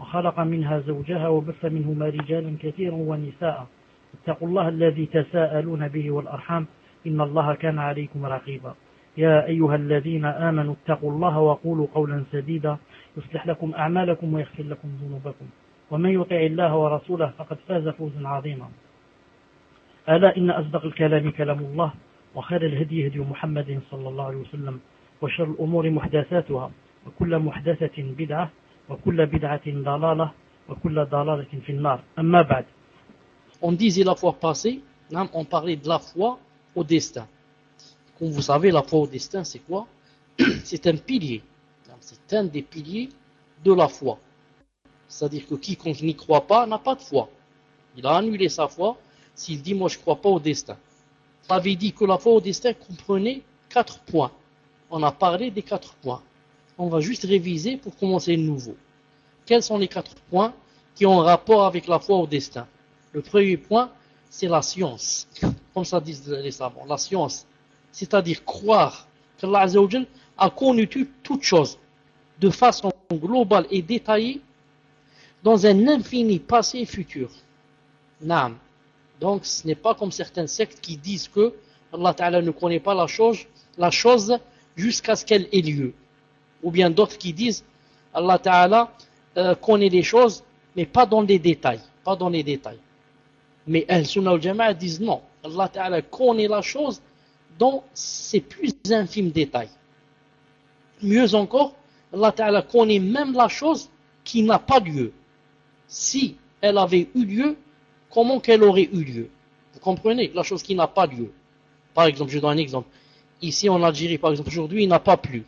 وخلق منها زوجها وبث منهما رجالا كثيرا ونساء. اتقوا الله الذي تساءلون به والأرحام. إن الله كان عليكم رقيبا. يا أيها الذين آمنوا اتقوا الله وقولوا قولا سديدا. يصلح لكم أعمالكم ويغفر لكم ذنوبكم. ومن يطع الله ورسوله فقد فاز فوزا عظيما. ألا إن أصدق الكلام كلام الله وخير الهدي هدي محمد صلى الله عليه وسلم وشر الأمور محدثاتها وكل محدثة بدعة وكل بدعة ضلالة وكل ضلالة في النار أما بعد On disait la fois passée, on parlait de la foi au destin. Comme vous savez, la foi au destin, c'est quoi C'est un pilier. C'est un des piliers de la foi. C'est-à-dire que quiconque n'y croit pas n'a pas de foi. Il a annulé sa foi s'il dit moi je ne crois pas au destin. On avait dit que la foi au destin comprenait quatre points. On a parlé des quatre points. On va juste réviser pour commencer le nouveau. Quels sont les quatre points qui ont rapport avec la foi au destin? Le premier point, c'est la science. Comme ça disent les savants, la science. C'est-à-dire croire qu'Allah a connu toutes choses de façon globale et détaillée dans un infini passé et futur. Naam. Donc ce n'est pas comme certaines sectes qui disent que Allah ne connaît pas chose, la chose jusqu'à ce qu'elle ait lieu. Ou bien d'autres qui disent Allah Ta'ala euh, connaît les choses, mais pas dans les détails. Pas dans les détails. Mais Al-Sunnah al-Jama'a disent non. Allah Ta'ala connaît la chose dans ses plus infimes détails. Mieux encore, Allah Ta'ala connaît même la chose qui n'a pas lieu. Si elle avait eu lieu, comment qu'elle aurait eu lieu? Vous comprenez? La chose qui n'a pas lieu. Par exemple, je donne un exemple. Ici en Algérie, par exemple, aujourd'hui, il n'a pas plu.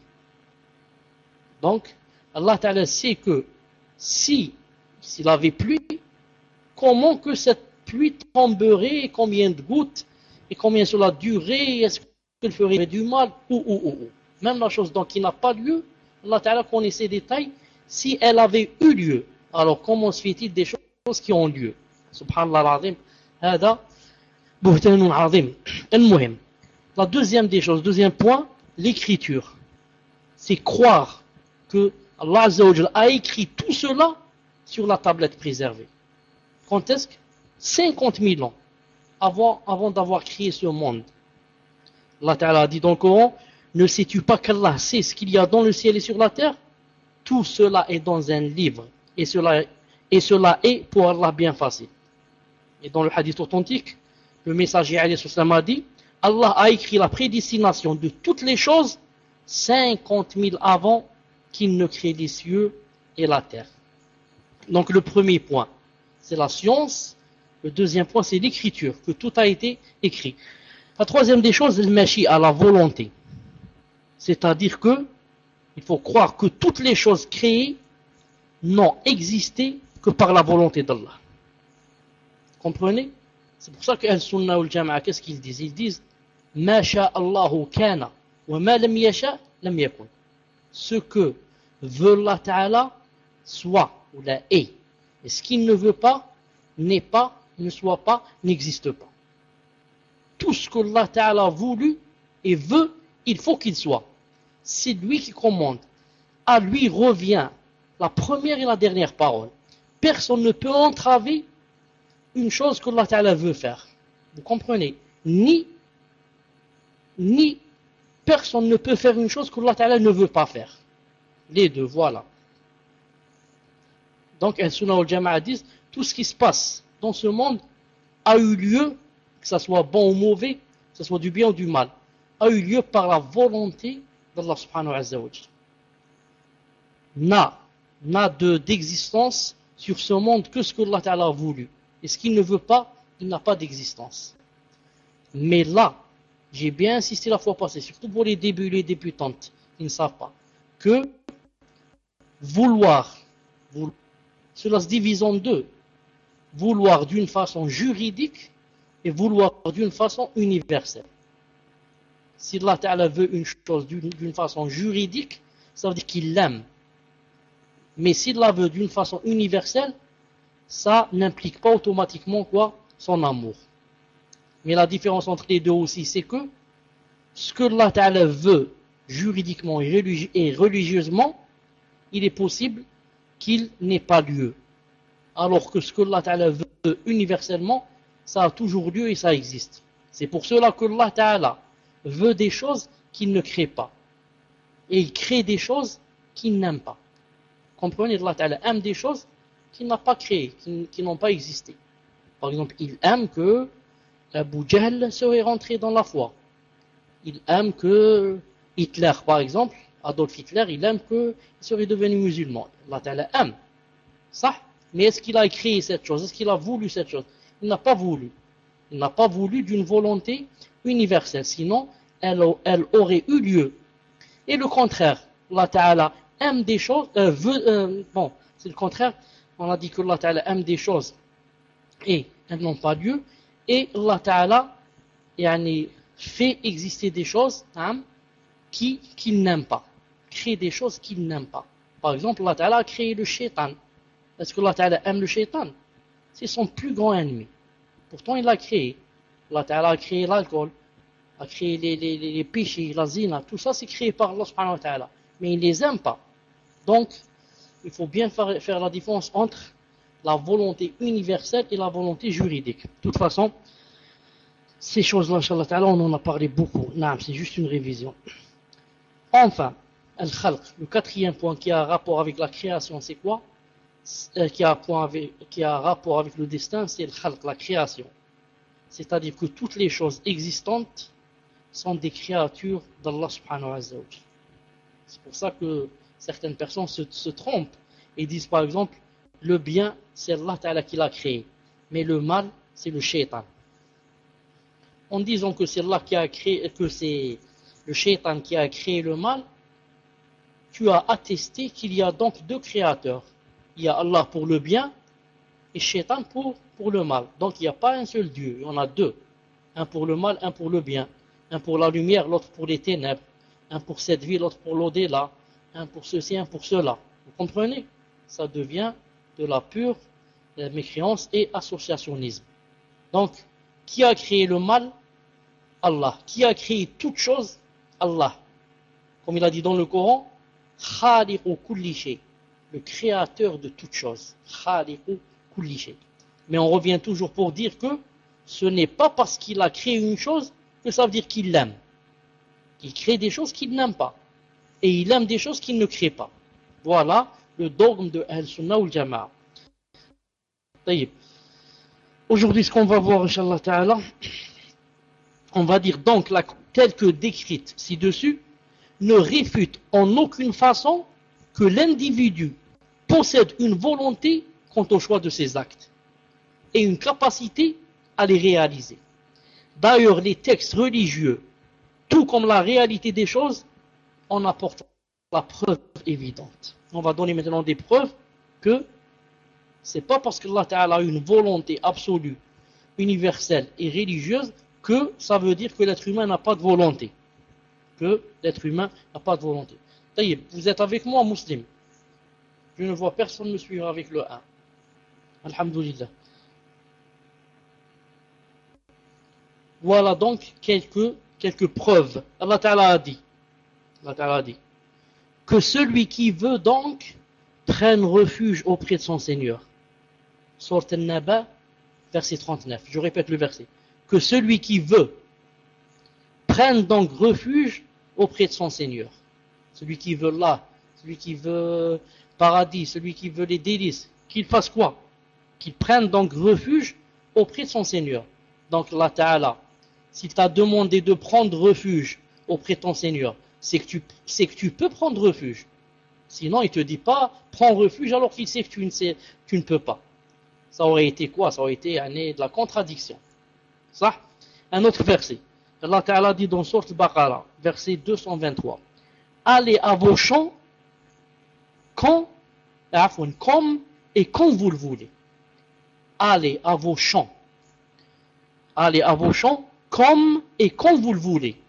Donc, Allah Ta'ala sait que si s'il avait plu, comment que cette pluie tomberait, combien de gouttes, et combien cela durerait, est-ce qu'elle ferait du mal, ou, ou, ou, ou, Même la chose donc, qui n'a pas lieu, Allah connaît ces détails, si elle avait eu lieu, alors comment se fait-il des choses qui ont lieu? Subhanallah La deuxième des choses, deuxième point, l'écriture. C'est croire que Allah a écrit tout cela sur la tablette préservée. Quand est-ce que? 50 000 ans avant, d'avoir créé ce monde. Allah Ta'ala dit dans le Coran, ne sais-tu pas qu'Allah sait ce qu'il y a dans le ciel et sur la terre? Tout cela est dans un livre et cela, et cela est pour Allah bien facile. Et dans le hadith authentique, le messager a dit Allah a écrit la prédestination de toutes les choses 50 000 avant qu'il ne crée les cieux et la terre. Donc le premier point, c'est la science. Le deuxième point, c'est l'écriture, que tout a été écrit. La troisième des choses, le machi à la volonté. C'est-à-dire que il faut croire que toutes les choses créées n'ont existé que par la volonté d'Allah. Comprenez? C'est pour ça que Al-Sunnah ou Al-Jama'a, qu'est-ce qu'ils disent? Ils disent ce que veut Allah soit ou la est. Et ce qu'il ne veut pas n'est pas ne soit pas n'existe pas. Tout ce que Allah Ta'ala a voulu et veut il faut qu'il soit. C'est lui qui commande. À lui revient la première et la dernière parole. Personne ne peut entraver une chose que Allah Ta'ala veut faire. Vous comprenez? Ni ni personne ne peut faire une chose que Allah Ta'ala ne veut pas faire. Les deux, voilà. Donc, un sunnah al jama'a tout ce qui se passe dans ce monde a eu lieu, que ce soit bon ou mauvais, que ce soit du bien ou du mal, a eu lieu par la volonté d'Allah subhanahu wa ta'ala. N'a, n'a d'existence sur ce monde que ce que Allah Ta'ala a voulu. Et ce qu'il ne veut pas, il n'a pas d'existence. Mais là, j'ai bien insisté la fois passée, surtout pour les débuts, les débutantes, qui ne savent pas, que vouloir, cela se divise en deux. vouloir d'une façon juridique et vouloir d'une façon universelle. Si Allah Ta'ala veut une chose d'une façon juridique, ça veut dire qu'il l'aime. Mais s'il la veut d'une façon universelle, ça n'implique pas automatiquement quoi? Son amour. Mais la différence entre les deux aussi, c'est que ce que Allah veut juridiquement et religieusement, il est possible qu'il n'ait pas lieu. Alors que ce que Allah veut universellement, ça a toujours lieu et ça existe. C'est pour cela que Allah veut des choses qu'il ne crée pas. Et il crée des choses qu'il n'aime pas. Comprenez, Allah aime des choses qu'il n'a pas créées, qui, n'ont pas existé. Par exemple, il aime que Abu Jahl serait rentré dans la foi. Il aime que Hitler, par exemple, Adolf Hitler, il aime qu'il serait devenu musulman. Allah Ta'ala aime. Ça. Mais est-ce qu'il a créé cette chose? Est-ce qu'il a voulu cette chose? Il n'a pas voulu. Il n'a pas voulu d'une volonté universelle. Sinon, elle, aurait eu lieu. Et le contraire, Allah Ta'ala aime des choses, euh, veut, euh, bon, c'est le contraire. On a dit que Allah Ta'ala aime des choses et elles n'ont pas lieu. Et Allah Ta'ala fait exister des choses hein, qu'il qui n'aime pas. Crée des choses qu'il n'aime pas. Par exemple, Allah Ta'ala a créé le shaitan. Est-ce que Allah Ta'ala aime le shaitan C'est son plus grand ennemi. Pourtant, il l'a créé. Allah Ta'ala a créé l'alcool, a créé les, les, les, péchés, la zina, tout ça c'est créé par Allah subhanahu ta'ala. Mais il les aime pas. Donc, il faut bien faire, faire la différence entre la volonté universelle et la volonté juridique. De toute façon, ces choses-là, on en a parlé beaucoup. C'est juste une révision. Enfin, le quatrième point qui a rapport avec la création, c'est quoi? Euh, qui, a rapport avec le destin, c'est le khalq, la création. C'est-à-dire que toutes les choses existantes sont des créatures d'Allah subhanahu wa. C'est pour ça que certaines personnes se, trompent et disent par exemple, le bien, c'est Allah ta'ala qui l'a créé, mais le mal, c'est le shaitan. En disant que c'est qui a créé, que c'est le shaitan qui a créé le mal, tu as attesté qu'il y a donc deux créateurs il y a Allah pour le bien et Shaitan pour, pour le mal. Donc il n'y a pas un seul Dieu, il y en a deux. Un pour le mal, un pour le bien. Un pour la lumière, l'autre pour les ténèbres. Un pour cette vie, l'autre pour l'au-delà. Un pour ceci, un pour cela. Vous comprenez? Ça devient de la pure euh, mécréance et associationnisme. Donc, qui a créé le mal? Allah. Qui a créé toute chose Allah. Comme il a dit dans le Coran, le créateur de toutes choses. Mais on revient toujours pour dire que ce n'est pas parce qu'il a créé une chose que ça veut dire qu'il l'aime. Il crée des choses qu'il n'aime pas. Et il aime des choses qu'il ne crée pas. Voilà le dogme de Al-Sunnah ou Jama'a. Aujourd'hui, ce qu'on va voir, on va dire donc, la, telle que décrite ci-dessus, ne réfute en aucune façon que l'individu possède une volonté quant au choix de ses actes et une capacité à les réaliser. D'ailleurs, les textes religieux, tout comme la réalité des choses, en apportent la preuve évidente. On va donner maintenant des preuves que c'est pas parce que Allah a une volonté absolue, universelle et religieuse que ça veut dire que l'être humain n'a pas de volonté. Que l'être humain n'a pas de volonté. Vous êtes avec moi, musulman je ne vois personne me suivre avec le 1. Alhamdulillah. Voilà donc quelques, quelques preuves. Allah Ta'ala dit, Ta'ala a dit que celui qui veut donc prenne refuge auprès de son Seigneur. Surat al-Naba, verset 39. Je répète le verset. Que celui qui veut prenne donc refuge auprès de son Seigneur. Celui qui veut là, celui qui veut paradis, celui qui veut les délices, qu'il fasse quoi? Qu'il prenne donc refuge auprès de son Seigneur. Donc la Ta'ala, s'il t'a demandé de prendre refuge auprès de ton Seigneur, c'est que, tu, peux prendre refuge. Sinon, il ne te dit pas, prends refuge alors qu'il sait que tu ne, sais, tu ne peux pas. Ça aurait été quoi? Ça aurait été année de la contradiction. Ça? Un autre verset. Allah Ta'ala dit dans Sourate Baqarah, verset 223. Allez à vos champs quand, comme et quand vous le voulez. allez à vos champs. Allez à vos champs comme et quand vous le voulez.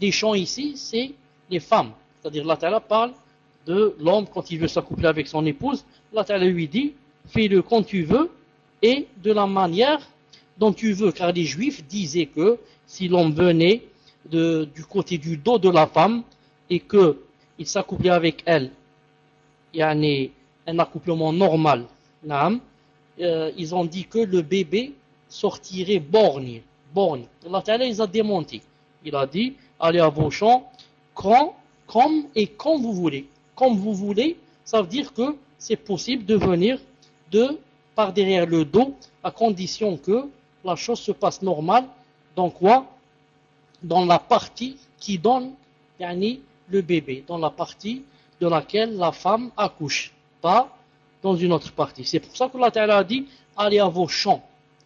Les champs ici, c'est les femmes. C'est-à-dire, Allah Ta'ala parle de l'homme quand il veut s'accoupler avec son épouse. Allah Ta'ala lui dit, fais-le quand tu veux et de la manière dont tu veux. Car les juifs disaient que si l'homme venait du côté du dos de la femme et qu'il s'accouplait avec elle, il y a un accouplement normal, euh, ils ont dit que le bébé sortirait borgne. borgne. Allah Ta'ala les a démonté. Il a dit, allez à vos champs, quand, comme et quand vous voulez. Comme vous voulez, ça veut dire que c'est possible de venir de par derrière le dos, à condition que la chose se passe normale. Dans quoi? Dans la partie qui donne yani, le bébé, dans la partie de laquelle la femme accouche, pas dans une autre partie. C'est pour ça que Allah a dit allez à vos champs.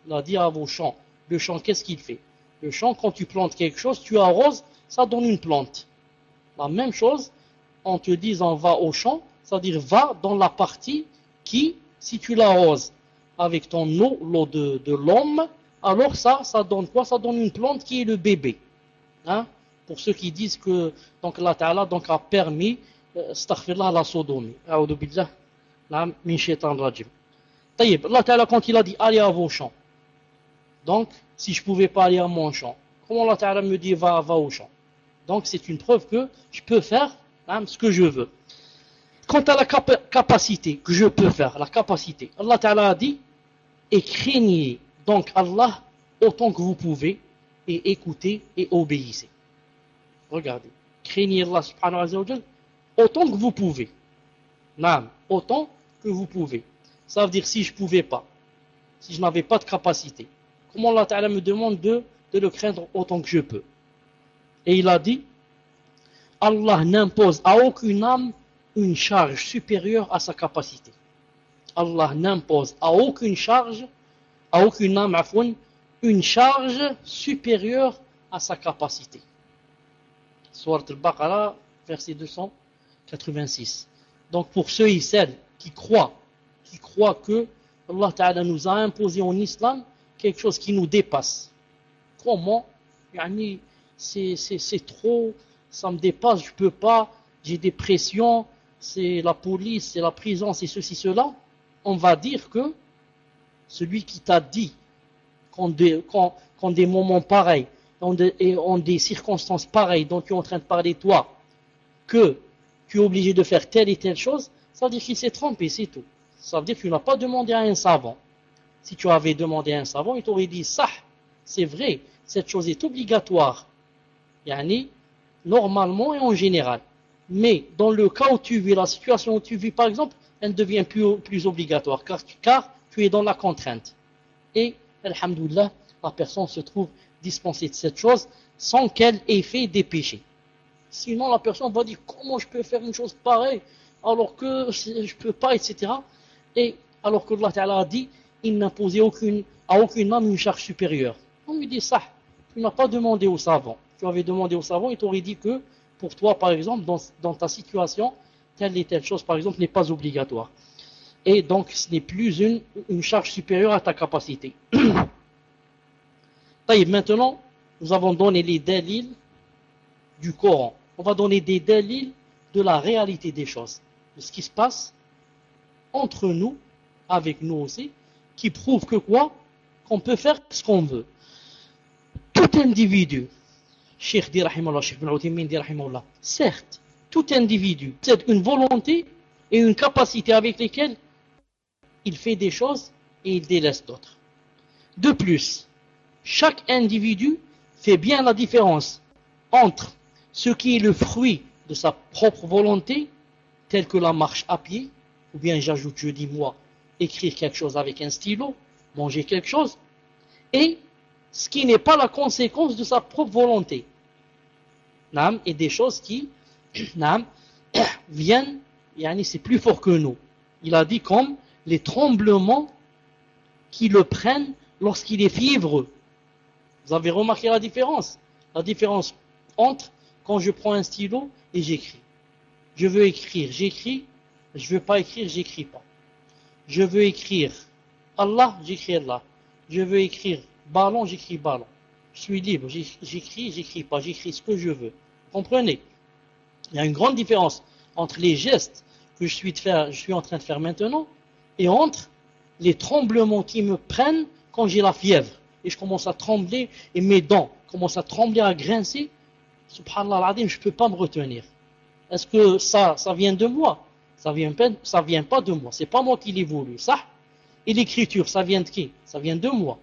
Il a dit à vos champs. Le champ, qu'est-ce qu'il fait? Le champ, quand tu plantes quelque chose, tu arroses, ça donne une plante. La même chose, en te disant va au champ, c'est-à-dire va dans la partie qui, si tu l'arroses avec ton eau, l'eau de, l'homme, alors ça, ça donne quoi? Ça donne une plante qui est le bébé. Hein? Pour ceux qui disent que donc Allah Ta'ala donc, a permis euh, la sodomie. Allah Ta'ala quand il a dit allez à vos champs. Donc, si je pouvais pas aller à mon champ, comment Allah Ta'ala me dit va, va au champ? Donc c'est une preuve que je peux faire hein, ce que je veux. Quant à la capacité que je peux faire, la capacité, Allah Ta'ala a dit et craignez donc Allah autant que vous pouvez et écoutez et obéissez. Regardez, craignez Allah subhanahu wa autant que vous pouvez. Non, autant que vous pouvez. Ça veut dire si je ne pouvais pas, si je n'avais pas de capacité. Comment Allah Ta'ala me demande de, de le craindre autant que je peux? Et il a dit, Allah n'impose à aucune âme une charge supérieure à sa capacité. Allah n'impose à aucune charge, à aucune âme, une charge supérieure à sa capacité. Surat al-Baqarah, verset 286. Donc pour ceux et celles qui croient, qui croient que Allah Ta'ala nous a imposé en islam quelque chose qui nous dépasse. Comment? C'est trop, ça me dépasse, je peux pas, j'ai des pressions, c'est la police, c'est la prison, c'est ceci, cela. On va dire que celui qui t'a dit qu'en des, des, moments pareils, et en des circonstances pareilles dont tu es en train de parler toi, que tu es obligé de faire telle et telle chose, ça veut dire qu'il s'est trompé, c'est tout. Ça veut dire que tu n'as pas demandé à un savant. Si tu avais demandé à un savant, il t'aurait dit ça, c'est vrai, cette chose est obligatoire. Yani, normalement et en général. Mais dans le cas où tu vis, la situation où tu vis par exemple, elle devient plus, obligatoire car, tu es dans la contrainte. Et, alhamdoulilah, la personne se trouve dispensée de cette chose sans qu'elle ait fait des péchés. Sinon, la personne va dire comment je peux faire une chose pareille alors que je ne peux pas, etc. Et alors que Allah a dit il posé aucune, à aucune âme une charge supérieure. On lui dit ça. Tu n'as pas demandé au savant. Tu avais demandé au savant, il t'aurait dit que pour toi, par exemple, dans, ta situation, telle et telle chose, par exemple, n'est pas obligatoire. Et donc, ce n'est plus une, charge supérieure à ta capacité. maintenant, nous avons donné les délits du Coran on va donner des délits de la réalité des choses, de ce qui se passe entre nous, avec nous aussi, qui prouve que quoi? Qu'on peut faire ce qu'on veut. Tout individu, Certes, tout individu, c'est une volonté et une capacité avec lesquelles il fait des choses et il délaisse d'autres. De plus, chaque individu fait bien la différence entre ce qui est le fruit de sa propre volonté, tel que la marche à pied, ou bien j'ajoute, je dis moi, écrire quelque chose avec un stylo, manger quelque chose, et ce qui n'est pas la conséquence de sa propre volonté. Et des choses qui viennent, c'est plus fort que nous. Il a dit comme les tremblements qui le prennent lorsqu'il est fiévreux. Vous avez remarqué la différence? La différence entre quand je prends un stylo et j'écris. Je veux écrire, j'écris. Je veux pas écrire, j'écris pas. Je veux écrire, Allah, j'écris Allah. Je veux écrire ballon, j'écris ballon. Je suis libre, j'écris, j'écris pas, j'écris ce que je veux. Comprenez Il y a une grande différence entre les gestes que je suis, en train de faire maintenant et entre les tremblements qui me prennent quand j'ai la fièvre et je commence à trembler et mes dents commencent à trembler, à grincer. Subhanallah, je ne peux pas me retenir. Est-ce que ça, ça vient de moi? Ça vient pas, ça vient pas de moi. C'est pas moi qui l'ai voulu. Ça. Et l'écriture, ça vient de qui? Ça vient de moi.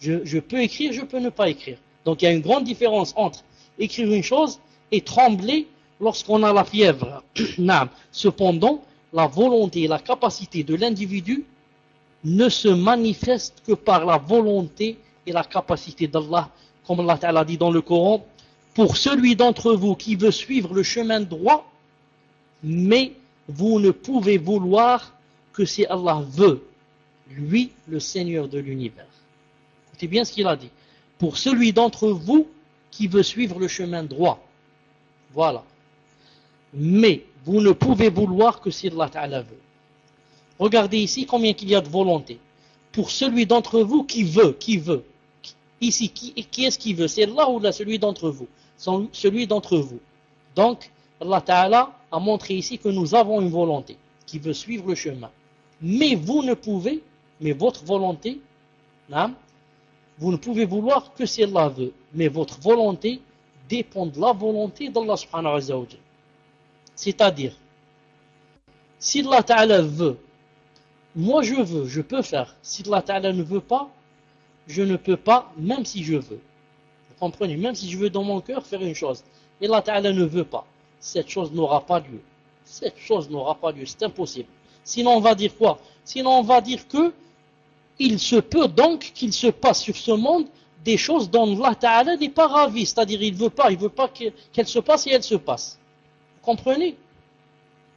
Je, je, peux écrire, je peux ne pas écrire. Donc il y a une grande différence entre écrire une chose et trembler lorsqu'on a la fièvre. Cependant, la volonté et la capacité de l'individu ne se manifestent que par la volonté et la capacité d'Allah, comme Allah a dit dans le Coran, pour celui d'entre vous qui veut suivre le chemin droit, mais vous ne pouvez vouloir que si Allah veut, lui, le Seigneur de l'univers. Écoutez bien ce qu'il a dit. Pour celui d'entre vous qui veut suivre le chemin droit. Voilà. Mais vous ne pouvez vouloir que si Allah Ta'ala veut. Regardez ici combien qu'il y a de volonté. Pour celui d'entre vous qui veut, qui veut. Ici, qui, est-ce qui veut? C'est Allah ou là, celui d'entre vous? Celui d'entre vous. Donc, Allah Ta'ala a montré ici que nous avons une volonté qui veut suivre le chemin. Mais vous ne pouvez, mais votre volonté, vous ne pouvez vouloir que si Allah veut. Mais votre volonté dépend de la volonté d'Allah subhanahu wa. C'est-à-dire, si Allah Ta'ala veut, moi je veux, je peux faire. Si Allah Ta'ala ne veut pas, je ne peux pas, même si je veux. Vous comprenez? Même si je veux dans mon cœur faire une chose, et Allah Ta'ala ne veut pas, cette chose n'aura pas lieu. Cette chose n'aura pas lieu, c'est impossible. Sinon on va dire quoi? Sinon on va dire que il se peut donc qu'il se passe sur ce monde des choses dont Allah n'est pas ravi. C'est-à-dire il ne veut pas, il veut pas qu'elles se passent et elles se passent. Vous comprenez?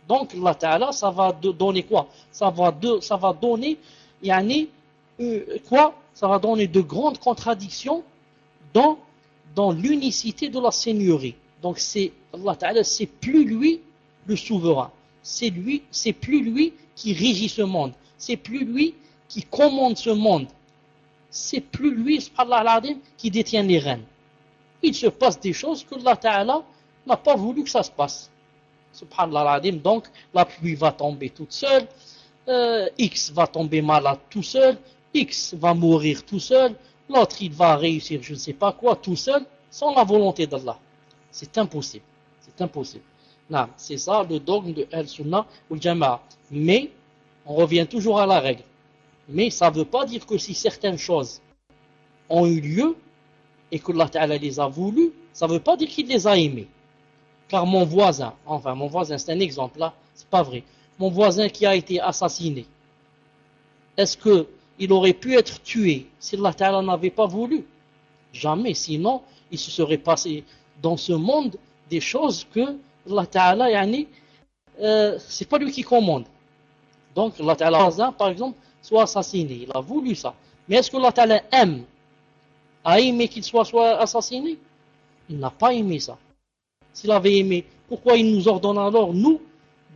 Donc Allah ça va donner quoi? Ça va, de, ça va donner, yani, euh, quoi? Ça va donner de grandes contradictions dans, dans l'unicité de la Seigneurie. Donc c'est Allah Ta'ala, c'est plus lui le souverain. C'est lui, c'est plus lui qui régit ce monde. C'est plus lui qui commande ce monde. C'est plus lui, qui détient les rênes. Il se passe des choses que Allah Ta'ala n'a pas voulu que ça se passe. Subhanallah donc la pluie va tomber toute seule, euh, X va tomber malade tout seul, X va mourir tout seul, l'autre il va réussir je ne sais pas quoi tout seul, sans la volonté d'Allah. C'est impossible. C'est impossible. C'est ça le dogme de Al-Sunnah ou Jama'a. Mais, on revient toujours à la règle. Mais ça ne veut pas dire que si certaines choses ont eu lieu et que Allah les a voulues, ça ne veut pas dire qu'il les a aimées. Car mon voisin, enfin mon voisin, c'est un exemple là, c'est pas vrai. Mon voisin qui a été assassiné, est-ce qu'il aurait pu être tué si Allah n'avait pas voulu? Jamais, sinon il se serait passé dans ce monde des choses que Allah Ta'ala, yani, euh, c'est pas lui qui commande. Donc Allah par exemple, soit assassiné, il a voulu ça. Mais est-ce que Allah Ta'ala aime, a aimé qu'il soit, assassiné? Il n'a pas aimé ça s'il avait aimé, pourquoi il nous ordonne alors, nous,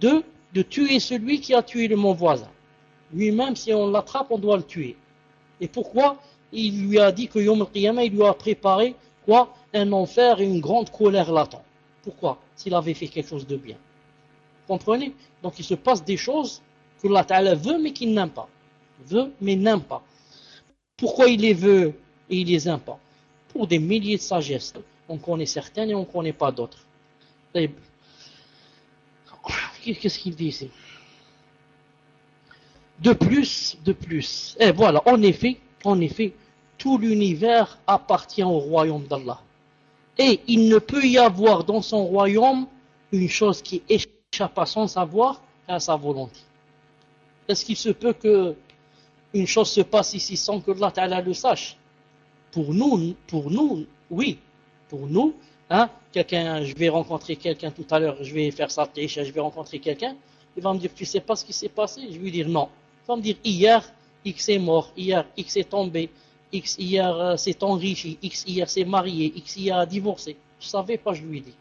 de, de tuer celui qui a tué le mon voisin? Lui-même, si on l'attrape, on doit le tuer. Et pourquoi il lui a dit que Yom al il lui a préparé quoi? Un enfer et une grande colère latente. Pourquoi? S'il avait fait quelque chose de bien. Comprenez? Donc il se passe des choses que Allah Ta'ala veut mais qu'il n'aime pas. Veut mais n'aime pas. Pourquoi il les veut et il les aime pas? Pour des milliers de sagesses. On connaît certaines et on ne connaît pas d'autres. Qu'est-ce qu'il dit ici? De plus, de plus. Et voilà, en effet, en effet, tout l'univers appartient au royaume d'Allah. Et il ne peut y avoir dans son royaume une chose qui échappe à son savoir et à sa volonté. Est-ce qu'il se peut que une chose se passe ici sans que Allah le sache Pour nous, pour nous, oui. Pour nous, Hein, quelqu'un, je vais rencontrer quelqu'un tout à l'heure, je vais faire ça, je vais rencontrer quelqu'un, il va me dire, tu sais pas ce qui s'est passé? Je vais lui dire non. Il va me dire, hier, X est mort, hier, X est tombé, X hier euh, s'est enrichi, X hier s'est marié, X hier a divorcé. Je savais pas, je lui dis.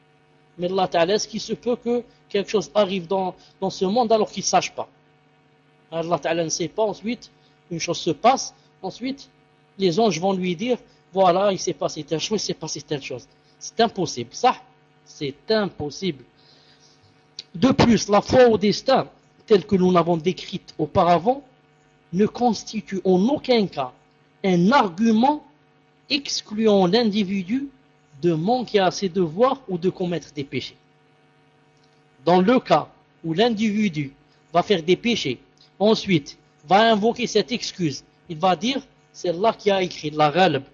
Mais Allah Ta'ala, est-ce qu'il se peut que quelque chose arrive dans, dans ce monde alors qu'il ne sache pas? Allah ne sait pas ensuite une chose se passe, ensuite, les anges vont lui dire, voilà, il s'est passé telle chose, il s'est passé telle chose. C'est impossible, ça, c'est impossible. De plus, la foi au destin, telle que nous l'avons décrite auparavant, ne constitue en aucun cas un argument excluant l'individu de manquer à ses devoirs ou de commettre des péchés. Dans le cas où l'individu va faire des péchés, ensuite va invoquer cette excuse, il va dire, c'est Allah qui a écrit la ghalb.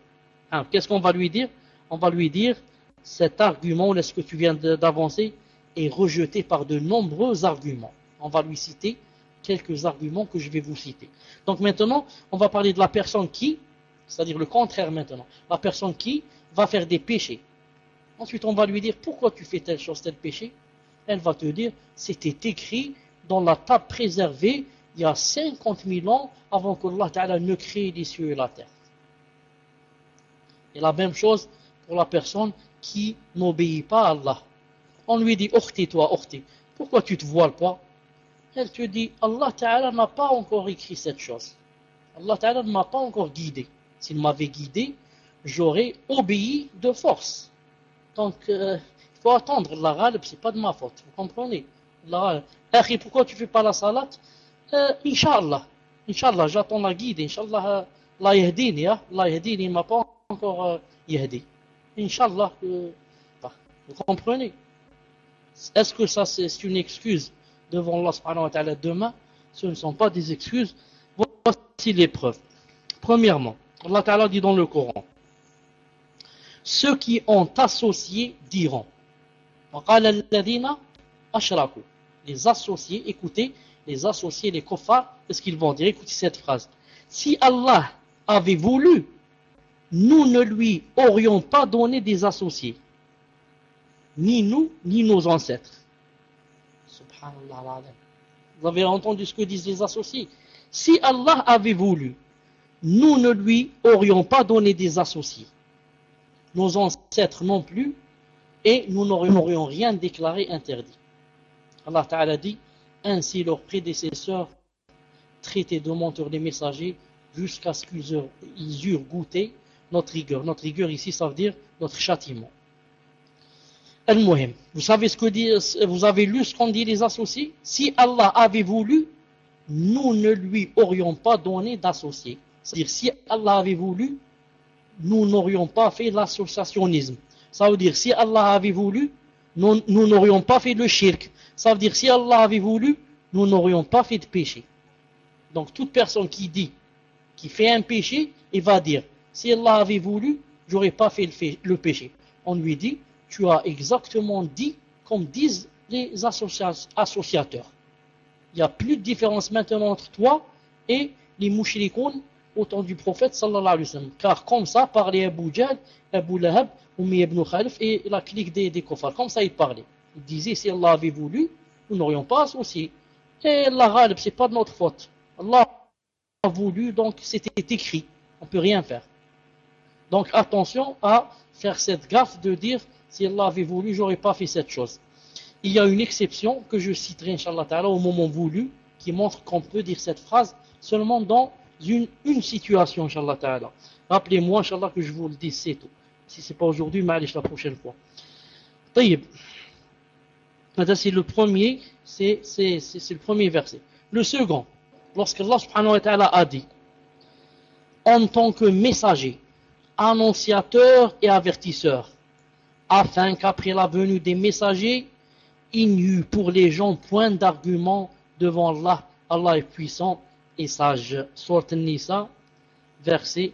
Qu'est-ce qu'on va lui dire? On va lui dire, cet argument, ce que tu viens d'avancer, est rejeté par de nombreux arguments. On va lui citer quelques arguments que je vais vous citer. Donc maintenant, on va parler de la personne qui, c'est-à-dire le contraire maintenant, la personne qui va faire des péchés. Ensuite, on va lui dire, pourquoi tu fais telle chose, tel péché? Elle va te dire, c'était écrit dans la table préservée il y a 50 000 ans avant que Allah ne crée les cieux et la terre. Et la même chose pour la personne qui n'obéit pas à Allah. On lui dit, Orti, toi, Orti, pourquoi tu te voiles pas? Elle te dit, Allah Ta'ala n'a pas encore écrit cette chose. Allah Ta'ala ne m'a pas encore guidé. S'il m'avait guidé, j'aurais obéi de force. Donc, euh, il faut attendre. La râle, c'est pas de ma faute. Vous comprenez? La pourquoi tu fais pas la salat? Euh, Inch'Allah. J'attends la guide. Inch'Allah, la yahdini. La yahdini, il m'a pas encore euh, yahdi. Inch'Allah, bah, vous comprenez? Est-ce que ça c'est une excuse devant Allah subhanahu wa demain? Ce ne sont pas des excuses. Voici les preuves. Premièrement, Allah dit dans le Coran Ceux qui ont associé diront les associés, écoutez, les associés, les kofars, qu'est-ce qu'ils vont dire? Écoutez cette phrase. Si Allah avait voulu, nous ne lui aurions pas donné des associés. Ni nous, ni nos ancêtres. Subhanallah. Vous avez entendu ce que disent les associés? Si Allah avait voulu, nous ne lui aurions pas donné des associés. Nos ancêtres non plus, et nous n'aurions rien déclaré interdit. Allah Ta'ala dit, ainsi leurs prédécesseurs traitaient de menteurs des messagers jusqu'à ce qu'ils eurent goûté notre rigueur. Notre rigueur ici, ça veut dire notre châtiment. Vous savez ce que dit, vous avez lu ce qu'ont dit les associés? Si Allah avait voulu, nous ne lui aurions pas donné d'associés. C'est-à-dire, si Allah avait voulu, nous n'aurions pas fait l'associationnisme. Ça veut dire, si Allah avait voulu, nous n'aurions pas fait le shirk. Ça veut dire, si Allah avait voulu, nous n'aurions pas fait de péché. Donc, toute personne qui dit, qui fait un péché, il va dire, si Allah avait voulu, j'aurais pas fait le péché. On lui dit, tu as exactement dit comme disent les associateurs. Il n'y a plus de différence maintenant entre toi et les mouchrikoun au temps du prophète sallallahu alayhi wa. Car comme ça parlait Abu Jahl, Abu Lahab, Oumi ibn Khalif et la clique des, des Comme ça il parlait. Il disait si Allah avait voulu, nous n'aurions pas associé. Et la ce c'est pas de notre faute. Allah a voulu, donc c'était écrit. On ne peut rien faire. Donc attention à faire cette gaffe de dire si Allah avait voulu, j'aurais pas fait cette chose. Il y a une exception que je citerai, Inch'Allah Ta'ala, au moment voulu, qui montre qu'on peut dire cette phrase seulement dans une, une situation, Inch'Allah Ta'ala. Rappelez-moi, Inch'Allah, que je vous le dis, c'est tout. Si ce n'est pas aujourd'hui, mais allez la prochaine fois. Taïb. C'est le premier, c'est le premier verset. Le second, lorsque Allah subhanahu wa ta'ala a dit, en tant que messager, annonciateur et avertisseur, afin qu'après la venue des messagers, il n'y eût pour les gens point d'argument devant Allah. Allah est puissant et sage. Sourate Nisa, verset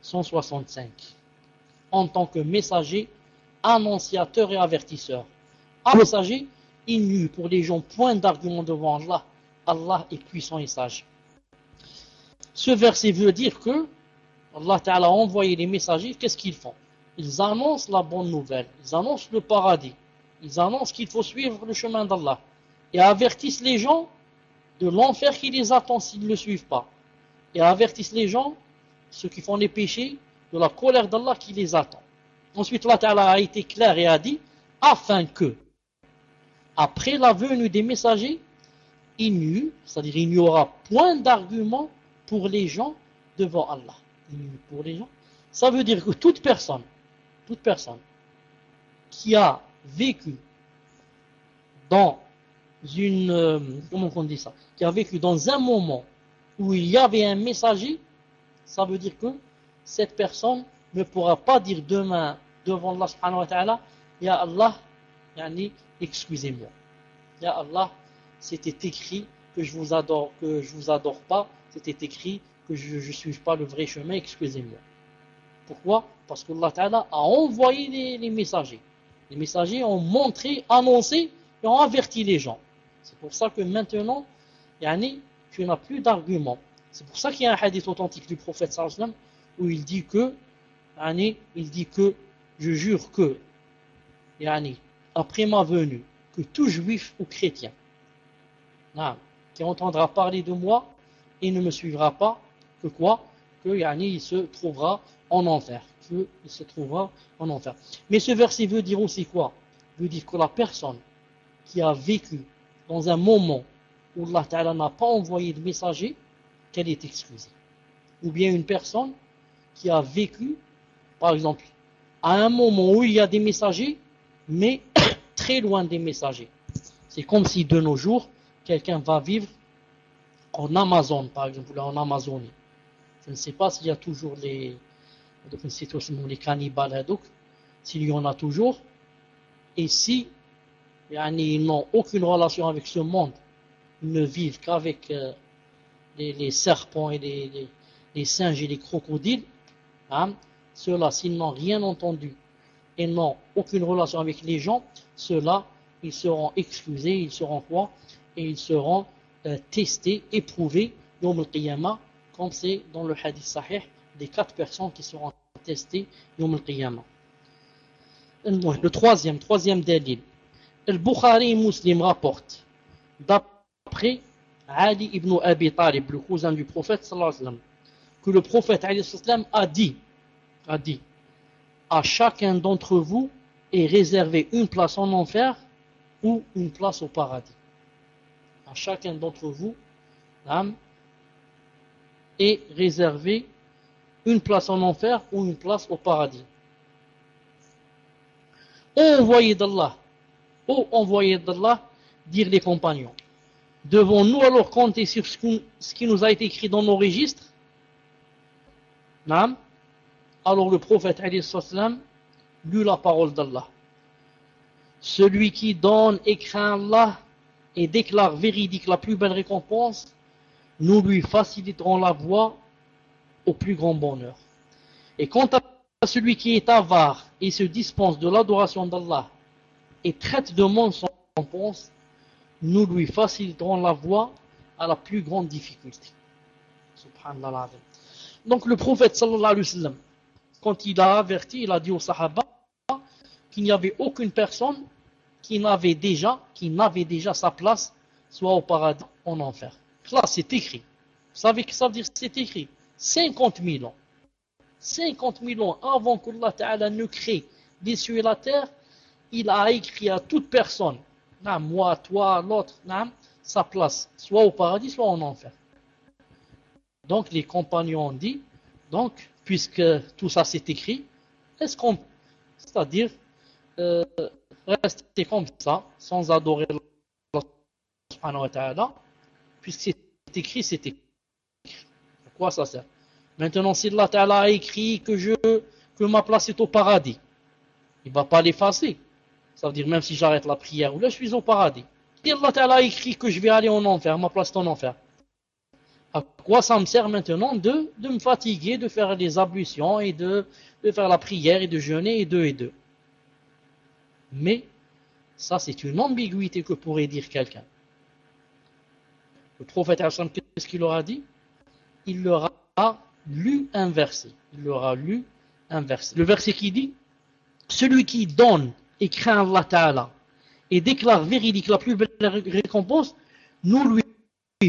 165. En tant que messager, annonciateur et avertisseur. En messager, il n'y eut pour les gens point d'argument devant Allah. Allah est puissant et sage. Ce verset veut dire que Allah a envoyé les messagers, qu'est-ce qu'ils font? Ils annoncent la bonne nouvelle, ils annoncent le paradis, ils annoncent qu'il faut suivre le chemin d'Allah et avertissent les gens de l'enfer qui les attend s'ils ne le suivent pas. Et avertissent les gens, ceux qui font les péchés, de la colère d'Allah qui les attend. Ensuite, Allah a été clair et a dit, afin que, après la venue des messagers, il n'y aura point d'argument pour les gens devant Allah. Pour les gens. Ça veut dire que toute personne, toute personne qui a vécu dans une, euh, comment on dit ça, qui a vécu dans un moment où il y avait un messager, ça veut dire que cette personne ne pourra pas dire demain devant Allah subhanahu wa ta'ala, Allah, yani, excusez-moi. Ya Allah, c'était écrit que je vous adore, que je vous adore pas, c'était écrit que je ne suis pas le vrai chemin, excusez-moi. Pourquoi? Parce que Allah a envoyé les, messagers. Les messagers ont montré, annoncé et ont averti les gens. C'est pour ça que maintenant, yani, tu n'as plus d'arguments. C'est pour ça qu'il y a un hadith authentique du prophète sallam où il dit que, yani, il dit que, je jure que, yani, après ma venue, que tout juif ou chrétien, qui entendra parler de moi et ne me suivra pas, que quoi? Que yani, il se trouvera en enfer. Que il se trouvera en enfer. Mais ce verset veut dire aussi quoi? Veut dire que la personne qui a vécu dans un moment où Allah Ta'ala n'a pas envoyé de messager, qu'elle est excusée. Ou bien une personne qui a vécu, par exemple, à un moment où il y a des messagers, mais très loin des messagers. C'est comme si de nos jours, quelqu'un va vivre en Amazon, par exemple, en Amazonie. Je ne sais pas s'il y a toujours les, les cannibales, donc, s'il y en a toujours, et si ils n'ont aucune relation avec ce monde, ils ne vivent qu'avec euh, les, serpents et les, singes et les crocodiles, hein, ceux-là, s'ils n'ont rien entendu et n'ont aucune relation avec les gens, ceux-là, ils seront excusés, ils seront quoi? Et ils seront euh, testés, éprouvés, Yom al comme c'est dans le hadith sahih des quatre personnes qui seront testées Yom al-Qiyamah. Le troisième, troisième dalil. Le Bukhari Muslim rapporte, d'après Ali ibn Abi Talib, le cousin du prophète, que le prophète a dit, a dit, à chacun d'entre vous est réservé une place en enfer ou une place au paradis. À chacun d'entre vous est réservé une place en enfer ou une place au paradis. Ô envoyé d'Allah, ô envoyé d'Allah, dire les compagnons, devons-nous alors compter sur ce qui nous a été écrit dans nos registres? Alors le prophète lut la parole d'Allah. Celui qui donne et craint Allah et déclare véridique la plus belle récompense, nous lui faciliterons la voie au plus grand bonheur. Et quant à celui qui est avare et se dispense de l'adoration d'Allah et traite de son récompense, nous lui faciliterons la voie à la plus grande difficulté. Subhanallah. Donc le prophète sallallahu alayhi wa sallam, quand il a averti, il a dit aux sahaba qu'il n'y avait aucune personne qui n'avait déjà, qui n'avait déjà sa place, soit au paradis, en enfer. Là, c'est écrit. Vous savez que ça veut dire C'est écrit. 50 000 ans. 50 000 ans avant qu'Allah Ta'ala ne crée les cieux et la terre, il a écrit à toute personne, moi, toi, l'autre, sa place, soit au paradis, soit en enfer. Donc les compagnons ont dit, donc, puisque tout ça s'est écrit, est-ce qu'on, c'est-à-dire, euh, rester comme ça, sans adorer Allah subhanahu wa puisque c'est écrit, c'est écrit. À quoi ça sert? Maintenant, si Allah a écrit que je, que ma place est au paradis, il ne va pas l'effacer. Ça veut dire, même si j'arrête la prière ou là, je suis au paradis. Si Allah a écrit que je vais aller en enfer, ma place est en enfer. À quoi ça me sert maintenant de, de me fatiguer, de faire des ablutions et de, faire la prière et de jeûner et deux et deux mais ça, c'est une ambiguïté que pourrait dire quelqu'un. Le prophète qu'est-ce qu'il leur dit? Il leur a lu un verset. Il leur lu un verset. Le verset qui dit Celui qui donne et craint Allah Ta'ala et déclare véridique la plus belle récompense, nous lui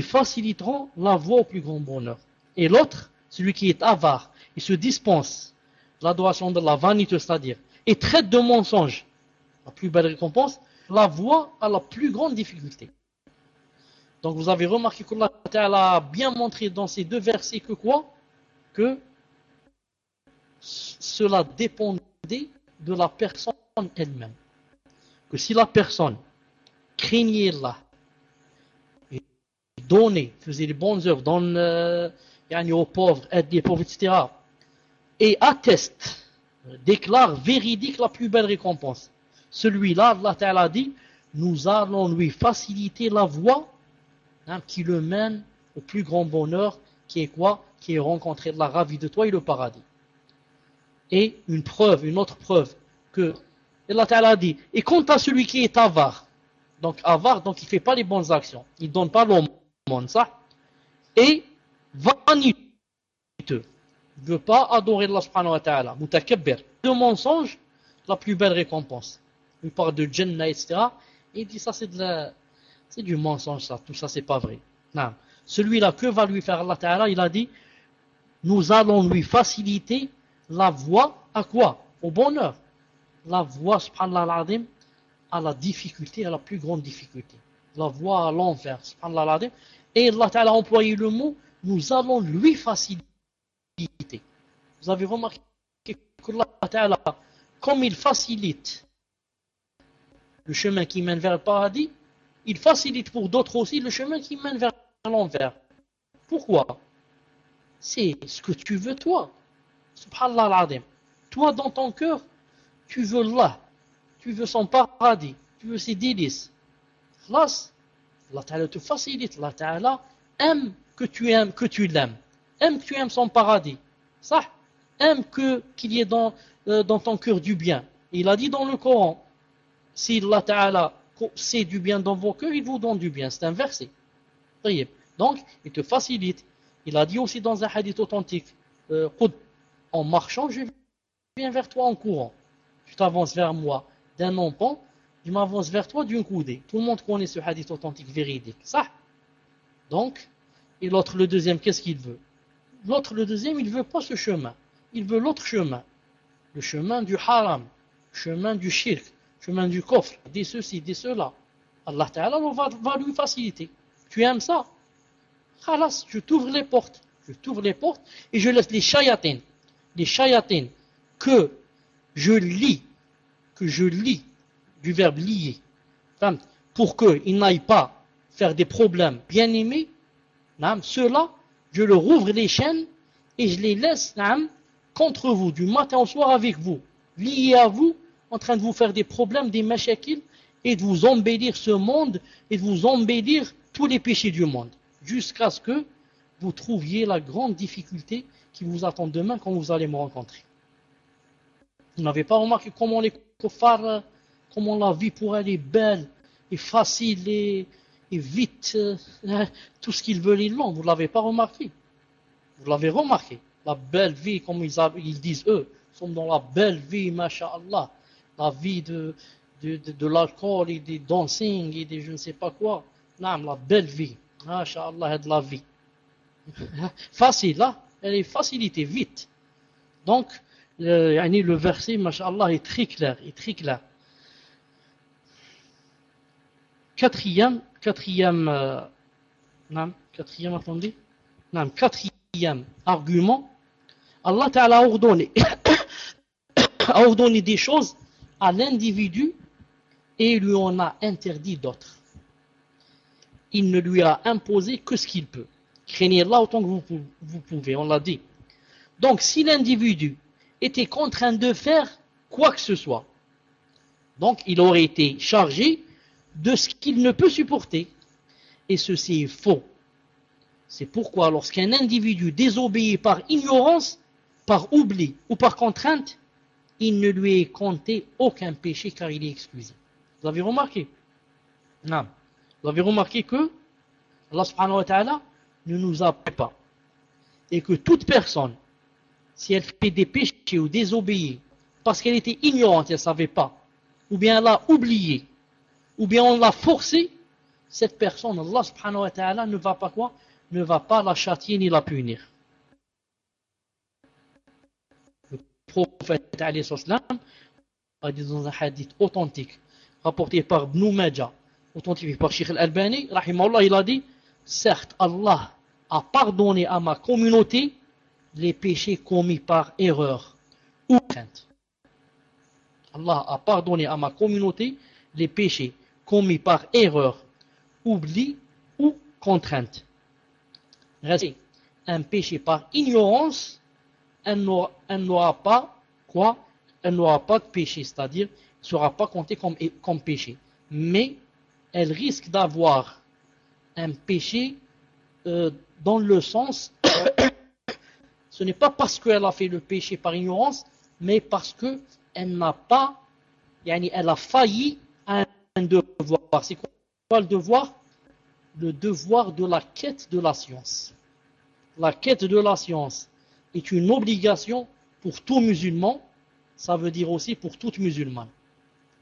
faciliterons la voie au plus grand bonheur. Et l'autre, celui qui est avare et se dispense l'adoration de la vanité, c'est-à-dire, et traite de mensonge la plus belle récompense, la voie à la plus grande difficulté. Donc vous avez remarqué qu'Allah a bien montré dans ces deux versets que quoi? Que cela dépendait de la personne elle-même. Que si la personne craignait Allah, donnait, faisait les bonnes œuvres, donne euh, aux pauvres, aide les pauvres, etc., et atteste, déclare véridique la plus belle récompense. Celui-là, Allah Ta'ala dit, nous allons lui faciliter la voie hein, qui le mène au plus grand bonheur, qui est quoi? Qui est rencontrer la ravie de toi et le paradis. Et une preuve, une autre preuve, que Allah Ta'ala dit, et quant à celui qui est avare, donc avare, donc il fait pas les bonnes actions, il ne donne pas l'aumône, ça, et vaniteux, ne veut pas adorer Allah subhanahu wa ta'ala, mutakabbir, de mensonge, la plus belle récompense. Il parle de Jannah, etc. Et il dit ça c'est de la, c'est du mensonge ça, tout ça c'est pas vrai. Non. Celui-là, que va lui faire Allah Ta'ala? Il a dit, nous allons lui faciliter la voie à quoi? Au bonheur. La voie, subhanallah à la difficulté, à la plus grande difficulté. La voie à l'enfer, subhanallah Et Allah a employé le mot, nous allons lui faciliter. Vous avez remarqué que Allah Ta'ala, comme il facilite le chemin qui mène vers le paradis, il facilite pour d'autres aussi le chemin qui mène vers l'enfer. Pourquoi? C'est ce que tu veux toi. Subhanallah al Toi dans ton cœur, tu veux Allah, tu veux son paradis, tu veux ses délices. Allah Ta'ala te facilite, Allah Ta'ala aime que tu aimes, que tu l'aimes, aime que tu aimes son paradis. Ça, aime que qu'il y ait dans, euh, ton cœur du bien. Il a dit dans le Coran, si Allah Ta'ala sait du bien dans vos cœurs, il vous donne du bien. C'est un verset. Donc, il te facilite. Il a dit aussi dans un hadith authentique, euh, en marchant, je viens vers toi en courant. Tu t'avances vers moi d'un empan, m'avance vers toi d'une coudée. Tout le monde connaît ce hadith authentique véridique. Ça. Donc, et l'autre, le deuxième, qu'est-ce qu'il veut? L'autre, le deuxième, il veut pas ce chemin. Il veut l'autre chemin. Le chemin du haram, chemin du shirk, chemin du coffre, des ceci, des cela. Allah Ta'ala va, va lui faciliter. Tu aimes ça? Khalas, je t'ouvre les portes. Je t'ouvre les portes et je laisse les chayatines, les chayatines que je lis, que je lis du verbe lier, pour qu'ils n'aillent pas faire des problèmes bien aimés, ceux-là, je leur ouvre les chaînes et je les laisse contre vous, du matin au soir avec vous, liés à vous, en train de vous faire des problèmes, des machakils, et de vous embellir ce monde, et de vous embellir tous les péchés du monde, jusqu'à ce que vous trouviez la grande difficulté qui vous attend demain quand vous allez me rencontrer. Vous n'avez pas remarqué comment les kofars, comment la vie pour elle est belle, et facile, et, vite, hein, tout ce qu'ils veulent, ils l'ont. Vous ne l'avez pas remarqué? Vous l'avez remarqué? La belle vie, comme ils, disent eux, sommes dans la belle vie, masha'Allah la vie de, de, de, l'alcool et des dancing et des je ne sais pas quoi. La belle vie. Masha'Allah, de la vie. Facile, hein? elle est facilitée, vite. Donc, le, le verset, masha'Allah, est très clair, est très clair. Quatrième, quatrième, euh, quatrième, attendez, quatrième argument, Allah a ordonné, des choses à l'individu et lui en a interdit d'autres. Il ne lui a imposé que ce qu'il peut. Craignez là autant que vous pouvez, on l'a dit. Donc si l'individu était contraint de faire quoi que ce soit, donc il aurait été chargé de ce qu'il ne peut supporter. Et ceci est faux. C'est pourquoi lorsqu'un individu désobéit par ignorance, par oubli ou par contrainte, il ne lui est compté aucun péché car il est excusé. Vous avez remarqué? Non. Vous avez remarqué que Allah subhanahu wa ne nous a pas. Et que toute personne, si elle fait des péchés ou désobéit, parce qu'elle était ignorante, elle ne savait pas, ou bien elle a oublié, ou bien on l'a forcé, cette personne, Allah subhanahu wa ta'ala ne va pas quoi? Ne va pas la châtier ni la punir. prophète a dit dans un hadith authentique rapporté par Ibn Majah authentifié par Sheikh Al-Albani, il a dit, certes, Allah a pardonné à ma communauté les péchés commis par erreur ou crainte. Allah a pardonné à ma communauté les péchés commis par erreur, oubli ou contrainte. Restez un péché par ignorance, elle n'aura pas quoi? Elle n'aura pas de péché, c'est-à-dire ne sera pas compté comme, péché. Mais elle risque d'avoir un péché euh, dans le sens, ce n'est pas parce qu'elle a fait le péché par ignorance, mais parce qu'elle n'a pas, elle a failli devoir. C'est quoi le devoir Le devoir de la quête de la science. La quête de la science est une obligation pour tout musulman, ça veut dire aussi pour toute musulmane.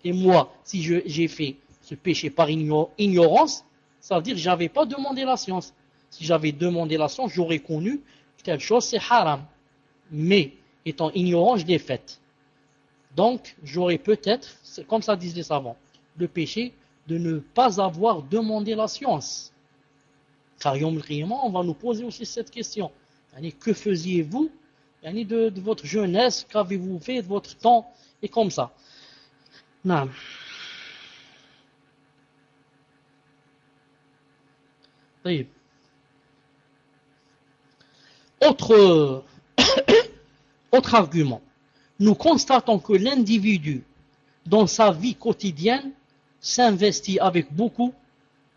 Et moi, si j'ai fait ce péché par ignorance, ça veut dire que je n'avais pas demandé la science. Si j'avais demandé la science, j'aurais connu que telle chose, c'est haram. Mais, étant ignorant, je l'ai faite. Donc, j'aurais peut-être, comme ça disent les savants, le péché de ne pas avoir demandé la science. Car on va nous poser aussi cette question. Que faisiez-vous de, de votre jeunesse? Qu'avez-vous fait de votre temps? Et comme ça. Non. Autre, autre argument. Nous constatons que l'individu, dans sa vie quotidienne, s'investit avec beaucoup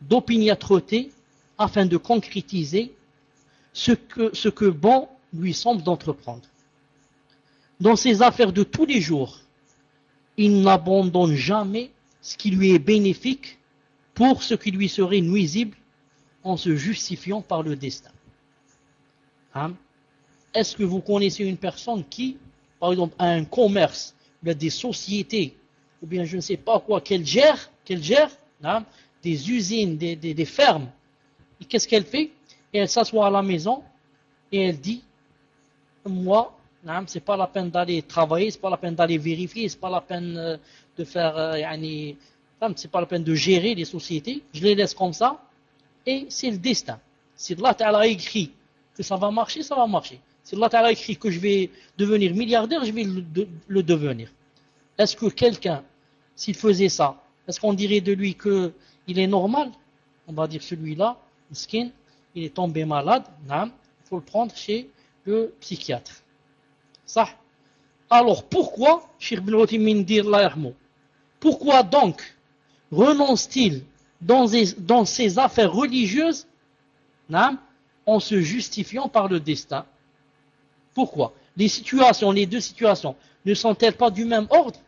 d'opiniâtreté afin de concrétiser ce que, bon lui semble d'entreprendre. Dans ses affaires de tous les jours, il n'abandonne jamais ce qui lui est bénéfique pour ce qui lui serait nuisible en se justifiant par le destin. Hein? Est-ce que vous connaissez une personne qui, par exemple, a un commerce, a des sociétés, ou bien je ne sais pas quoi, qu'elle gère, qu'elle gère, hein, des usines, des, fermes, et qu'est-ce qu'elle fait? Et elle s'assoit à la maison et elle dit, moi, hein, c'est pas la peine d'aller travailler, c'est pas la peine d'aller vérifier, c'est pas la peine euh, de faire, euh, c'est pas la peine de gérer les sociétés, je les laisse comme ça, et c'est le destin. Si Allah a écrit que ça va marcher, ça va marcher. Si Allah a écrit que je vais devenir milliardaire, je vais le, devenir. Est-ce que quelqu'un, s'il faisait ça, est-ce qu'on dirait de lui qu'il est normal? On va dire celui-là, skin, il est tombé malade, il faut le prendre chez le psychiatre. Ça. Alors pourquoi, pourquoi donc renonce-t-il dans, ses affaires religieuses en se justifiant par le destin? Pourquoi? Les situations, les deux situations, ne sont-elles pas du même ordre?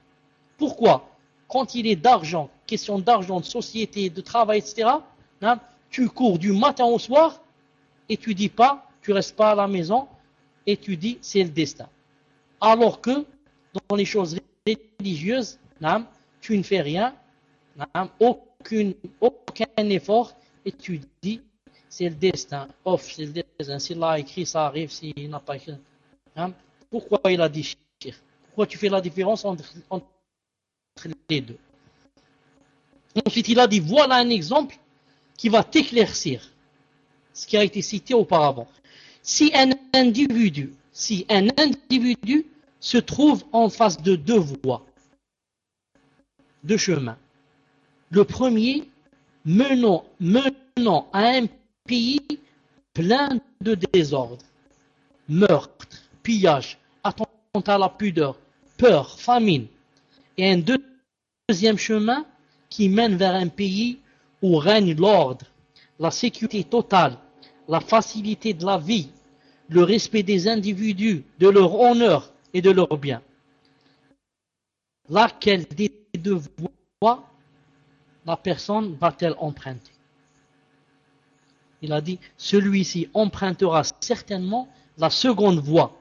Pourquoi Quand il est d'argent, question d'argent, de société, de travail, etc., tu cours du matin au soir et tu dis pas, tu restes pas à la maison et tu dis c'est le destin. Alors que dans les choses religieuses, tu ne fais rien, aucun effort et tu dis c'est le destin, off, c'est le destin. S'il a écrit, ça arrive, s'il n'a pas écrit. Hein? Pourquoi il a dit Pourquoi tu fais la différence entre, les deux Ensuite, il a dit voilà un exemple qui va t'éclaircir ce qui a été cité auparavant. Si un individu, se trouve en face de deux voies, deux chemins, le premier menant, menant à un pays plein de désordre, meurtre, pillage, attentat à la pudeur, peur, famine, et un deuxième chemin qui mène vers un pays où règne l'ordre, la sécurité totale, la facilité de la vie, le respect des individus, de leur honneur et de leurs biens. Laquelle des deux voies la personne va-t-elle emprunter? Il a dit, celui-ci empruntera certainement la seconde voie,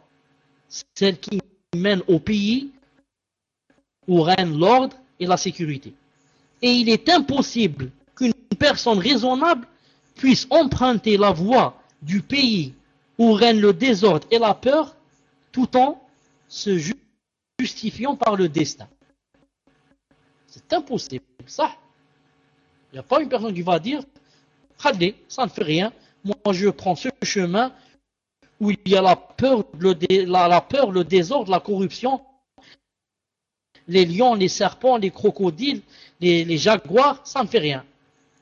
celle qui mène au pays où règne l'ordre et la sécurité. Et il est impossible qu'une personne raisonnable puisse emprunter la voie du pays où règne le désordre et la peur tout en se justifiant par le destin. C'est impossible, ça. Il n'y a pas une personne qui va dire, Allez, ça ne fait rien, moi je prends ce chemin où il y a la, peur, le désordre, la corruption, les lions, les serpents, les crocodiles, les, jaguars, ça ne fait rien.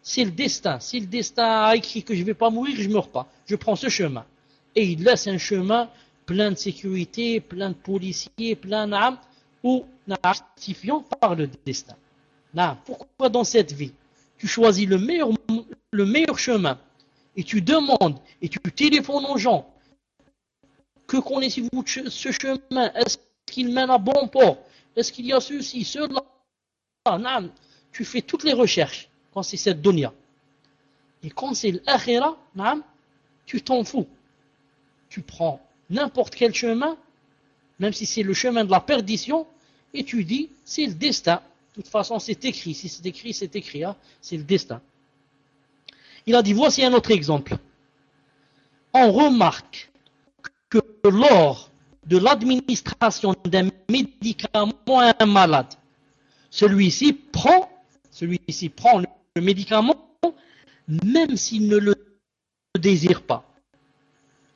C'est le destin. Si le destin a écrit que je ne vais pas mourir, je ne meurs pas. Je prends ce chemin. Et il laisse un chemin plein de sécurité, plein de policiers, plein d'âmes, ou justifiant par le destin. pourquoi dans cette vie, tu choisis le meilleur, le meilleur chemin et tu demandes et tu téléphones aux gens que connaissez-vous ce chemin? Est-ce qu'il mène à bon port? Est-ce qu'il y a ceci, cela Tu fais toutes les recherches quand c'est cette dunya. Et quand c'est l'akhira, tu t'en fous. Tu prends n'importe quel chemin, même si c'est le chemin de la perdition, et tu dis, c'est le destin. De toute façon, c'est écrit. Si c'est écrit, c'est écrit. Hein. C'est le destin. Il a dit, voici un autre exemple. On remarque que lors de l'administration d'un médicament à un malade, celui-ci prend, celui-ci prend le médicament même s'il ne le désire pas.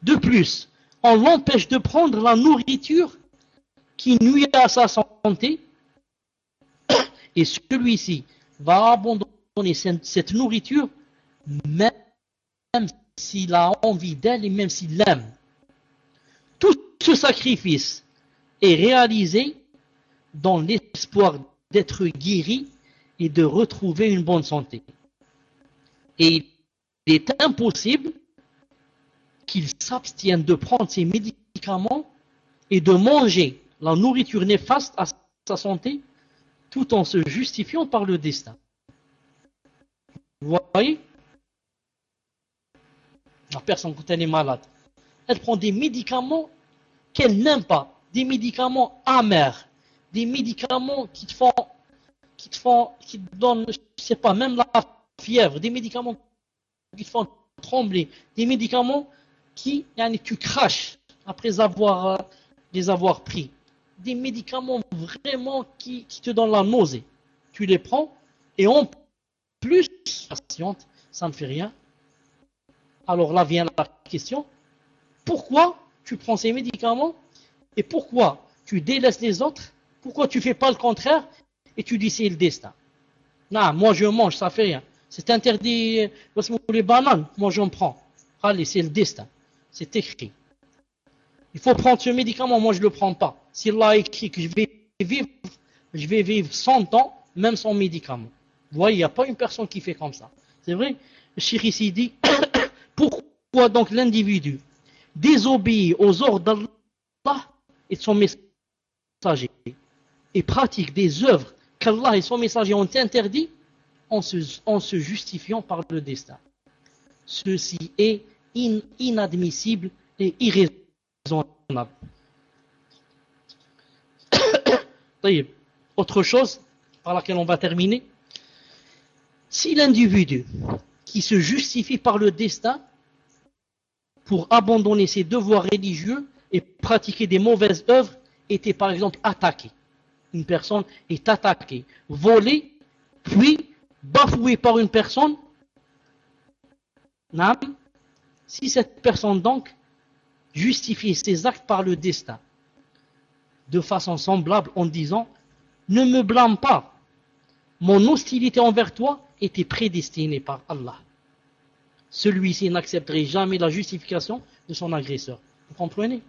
De plus, on l'empêche de prendre la nourriture qui nuit à sa santé, et celui-ci va abandonner cette nourriture même s'il a envie d'elle et même s'il l'aime. Ce sacrifice est réalisé dans l'espoir d'être guéri et de retrouver une bonne santé. Et il est impossible qu'il s'abstienne de prendre ses médicaments et de manger la nourriture néfaste à sa santé tout en se justifiant par le destin. Vous voyez? La personne, quand elle est malade, elle prend des médicaments qu'elle n'aime pas, des médicaments amers, des médicaments qui te font, qui te font, qui te donnent, je sais pas, même la fièvre, des médicaments qui te font trembler, des médicaments qui, tu craches après avoir, euh, les avoir pris. Des médicaments vraiment qui, te donnent la nausée. Tu les prends et en plus, patiente, ça ne fait rien. Alors là vient la question, pourquoi tu prends ces médicaments et pourquoi tu délaisses les autres Pourquoi tu fais pas le contraire et tu dis c'est le destin Non, moi je mange, ça fait rien. C'est interdit, les bananes, moi j'en prends. Allez, c'est le destin. C'est écrit. Il faut prendre ce médicament, moi je ne le prends pas. S'il a écrit que je vais vivre, je vais vivre 100 ans, même sans médicament. Vous voyez, il n'y a pas une personne qui fait comme ça. C'est vrai? Le ici dit, pourquoi donc l'individu désobéit aux ordres d'Allah et de son messager et pratique des œuvres qu'Allah et son messager ont interdit en se, en se justifiant par le destin. Ceci est inadmissible et irraisonnable. Autre chose par laquelle on va terminer. Si l'individu qui se justifie par le destin pour abandonner ses devoirs religieux et pratiquer des mauvaises œuvres était par exemple attaqué. Une personne est attaquée, volée, puis bafouée par une personne. Si cette personne donc justifie ses actes par le destin, de façon semblable en disant Ne me blâme pas, mon hostilité envers toi était prédestinée par Allah. Celui-ci n'accepterait jamais la justification de son agresseur. Vous comprenez?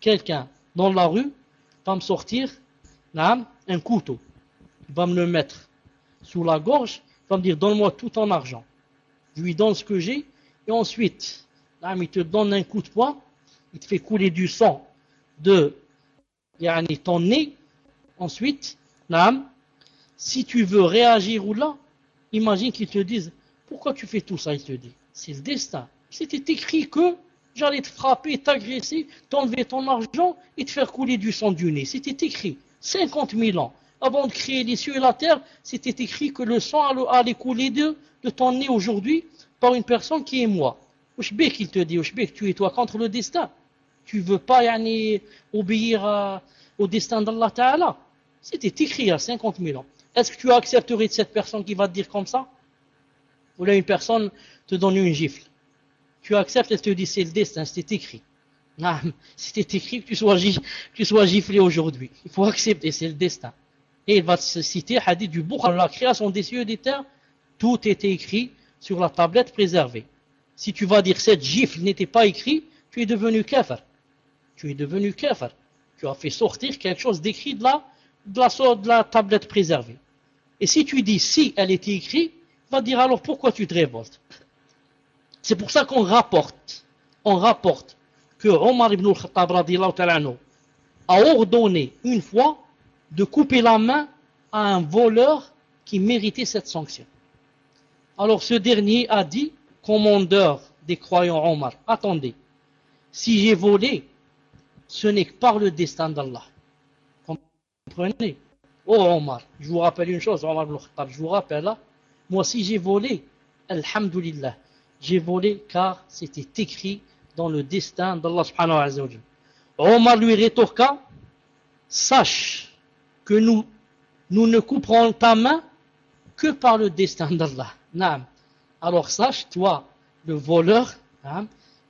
Quelqu'un dans la rue va me sortir un couteau, il va me le mettre sous la gorge, il va me dire Donne-moi tout ton argent. Je lui donne ce que j'ai, et ensuite, il te donne un coup de poing, il te fait couler du sang de ton nez. Ensuite, si tu veux réagir ou là, imagine qu'ils te disent Pourquoi tu fais tout ça? Il te dit C'est le destin. C'était écrit que j'allais te frapper, t'agresser, t'enlever ton argent et te faire couler du sang du nez. C'était écrit 50 000 ans. Avant de créer les cieux et la terre, c'était écrit que le sang allait couler de, ton nez aujourd'hui par une personne qui est moi. Oshbek, il te dit, Oshbek, tu es toi contre le destin. Tu veux pas yani, obéir au destin d'Allah Ta'ala. C'était écrit à 50 000 ans. Est-ce que tu accepterais de cette personne qui va te dire comme ça? Ou là, une personne te donne une gifle. Tu acceptes, elle te dit c'est le destin, c'est écrit. C'est écrit que tu sois, giflé aujourd'hui. Il faut accepter, c'est le destin. Et il va citer hadith du Bukhari, la création des cieux et des terres, tout était écrit sur la tablette préservée. Si tu vas dire cette gifle n'était pas écrit, tu es devenu kafir. Tu es devenu kafir. Tu as fait sortir quelque chose d'écrit de, la, de la tablette préservée. Et si tu dis si elle était écrite, va dire alors pourquoi tu te révoltes? C'est pour ça qu'on rapporte, on rapporte que Omar ibn al-Khattab a ordonné une fois de couper la main à un voleur qui méritait cette sanction. Alors ce dernier a dit, commandeur des croyants Omar, attendez, si j'ai volé, ce n'est que par le destin d'Allah. Comprenez? Oh Omar, je vous rappelle une chose, Omar je vous rappelle là, moi si j'ai volé, Alhamdulillah, j'ai volé car c'était écrit dans le destin d'Allah subhanahu wa ta'ala. Omar lui rétorqua, sache que nous, nous ne couperons ta main que par le destin d'Allah. Alors sache, toi, le voleur,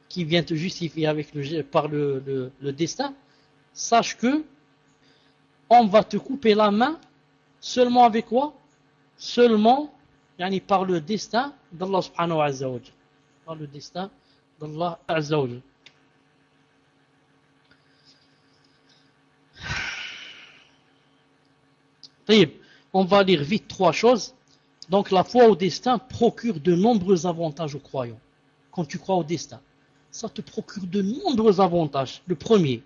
qui vient te justifier avec le, par le, destin, sache que on va te couper la main seulement avec quoi? Seulement par le destin d'Allah subhanahu wa ta'ala. Le destin d'Allah azza wa On va lire vite trois choses. Donc la foi au destin procure de nombreux avantages aux croyants. Quand tu crois au destin, ça te procure de nombreux avantages. Le premier,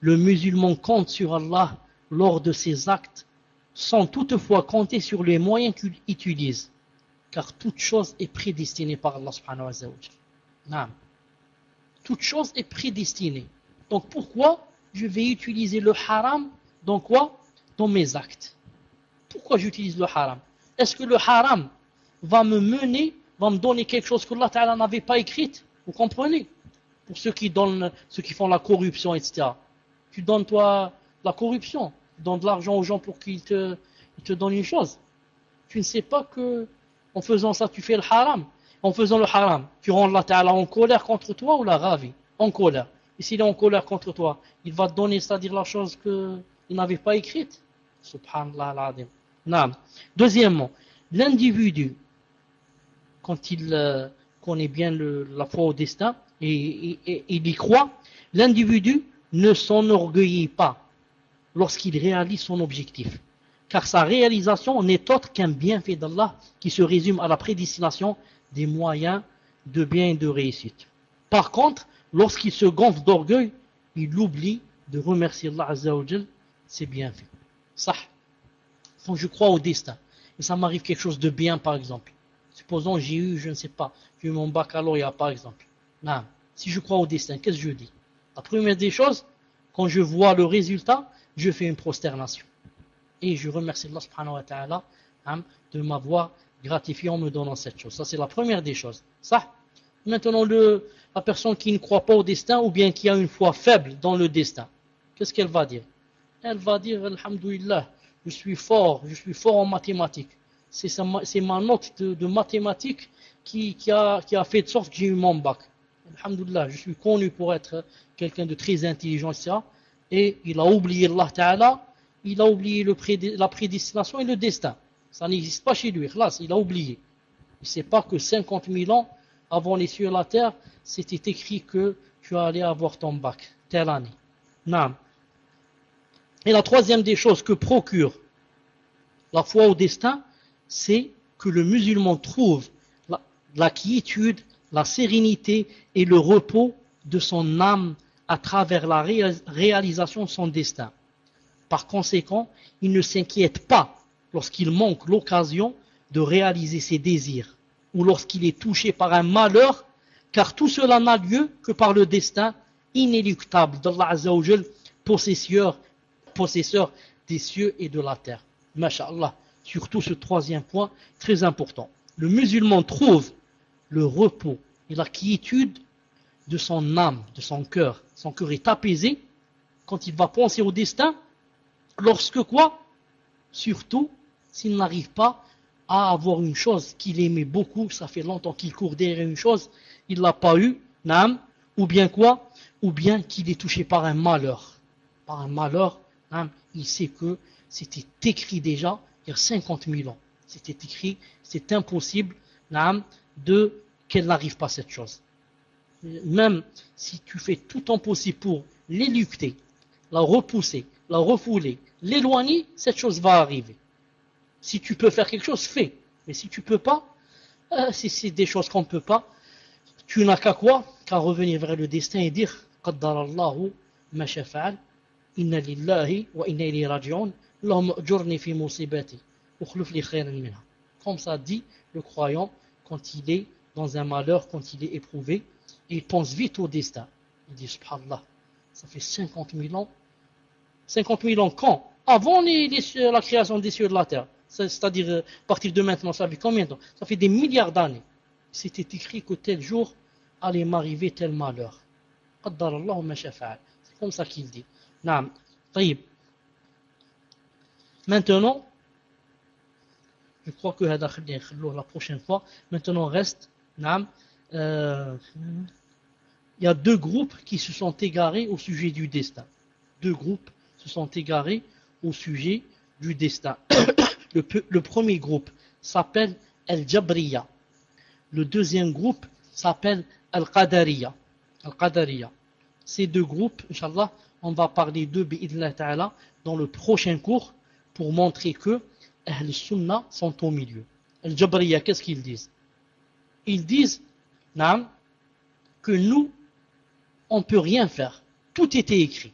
le musulman compte sur Allah lors de ses actes sans toutefois compter sur les moyens qu'il utilise, car toute chose est prédestinée par Allah subhanahu wa ta'ala. Toute chose est prédestinée. Donc pourquoi je vais utiliser le haram dans quoi? Dans mes actes. Pourquoi j'utilise le haram? Est-ce que le haram va me mener, va me donner quelque chose que Allah n'avait pas écrit Vous comprenez? Pour ceux qui donnent, font la corruption, etc. Tu donnes toi la corruption donnes de l'argent aux gens pour qu'ils te donnent une chose. Tu ne sais pas que en faisant ça, tu fais le haram. En faisant le haram, tu rends Allah Ta'ala en colère contre toi ou la ravi? En colère. Et s'il est en colère contre toi, il va te donner, c'est-à-dire la chose qu'il n'avait pas écrite. Subhanallah al Deuxièmement, l'individu, quand il euh, connaît bien la foi au destin et, et il y croit, l'individu ne s'enorgueillit pas lorsqu'il réalise son objectif. Car sa réalisation n'est autre qu'un bienfait d'Allah qui se résume à la prédestination des moyens de bien et de réussite. Par contre, lorsqu'il se gonfle d'orgueil, il oublie de remercier Allah Azza wa ses bienfaits. Ça, quand je crois au destin, et ça m'arrive quelque chose de bien par exemple. Supposons j'ai eu, je ne sais pas, j'ai eu mon baccalauréat par exemple. Non. Si je crois au destin, qu'est-ce que je dis? La première des choses, quand je vois le résultat, je fais une prosternation. Et je remercie Allah subhanahu wa ta'ala hein, de m'avoir gratifié en me donnant cette chose. Ça, c'est la première des choses. Ça. Maintenant, la personne qui ne croit pas au destin ou bien qui a une foi faible dans le destin, qu'est-ce qu'elle va dire? Elle va dire, Alhamdulillah, je suis fort, je suis fort en mathématiques. C'est ma note de, mathématiques qui, a, fait de sorte que j'ai eu mon bac. Alhamdulillah, je suis connu pour être quelqu'un de très intelligent, etc et il a oublié Allah Ta'ala, il a oublié la prédestination et le destin. Ça n'existe pas chez lui, il a oublié. Il ne sait pas que 50 000 ans avant les cieux et la terre, c'était écrit que tu allais avoir ton bac, telle année. Non. Et la troisième des choses que procure la foi au destin, c'est que le musulman trouve la quiétude, la sérénité et le repos de son âme à travers la réalisation de son destin. Par conséquent, il ne s'inquiète pas lorsqu'il manque l'occasion de réaliser ses désirs ou lorsqu'il est touché par un malheur, car tout cela n'a lieu que par le destin inéluctable d'Allah Azzawajal, possesseur, possesseur des cieux et de la terre. Masha'Allah. Surtout ce troisième point, très important. Le musulman trouve le repos et la quiétude de son âme, de son cœur. Son cœur est apaisé quand il va penser au destin, lorsque quoi? Surtout s'il n'arrive pas à avoir une chose qu'il aimait beaucoup, ça fait longtemps qu'il court derrière une chose, il l'a pas eu, nam, ou bien quoi? Ou bien qu'il est touché par un malheur. Par un malheur, nam, il sait que c'était écrit déjà il y a 50 000 ans. C'était écrit, c'est impossible, nam, de qu'elle n'arrive pas cette chose. Même si tu fais tout ton possible pour l'élucter, la repousser, la refouler, l'éloigner, cette chose va arriver. Si tu peux faire quelque chose, fais. Mais si tu peux pas, euh, si c'est des choses qu'on ne peut pas, tu n'as qu'à quoi Qu'à revenir vers le destin et dire. Comme ça dit le croyant quand il est dans un malheur, quand il est éprouvé, il pense vite au destin. Il dit Subhanallah, ça fait 50 000 ans. 50 000 ans quand Avant la création des cieux et de la terre. C'est-à-dire, euh, à partir de maintenant, ça fait combien de temps Ça fait des milliards d'années. C'était écrit que tel jour allait m'arriver tel malheur. C'est comme ça qu'il dit. Maintenant, je crois que la prochaine fois, maintenant reste, euh, il y a deux groupes qui se sont égarés au sujet du destin. Deux groupes se sont égarés au sujet du destin. Le, premier groupe s'appelle Al-Jabriya. Le deuxième groupe s'appelle Al-Qadariya. Al-Qadariya. Ces deux groupes, Inch'Allah, on va parler d'eux, ta'ala, dans le prochain cours pour montrer que Ahl Sunnah sont au milieu. Al-Jabriya, qu'est-ce qu'ils disent? Ils disent que nous, on ne peut rien faire. Tout était écrit.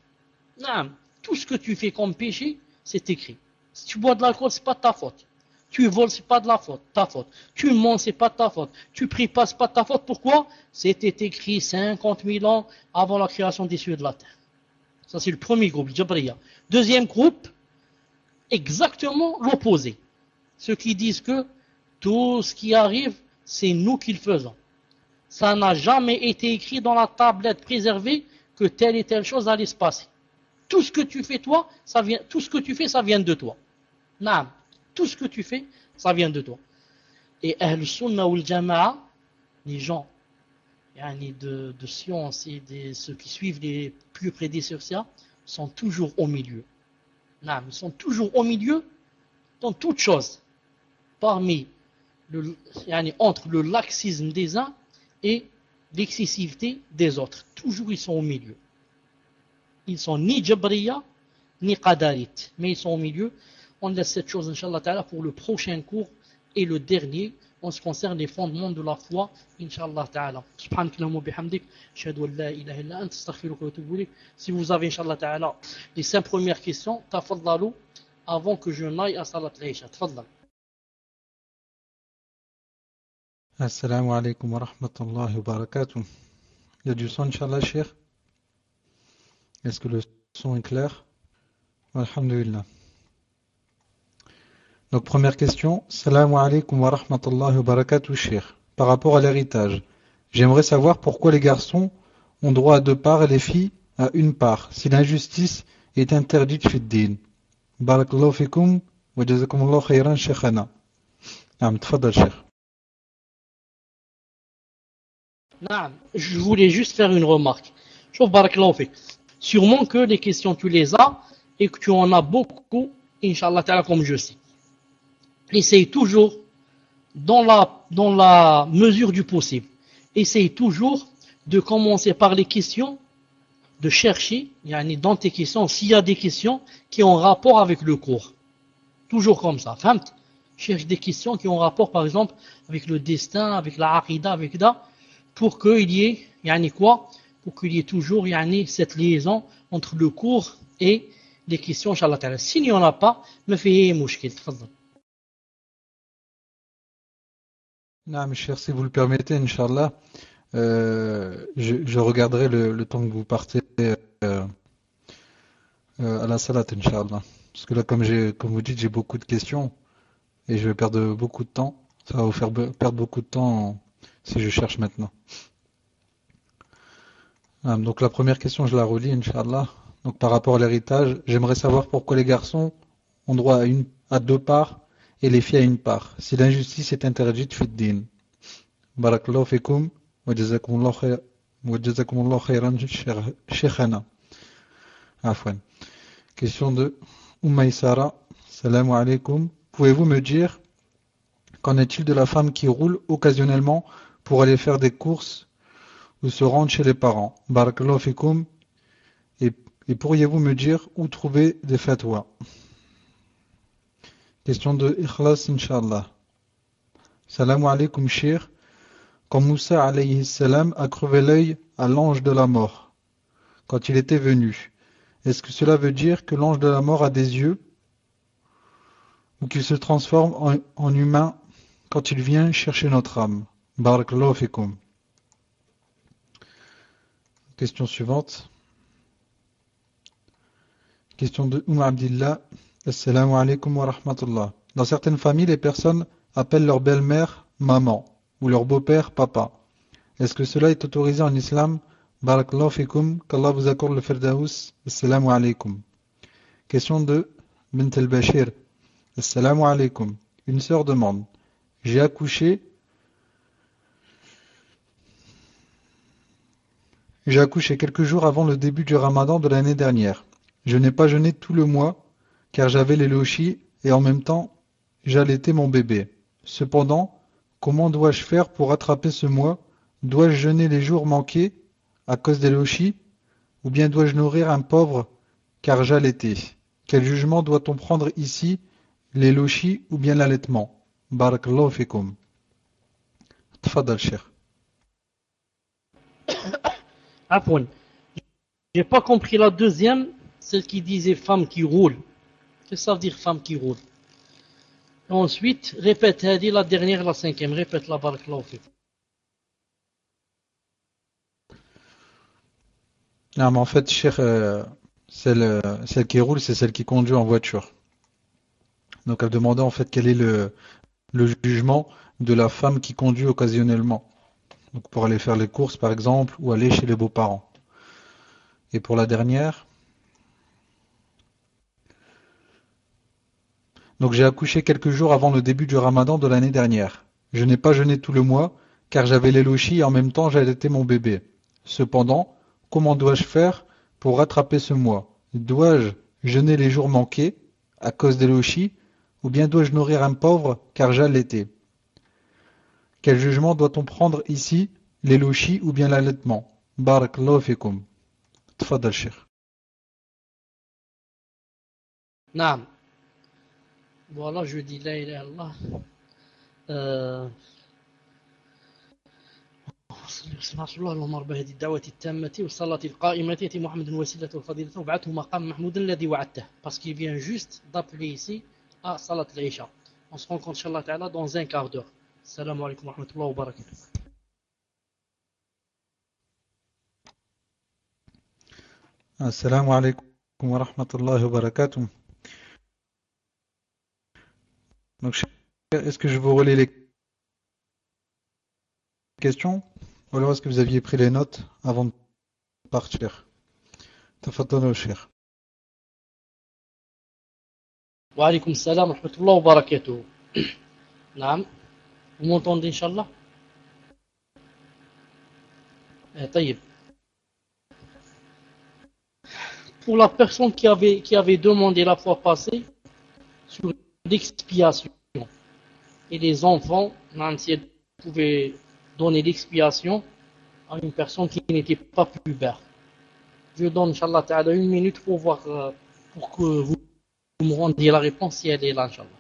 Tout ce que tu fais comme péché, c'est écrit. Si tu bois de l'alcool, c'est pas ta faute. Tu voles, c'est pas de la faute, ta faute. Tu mens, c'est pas ta faute. Tu pries pas, c'est pas ta faute. Pourquoi? C'était écrit 50 000 ans avant la création des cieux et de la terre. Ça, c'est le premier groupe, Jabriya. Deuxième groupe, exactement l'opposé. Ceux qui disent que tout ce qui arrive, c'est nous qui le faisons. Ça n'a jamais été écrit dans la tablette préservée que telle et telle chose allait se passer. Tout ce que tu fais toi, ça vient, tout ce que tu fais, ça vient de toi. Non, tout ce que tu fais, ça vient de toi. Et Ahl Sunnah ou Jama'a, les gens de, de science et des, ceux qui suivent les plus prédécesseurs, sont toujours au milieu. Non, ils sont toujours au milieu dans toutes choses. Parmi le, entre le laxisme des uns et l'excessivité des autres. Toujours ils sont au milieu. Ils sont ni Jabriya, ni Qadarit, mais ils sont au milieu. On laisse cette chose, Inch'Allah pour le prochain cours et le dernier en ce concerne les fondements de la foi, Inch'Allah ta'ala. Subhanakallahumma bihamdik, shahadu ilaha illa ant, astaghfiruka wa Si vous avez, Inch'Allah ta'ala, les cinq premières questions, tafaddalu, avant que je n'aille à Salat l'Aisha. Tafadal. Assalamu alaikum wa rahmatullahi wa barakatuh. Il y a du son, Inch'Allah, cher Est-ce que le son est clair? Alhamdulillah. Donc première question, Salam alaikum wa rahmatullahi wa barakatuh. Par rapport à l'héritage, j'aimerais savoir pourquoi les garçons ont droit à deux parts et les filles à une part, si l'injustice est interdite fit din. Barakallahu fikum wa jazakumullahu khayran shaykhana. Tfadal. Je voulais juste faire une remarque. Barakallahu fik. Sûrement que les questions tu les as et que tu en as beaucoup, Inch'Allah comme je sais essaye toujours, dans la, mesure du possible, essaye toujours de commencer par les questions, de chercher, dans tes questions, s'il y a des questions qui ont rapport avec le cours. Toujours comme ça. cherche des questions qui ont rapport, par exemple, avec le destin, avec la aqidah, avec da, pour qu'il y ait, yani quoi Pour qu'il y ait toujours, yani, cette liaison entre le cours et les questions, Inch'Allah S'il n'y en a pas, me fait mouchkil. Non, mes chers, si vous le permettez, Inch'Allah, euh, je, regarderai le, temps que vous partez euh, euh, à la salat, Inch'Allah. Parce que là, comme vous dites, j'ai beaucoup de questions et je vais perdre beaucoup de temps. Ça va vous faire perdre beaucoup de temps si je cherche maintenant. Ah, donc la première question, je la relis, Inch'Allah. Donc par rapport à l'héritage, j'aimerais savoir pourquoi les garçons ont droit à, une, à deux parts et les filles à une part, si l'injustice est interdite fit din. Barakallahu fikum wa jazakumullahu. Afwan. Question de Umaysara. Salam alaikum. Pouvez-vous me dire qu'en est-il de la femme qui roule occasionnellement pour aller faire des courses ou se rendre chez les parents Barakallahu. Et, pourriez-vous me dire où trouver des fatwas? Question de Ikhlas, Inch'Allah. Salam alaikum, shir. Quand Moussa alayhi salam a crevé l'œil à l'ange de la mort, quand il était venu, est-ce que cela veut dire que l'ange de la mort a des yeux? Ou qu'il se transforme en, humain quand il vient chercher notre âme? Barakallahu. Question suivante. Question de Oum Abdillah. Assalamu alaikum wa rahmatullah. Dans certaines familles, les personnes appellent leur belle-mère maman ou leur beau-père papa. Est-ce que cela est autorisé en islam? Barakallahu fikum, qu'Allah vous accorde le firdaus. Assalamu alaikum. Question de Bint al-Bashir. Assalamu alaikum. Une sœur demande J'ai accouché. J'ai accouché quelques jours avant le début du ramadan de l'année dernière. Je n'ai pas jeûné tout le mois car j'avais les lochis et en même temps j'allaitais mon bébé. Cependant, comment dois-je faire pour attraper ce mois? Dois-je jeûner les jours manqués à cause des lochis? Ou bien dois-je nourrir un pauvre car j'allaitais? Quel jugement doit-on prendre ici Les lochis ou bien l'allaitement? Barakallahu fikum. Cher. Afwan. J'ai pas compris la deuxième, celle qui disait femme qui roule. Qu'est-ce que ça veut dire femme qui roule? Ensuite, répète dit la dernière, la cinquième. Répète la barque Non, mais en fait, cher, euh, celle, celle qui roule, c'est celle qui conduit en voiture. Donc elle demandait en fait quel est le jugement de la femme qui conduit occasionnellement. Donc pour aller faire les courses par exemple ou aller chez les beaux-parents. Et pour la dernière, Donc j'ai accouché quelques jours avant le début du ramadan de l'année dernière. Je n'ai pas jeûné tout le mois, car j'avais les lochis et en même temps j'allaitais mon bébé. Cependant, comment dois-je faire pour rattraper ce mois? Dois-je jeûner les jours manqués, à cause des lochis, ou bien dois-je nourrir un pauvre, car j'allaitais? Quel jugement doit-on prendre ici, les lochis ou bien l'allaitement Barakallahu fikum. Tfadal, Naam. Voilà, je dis la ilaha illallah. Euh... سبحان الله اللهم رب هذه الدعوة التامة والصلاة القائمة يأتي محمد وسيلة وفضيلة وبعثه مقام محمود الذي وعدته parce qu'il vient juste d'appeler ici à Salat al-Isha on se rencontre Inch'Allah Ta'ala dans un quart d'heure Wa rahmatullahi wa barakatuh Assalamu alaikum wa rahmatullahi wa barakatuh Donc, est-ce que je vous relais les questions? Ou alors est-ce que vous aviez pris les notes avant de partir? Tafaddal cher. Wa alaykum wa rahmatullahi wa barakatuh. Naam. Vous m'entendez, Inch'Allah? Eh, Pour la personne qui avait, qui avait demandé la fois passée sur l'expiation. Et les enfants, elles pouvaient donner l'expiation à une personne qui n'était pas pubère. Je donne, Inch'Allah une minute pour voir, euh, pour que vous, me rendiez la réponse si elle est là, Inch'Allah.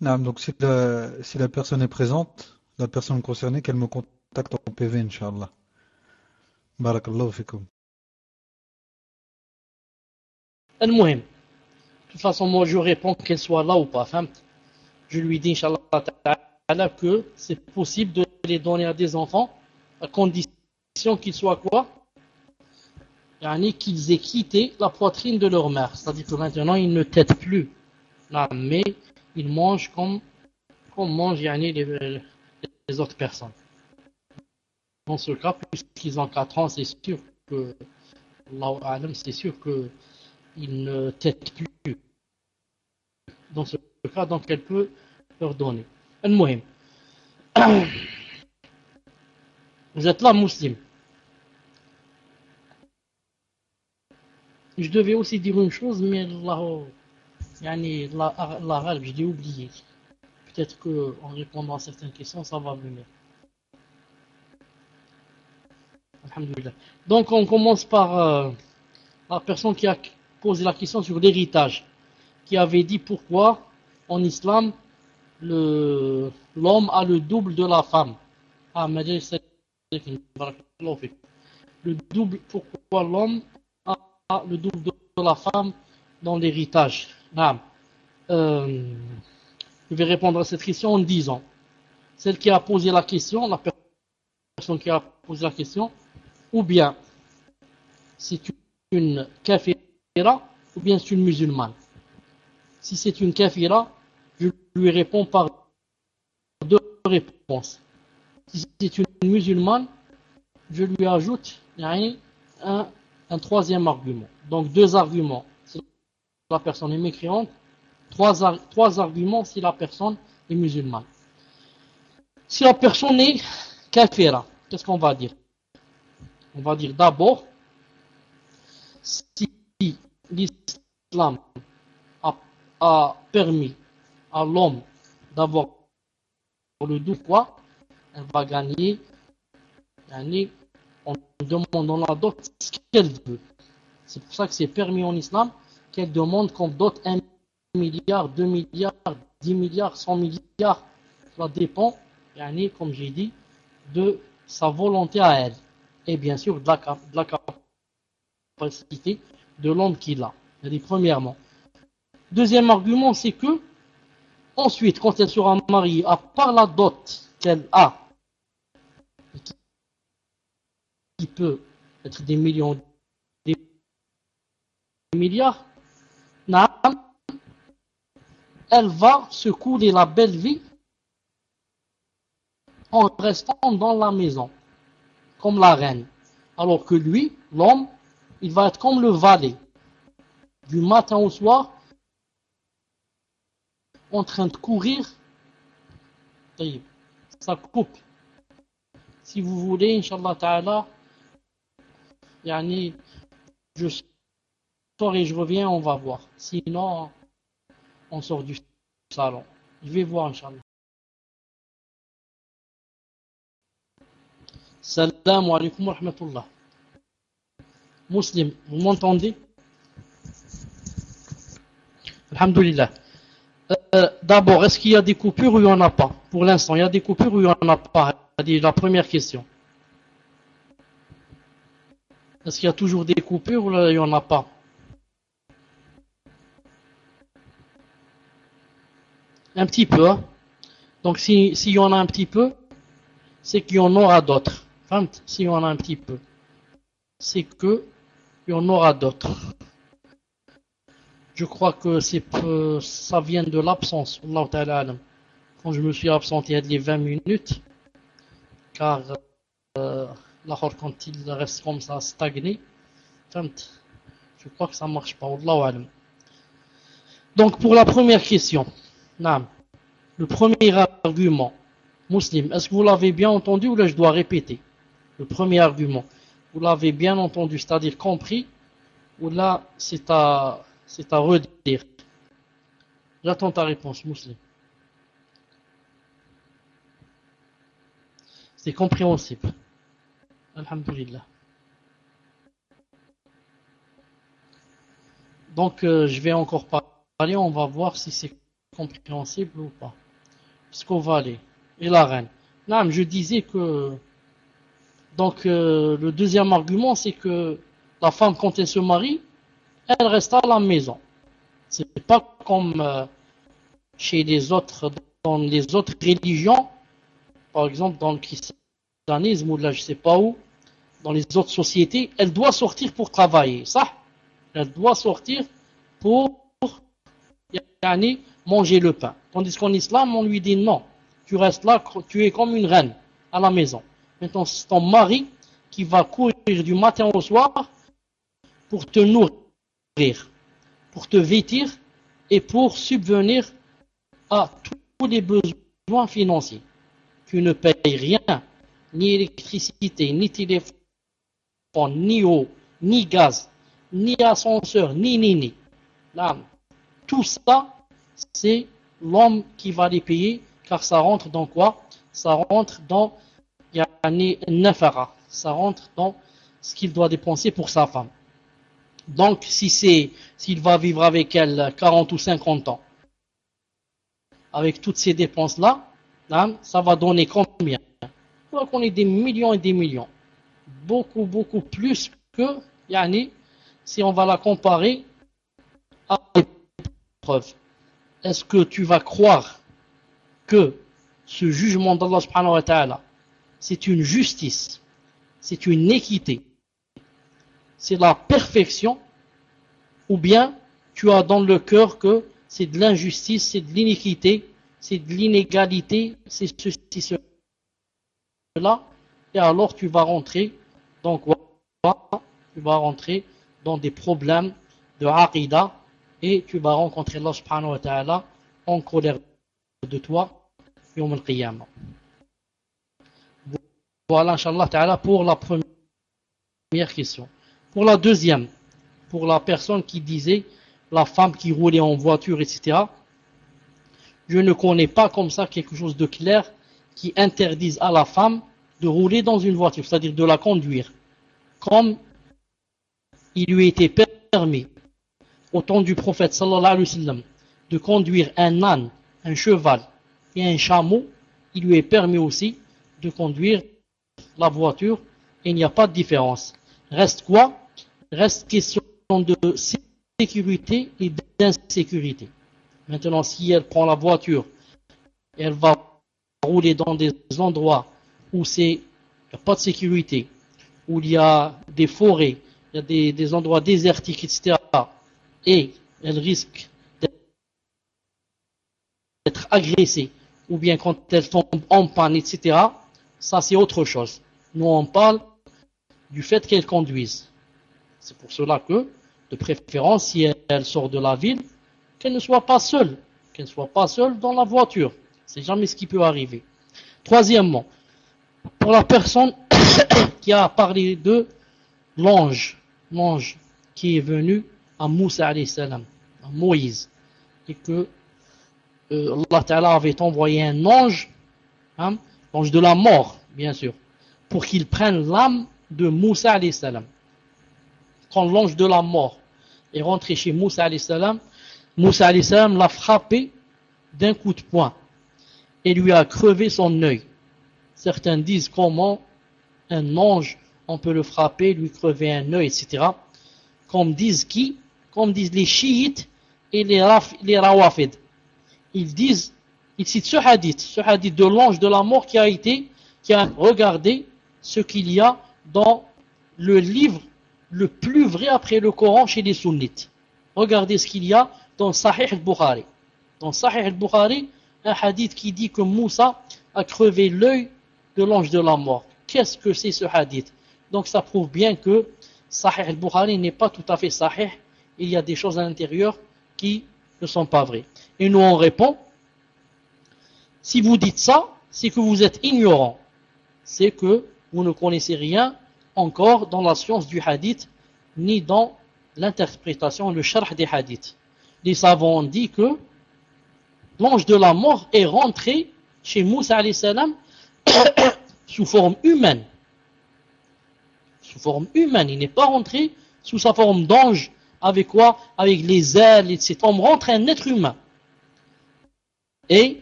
Donc si la, personne est présente, la personne concernée, qu'elle me contacte en PV, Inch'Allah. Barakallahu fikum. De toute façon, moi je réponds qu'elle soit là ou pas. Hein. Je lui dis, Inch'Allah, que c'est possible de les donner à des enfants, à condition qu'ils soient quoi? Qu'ils aient quitté la poitrine de leur mère. C'est-à-dire que maintenant, ils ne têtent plus. Non, mais ils mangent comme, mangent les, les autres personnes. Dans ce cas, puisqu'ils ont 4 ans, c'est sûr que, c'est sûr qu'ils ne têtent plus. dans ce cas, donc elle peut leur donner. Al-Muhim. Vous êtes là, musulman. Je devais aussi dire une chose, mais l'arabe, je l'ai oublié. Peut-être qu'en répondant à certaines questions, ça va venir. Donc on commence par euh, la personne qui a posé la question sur l'héritage, qui avait dit pourquoi en islam l'homme a le double de la femme. Ah, le double, pourquoi l'homme a le double de la femme dans l'héritage? Euh, Je vais répondre à cette question en disant, celle qui a posé la question, la personne qui a posé la question, ou bien c'est une kafira, ou bien c'est une musulmane. Si c'est une kafira, je lui réponds par deux réponses. Si c'est une musulmane, je lui ajoute un, troisième argument. Donc deux arguments la personne est mécréante, trois, arguments si la personne est musulmane. Si la personne est kafira, qu'est-ce qu'on va dire? On va dire d'abord, si l'islam a, permis à l'homme d'avoir le doux quoi, elle va gagner, gagner en demandant la dot ce qu'elle veut. C'est pour ça que c'est permis en islam qu'elle demande qu'on dote 1 milliard, 2 milliards, 10 milliards, 100 milliards. Ça dépend, comme j'ai dit, de sa volonté à elle. Et bien sûr de la, capacité de l'homme qu'il a. premièrement. Deuxième argument, c'est que ensuite, quand elle sera mariée, à part la dot qu'elle a, qui peut être des millions milliards, elle va se couler la belle vie en restant dans la maison, comme la reine. Alors que lui, l'homme, il va être comme le valet, du matin au soir, en train de courir. Ça coupe. Si vous voulez, Inch'Allah Ta'ala, je et je reviens, on va voir. Sinon, on sort du salon. Je vais voir, Inch'Allah. Salam alaikum wa rahmatullah. Muslim, vous m'entendez? Alhamdulillah. Euh, d'abord, est-ce qu'il y a des coupures ou il n'y en a pas? Pour l'instant, il y a des coupures ou il n'y en a pas? La première question. Est-ce qu'il y a toujours des coupures ou il n'y en a pas? Un petit peu. Hein. Donc s'il y en a un petit peu, c'est qu'il y en aura d'autres. S'il y en a un petit peu, c'est qu'il y en aura d'autres. Je crois que ça vient de l'absence. Quand je me suis absenté il y a les 20 minutes, car euh, quand il reste comme ça stagné, je crois que ça marche pas. Donc pour la première question, le premier argument, musulman, est-ce que vous l'avez bien entendu ou là je dois répéter? Le premier argument, vous l'avez bien entendu, c'est-à-dire compris, ou là c'est à, c'est à redire? J'attends ta réponse, musulman. C'est compréhensible. Alhamdulillah. Donc, euh, je vais encore parler, on va voir si c'est compréhensible ou pas. Puisqu'on va aller. Et la reine. Non, je disais que. Donc, euh, le deuxième argument, c'est que la femme, quand elle se marie, elle reste à la maison. C'est pas comme euh, chez les autres, dans les autres religions, par exemple dans le christianisme ou là, je sais pas où, dans les autres sociétés, elle doit sortir pour travailler. Ça, elle doit sortir pour manger le pain. Tandis qu'en islam, on lui dit non, tu restes là, tu es comme une reine à la maison. Maintenant, c'est ton mari qui va courir du matin au soir pour te nourrir, pour te vêtir et pour subvenir à tous les besoins financiers. Tu ne payes rien, ni électricité, ni téléphone, ni eau, ni gaz, ni ascenseur, ni ni ni. tout ça, c'est l'homme qui va les payer, car ça rentre dans quoi? Ça rentre dans yani, nafara, ça rentre dans ce qu'il doit dépenser pour sa femme. Donc, si c'est, s'il va vivre avec elle 40 ou 50 ans, avec toutes ces dépenses-là, ça va donner combien? Qu'on ait des millions et des millions. Beaucoup, beaucoup plus que, yani, si on va la comparer à l'épreuve. Est-ce que tu vas croire que ce jugement d'Allah subhanahu wa ta'ala, c'est une justice, c'est une équité, c'est la perfection, ou bien tu as dans le cœur que c'est de l'injustice, c'est de l'iniquité, c'est de l'inégalité, c'est ceci, cela, et alors tu vas rentrer dans quoi? Tu vas rentrer dans des problèmes de aqidah et tu vas rencontrer Allah subhanahu wa ta'ala en colère de toi yom al-qiyamah. Voilà, inshallah ta'ala, pour la première question. Pour la deuxième, pour la personne qui disait, la femme qui roulait en voiture, etc., je ne connais pas comme ça quelque chose de clair qui interdise à la femme de rouler dans une voiture, c'est-à-dire de la conduire, comme il lui était permis au temps du prophète sallallahu alayhi wa sallam de conduire un âne, un cheval et un chameau, il lui est permis aussi de conduire la voiture et il n'y a pas de différence. Reste quoi? Reste question de sécurité et d'insécurité. Maintenant, si elle prend la voiture, elle va rouler dans des endroits où c'est n'y a pas de sécurité, où il y a des forêts, il y a des, des endroits désertiques, etc. Et elle risque d'être agressée, ou bien quand elle tombe en panne, etc. Ça, c'est autre chose. Nous, on parle du fait qu'elle conduise. C'est pour cela que, de préférence, si elle sort de la ville, qu'elle ne soit pas seule, qu'elle ne soit pas seule dans la voiture. C'est jamais ce qui peut arriver. Troisièmement, pour la personne qui a parlé de l'ange, l'ange qui est venu à Moussa salam, à Moïse, et que euh, Allah avait envoyé un ange, hein, l'ange de la mort, bien sûr, pour qu'il prenne l'âme de Moussa salam. Quand l'ange de la mort est rentré chez Moussa salam, Moussa salam l'a frappé d'un coup de poing et lui a crevé son œil. Certains disent comment un ange, on peut le frapper, lui crever un œil, etc. Comme disent qui Comme disent les chiites et les, les rawafid. Ils disent, ils citent ce hadith, ce hadith de l'ange de la mort qui a été, qui a regardé ce qu'il y a dans le livre le plus vrai après le Coran chez les sunnites. Regardez ce qu'il y a dans Sahih al-Bukhari. Dans Sahih al-Bukhari, un hadith qui dit que Moussa a crevé l'œil de l'ange de la mort. Qu'est-ce que c'est ce hadith? Donc ça prouve bien que Sahih al-Bukhari n'est pas tout à fait Sahih. Il y a des choses à l'intérieur qui ne sont pas vraies. Et nous on répond, si vous dites ça, c'est que vous êtes ignorant. C'est que vous ne connaissez rien encore dans la science du hadith, ni dans l'interprétation, le sharh des hadiths. Les savants ont dit que l'ange de la mort est rentré chez Moussa sous forme humaine. Sous forme humaine. Il n'est pas rentré sous sa forme d'ange. Avec quoi? Avec les ailes, etc. On rentre un être humain. Et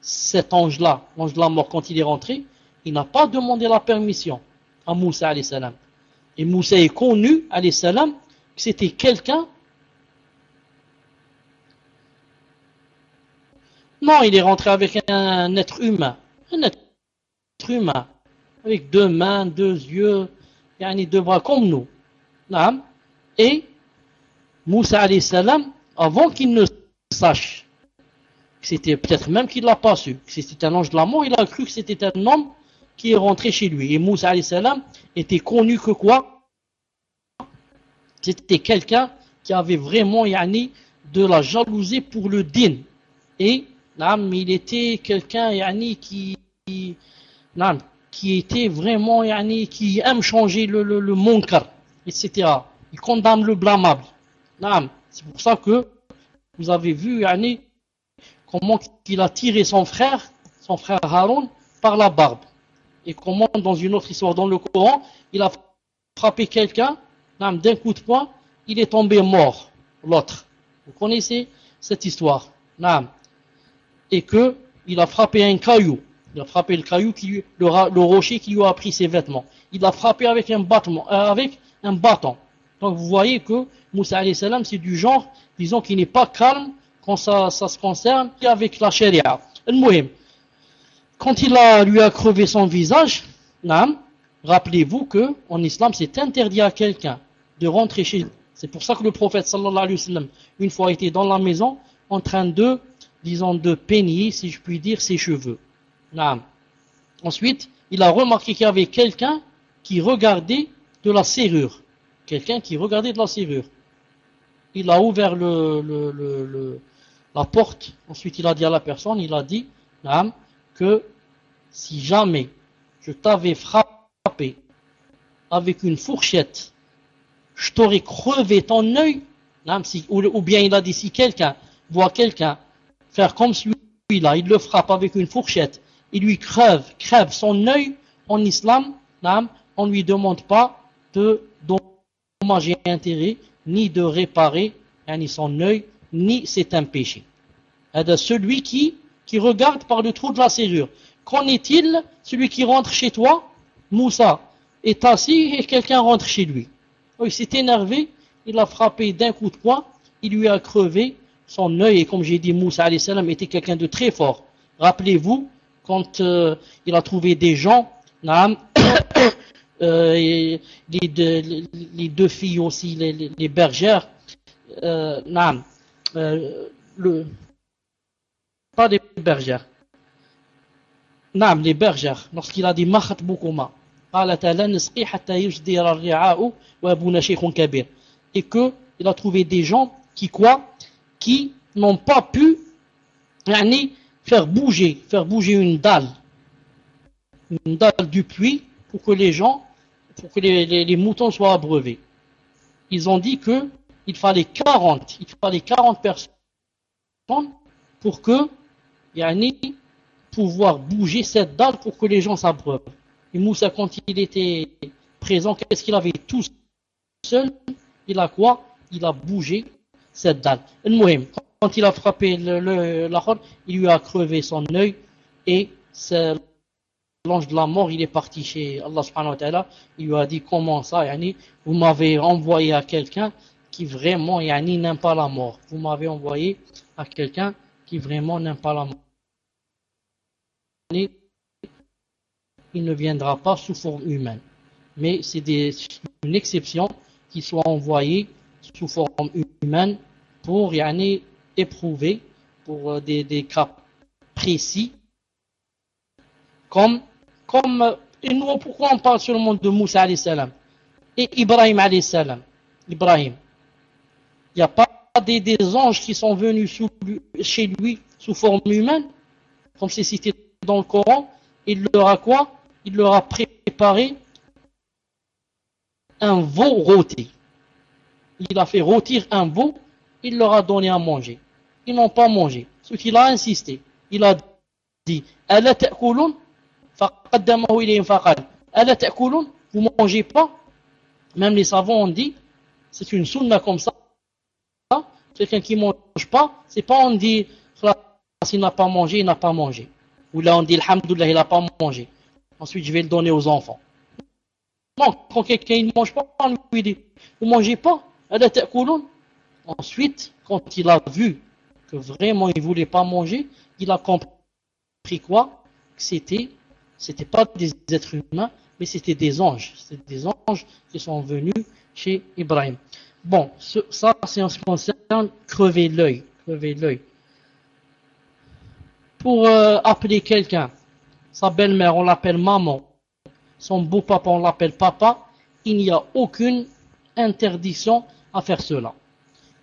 cet ange-là, l'ange de la mort, quand il est rentré, il n'a pas demandé la permission à Moussa salam. Et Moussa est connu, salam, que c'était quelqu'un Non, il est rentré avec un être humain. Un être humain. Avec deux mains, deux yeux, et deux bras comme nous. Et Moussa salam, avant qu'il ne sache, c'était peut-être même qu'il l'a pas su, que c'était un ange de la mort, il a cru que c'était un homme qui est rentré chez lui. Et Moussa salam était connu que quoi? C'était quelqu'un qui avait vraiment yani, de la jalousie pour le din. Et il était quelqu'un yani, qui, qui était vraiment yani, qui aime changer le, le, etc. Il condamne le blâmable. C'est pour ça que vous avez vu yani, comment il a tiré son frère, son frère Haroun, par la barbe. Et comment, dans une autre histoire dans le Coran, il a frappé quelqu'un, d'un coup de poing, il est tombé mort, l'autre. Vous connaissez cette histoire Et que il a frappé un caillou. Il a frappé le caillou, qui, le, rocher qui lui a pris ses vêtements. Il a frappé avec un, bâton, euh, avec un bâton. Donc vous voyez que Moussa salam c'est du genre, disons, qui n'est pas calme quand ça, se concerne avec la charia. Quand il a, lui a crevé son visage, rappelez-vous que en islam c'est interdit à quelqu'un de rentrer chez lui. C'est pour ça que le prophète sallallahu alayhi wa une fois était dans la maison en train de, disons, de peigner, si je puis dire, ses cheveux. Ensuite, il a remarqué qu'il y avait quelqu'un qui regardait de la serrure. Quelqu'un qui regardait de la serrure. Il a ouvert le, la porte. Ensuite, il a dit à la personne, il a dit, que si jamais je t'avais frappé avec une fourchette, je t'aurais crevé ton œil, ou, bien il a dit si quelqu'un voit quelqu'un faire comme celui-là, il le frappe avec une fourchette, il lui crève, crève son œil, en islam, on ne lui demande pas de dommager intérêt, ni de réparer son œil, ni c'est un péché. Celui qui, qui regarde par le trou de la serrure. Qu'en est-il celui qui rentre chez toi? Moussa est assis et quelqu'un rentre chez lui. Oh, il s'est énervé, il a frappé d'un coup de poing, il lui a crevé son œil et comme j'ai dit, Moussa salam était quelqu'un de très fort. Rappelez-vous, quand euh, il a trouvé des gens, euh, les, deux, filles aussi, les, bergères, euh, le, pas des bergères, les bergères, lorsqu'il a dit Bukuma, et que il a trouvé des gens qui quoi? Qui n'ont pas pu faire bouger faire bouger une dalle. Une dalle du puits pour que les gens pour que les, moutons soient abreuvés ils ont dit que il fallait 40 il fallait 40 personnes pour que yani, pouvoir bouger cette dalle pour que les gens s'abreuvent. Et Moussa, quand il était présent, qu'est-ce qu'il avait tout seul? Il a quoi? Il a bougé cette dalle. Quand il a frappé la robe, il lui a crevé son œil et l'ange de la mort, il est parti chez Allah subhanahu wa ta'ala, il lui a dit comment ça, yani, vous m'avez envoyé à quelqu'un qui vraiment yani, n'aime pas la mort. Vous m'avez envoyé à quelqu'un qui vraiment n'aime pas la mort il ne viendra pas sous forme humaine. Mais c'est une exception qu'il soit envoyé sous forme humaine pour y éprouver pour euh, des, cas précis. Comme, comme, et nous, pourquoi on parle seulement de Moussa salam et Ibrahim salam Ibrahim. Il n'y a pas des, des, anges qui sont venus chez lui sous forme humaine, comme c'est cité dans le Coran, il leur a quoi? Il leur a préparé un veau rôti. Il a fait rôtir un veau, il leur a donné à manger. Ils n'ont pas mangé. Ce qu'il a insisté, il a dit Vous mangez pas Même les savants ont dit c'est une sunna comme ça. Quelqu'un qui ne mange pas, c'est pas on dit s'il n'a pas mangé, il n'a pas mangé. Ou là on dit Alhamdoulilah, il n'a pas mangé. Ensuite je vais le donner aux enfants. Quand quelqu'un ne mange pas, on lui dit Vous mangez pas? Ensuite, quand il a vu que vraiment il ne voulait pas manger, il a compris quoi? C'était, c'était pas des êtres humains, mais c'était des anges. C'était des anges qui sont venus chez Ibrahim. Bon, ça c'est en ce qui concerne crever l'œil. Crever l'œil pour euh, appeler quelqu'un. Sa belle-mère, on l'appelle maman. Son beau-papa, on l'appelle papa. Il n'y a aucune interdiction à faire cela.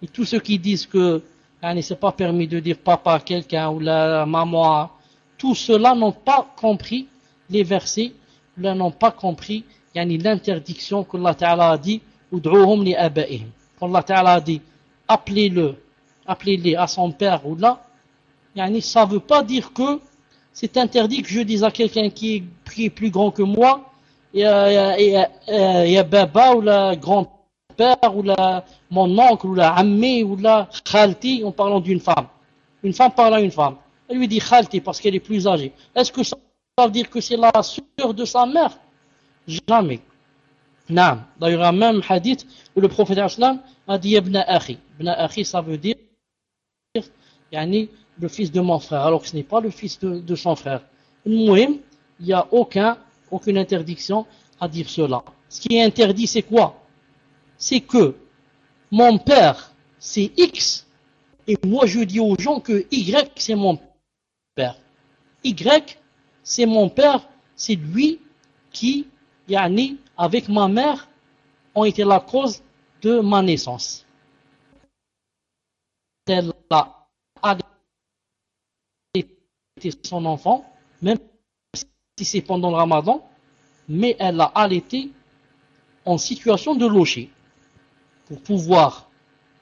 et tous ceux qui disent que ce c'est pas permis de dire papa à quelqu'un ou la maman, tous ceux-là n'ont pas compris les versets, ils n'ont pas compris l'interdiction qu'Allah Ta'ala a dit li Allah Ta'ala a dit appelez-le, appelez-les à son père ou là, ça ne veut pas dire que c'est interdit que je dise à quelqu'un qui est plus grand que moi, il y a baba ou la grand-père ou la, mon oncle ou la ammi ou la khalti en parlant d'une femme. Une femme parle à une femme. Elle lui dit khalti parce qu'elle est plus âgée. Est-ce que ça veut dire que c'est la sœur de sa mère Jamais. Non. D'ailleurs, a même hadith où le prophète a dit Ibn Akhi. Ibn Akhi, ça veut dire yani, le fils de mon frère, alors que ce n'est pas le fils de, de son frère. il n'y a aucun, aucune interdiction à dire cela. Ce qui est interdit, c'est quoi? C'est que mon père, c'est X, et moi je dis aux gens que Y, c'est mon père. Y, c'est mon père, c'est lui qui, yani, avec ma mère, ont été la cause de ma naissance. Elle a son enfant, même si c'est pendant le ramadan, mais elle l'a allaité en situation de locher. Pour pouvoir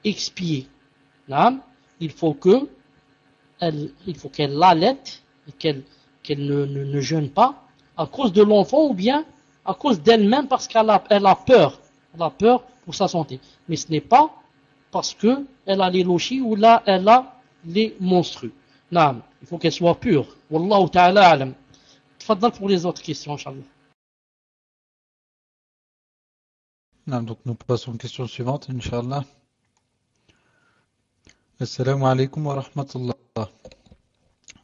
expier il faut il faut qu'elle l'allaite et qu'elle qu'elle ne, ne, jeûne pas à cause de l'enfant ou bien à cause d'elle-même parce qu'elle a, elle a peur. Elle a peur pour sa santé. Mais ce n'est pas parce que elle a les lochis ou là elle a les monstrueux. Non, il faut qu'elle soit pure. Wallahu ta'ala alam. Tfaddal pour les autres questions, Inch'Allah. Donc nous passons aux questions suivantes, Inch'Allah. Assalamu alaikum wa rahmatullah.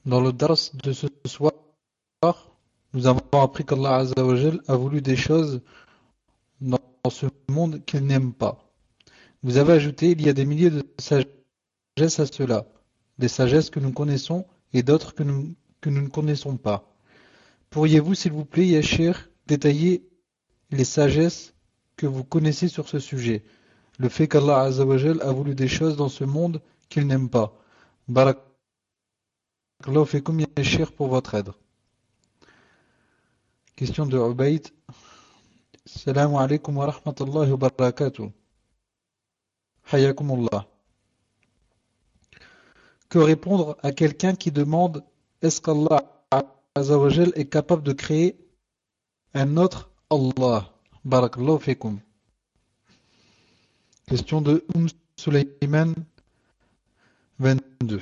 Dans le dars de ce soir, nous avons appris qu'Allah a voulu des choses dans ce monde qu'il n'aime pas. Vous avez ajouté, il y a des milliers de sagesse à cela des sagesses que nous connaissons et d'autres que nous, que nous ne connaissons pas. Pourriez-vous, s'il vous plaît, Yachir, détailler les sagesses que vous connaissez sur ce sujet? Le fait qu'Allah a voulu des choses dans ce monde qu'il n'aime pas. Barakallahu Yachir pour votre aide. Question de Ubaid. Salam alaikum wa rahmatullahi wa barakatuh. Hayakumullah que répondre à quelqu'un qui demande est-ce qu'Allah est capable de créer un autre Allah? Barakallahu fikum. Question de Um Sulayman 22.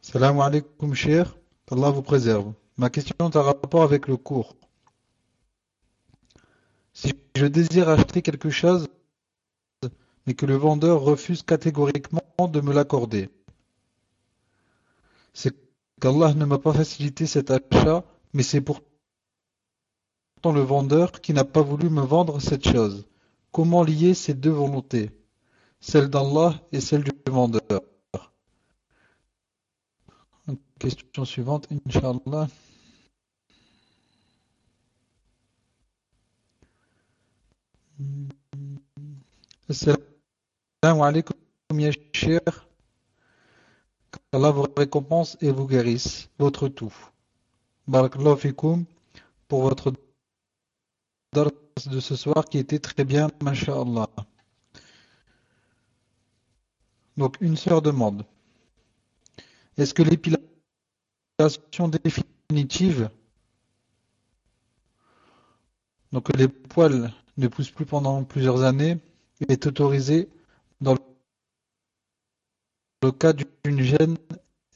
Salam alaikum cher, Allah vous préserve. Ma question est en rapport avec le cours. Si je désire acheter quelque chose mais que le vendeur refuse catégoriquement de me l'accorder. C'est qu'Allah ne m'a pas facilité cet achat, mais c'est pourtant le vendeur qui n'a pas voulu me vendre cette chose. Comment lier ces deux volontés, celle d'Allah et celle du vendeur Question suivante, Inch'Allah. Salam alaikum, ya. Allah vous récompense et vous guérisse, votre tout. Barakallahu fikum pour votre dars de ce soir qui était très bien, masha'Allah. Donc une seule demande. Est-ce que l'épilation définitive, donc les poils ne poussent plus pendant plusieurs années, est autorisée dans le cas d'une gêne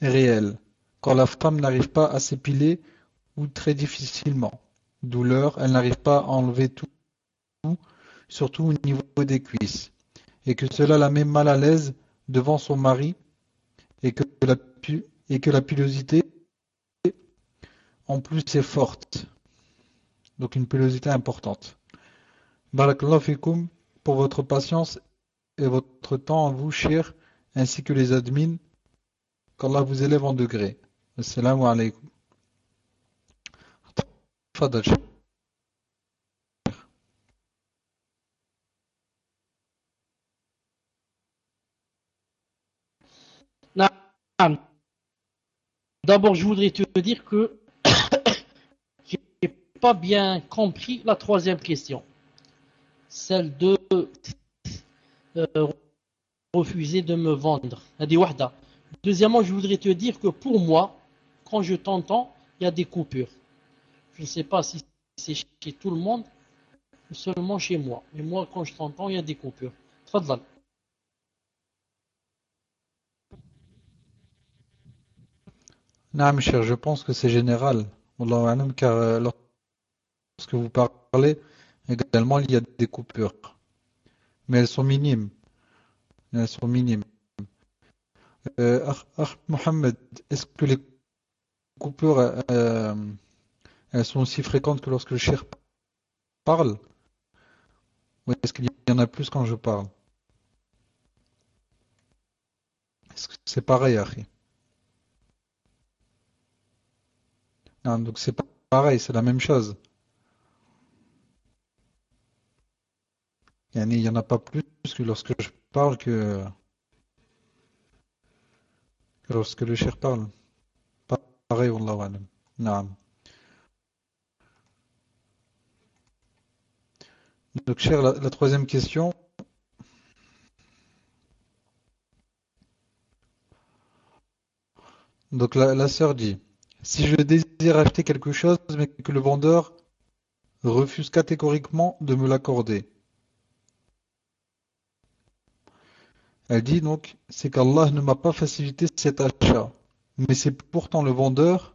réelle, quand la femme n'arrive pas à s'épiler ou très difficilement, douleur, elle n'arrive pas à enlever tout, surtout au niveau des cuisses, et que cela la met mal à l'aise devant son mari, et que la pilosité en plus est forte, donc une pilosité importante. Barakallahu pour votre patience et votre temps à vous, chers, ainsi que les admins. Qu'Allah vous élève en degré. Assalamu alaikum. D'abord, je voudrais te dire que je n'ai pas bien compris la troisième question. Celle de euh, refuser de me vendre. Deuxièmement, je voudrais te dire que pour moi, quand je t'entends, il y a des coupures. Je ne sais pas si c'est chez tout le monde seulement chez moi. Mais moi, quand je t'entends, il y a des coupures. Tfadlal. Non, cher, je pense que c'est général. car euh, lorsque vous parlez, également, il y a des coupures. Mais elles sont minimes. Elles sont minimes. Euh, Mohamed, est-ce que les coupures euh, elles sont aussi fréquentes que lorsque le cher parle? Ou est-ce qu'il y en a plus quand je parle? Est-ce que c'est pareil, Harry Non, donc c'est pareil, c'est la même chose. Il n'y en a pas plus que lorsque je parle que, lorsque le cher parle. Pareil, Wallahu alam. Non. Donc, cher, la, troisième question. Donc, la, la sœur dit Si je désire acheter quelque chose, mais que le vendeur refuse catégoriquement de me l'accorder, elle dit donc c'est qu'Allah ne m'a pas facilité cet achat, mais c'est pourtant le vendeur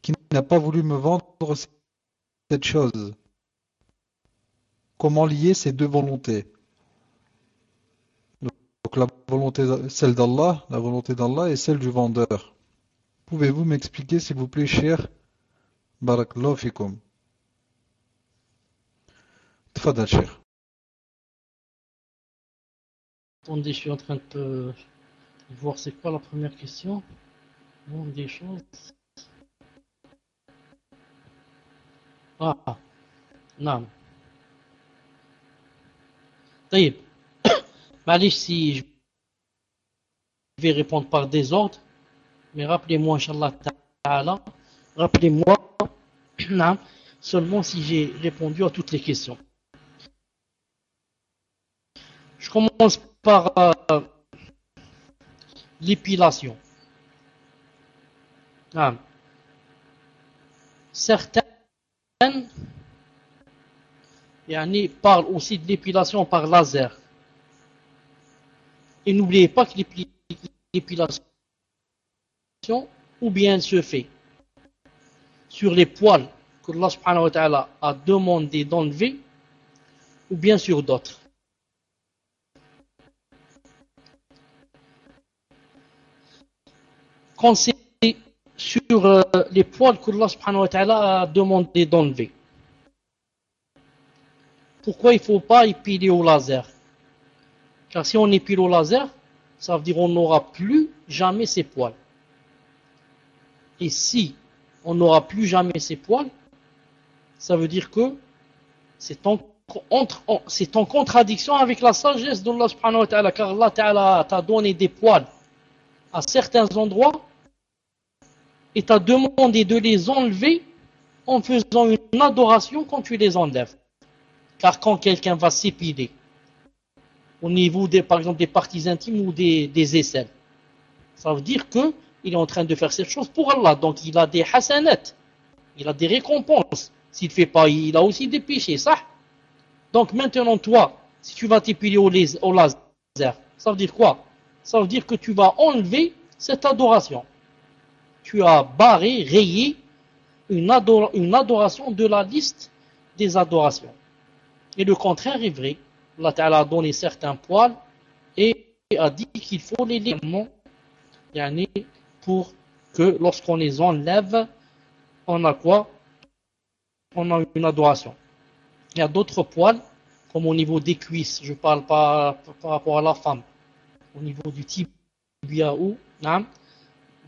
qui n'a pas voulu me vendre cette chose. Comment lier ces deux volontés? Donc la volonté, celle d'Allah, la volonté d'Allah et celle du vendeur. Pouvez-vous m'expliquer s'il vous plaît, cher Barakallahu fikum? Attendez, je suis en train de voir c'est quoi la première question. Bon, des choses. Ah, non. طيب معليش si je vais répondre par désordre mais rappelez-moi inchallah ta'ala rappelez-moi seulement si j'ai répondu à toutes les questions je commence par euh, l'épilation certaines yani, parle aussi de l'épilation par laser. Et n'oubliez pas que l'épilation, ou bien se fait sur les poils que Allah a demandé d'enlever, ou bien sur d'autres. C'est sur euh, les poils que Allah subhanahu wa ta'ala a demandé d'enlever, pourquoi il ne faut pas épiler au laser? Car si on épile au laser, ça veut dire qu'on n'aura plus jamais ses poils. Et si on n'aura plus jamais ses poils, ça veut dire que c'est en, en, contradiction avec la sagesse d'Allah subhanahu wa ta'ala, car Allah ta'ala t'a donné des poils à certains endroits et t'a demandé de les enlever en faisant une adoration quand tu les enlèves. Car quand quelqu'un va s'épiler, au niveau des, par exemple des parties intimes ou des, des aisselles, ça veut dire qu'il est en train de faire cette chose pour Allah. Donc il a des hasanat, il a des récompenses. S'il ne fait pas, il a aussi des péchés, ça. Donc maintenant, toi, si tu vas t'épiler au laser, ça veut dire quoi? Ça veut dire que tu vas enlever cette adoration. Tu as barré, rayé une, adoration de la liste des adorations. Et le contraire est vrai. Allah Ta'ala a donné certains poils et a dit qu'il faut les légalement pour que lorsqu'on les enlève, on a quoi? On a une adoration. Il y a d'autres poils, comme au niveau des cuisses, je parle pas par rapport à la femme, au niveau du tibia ou,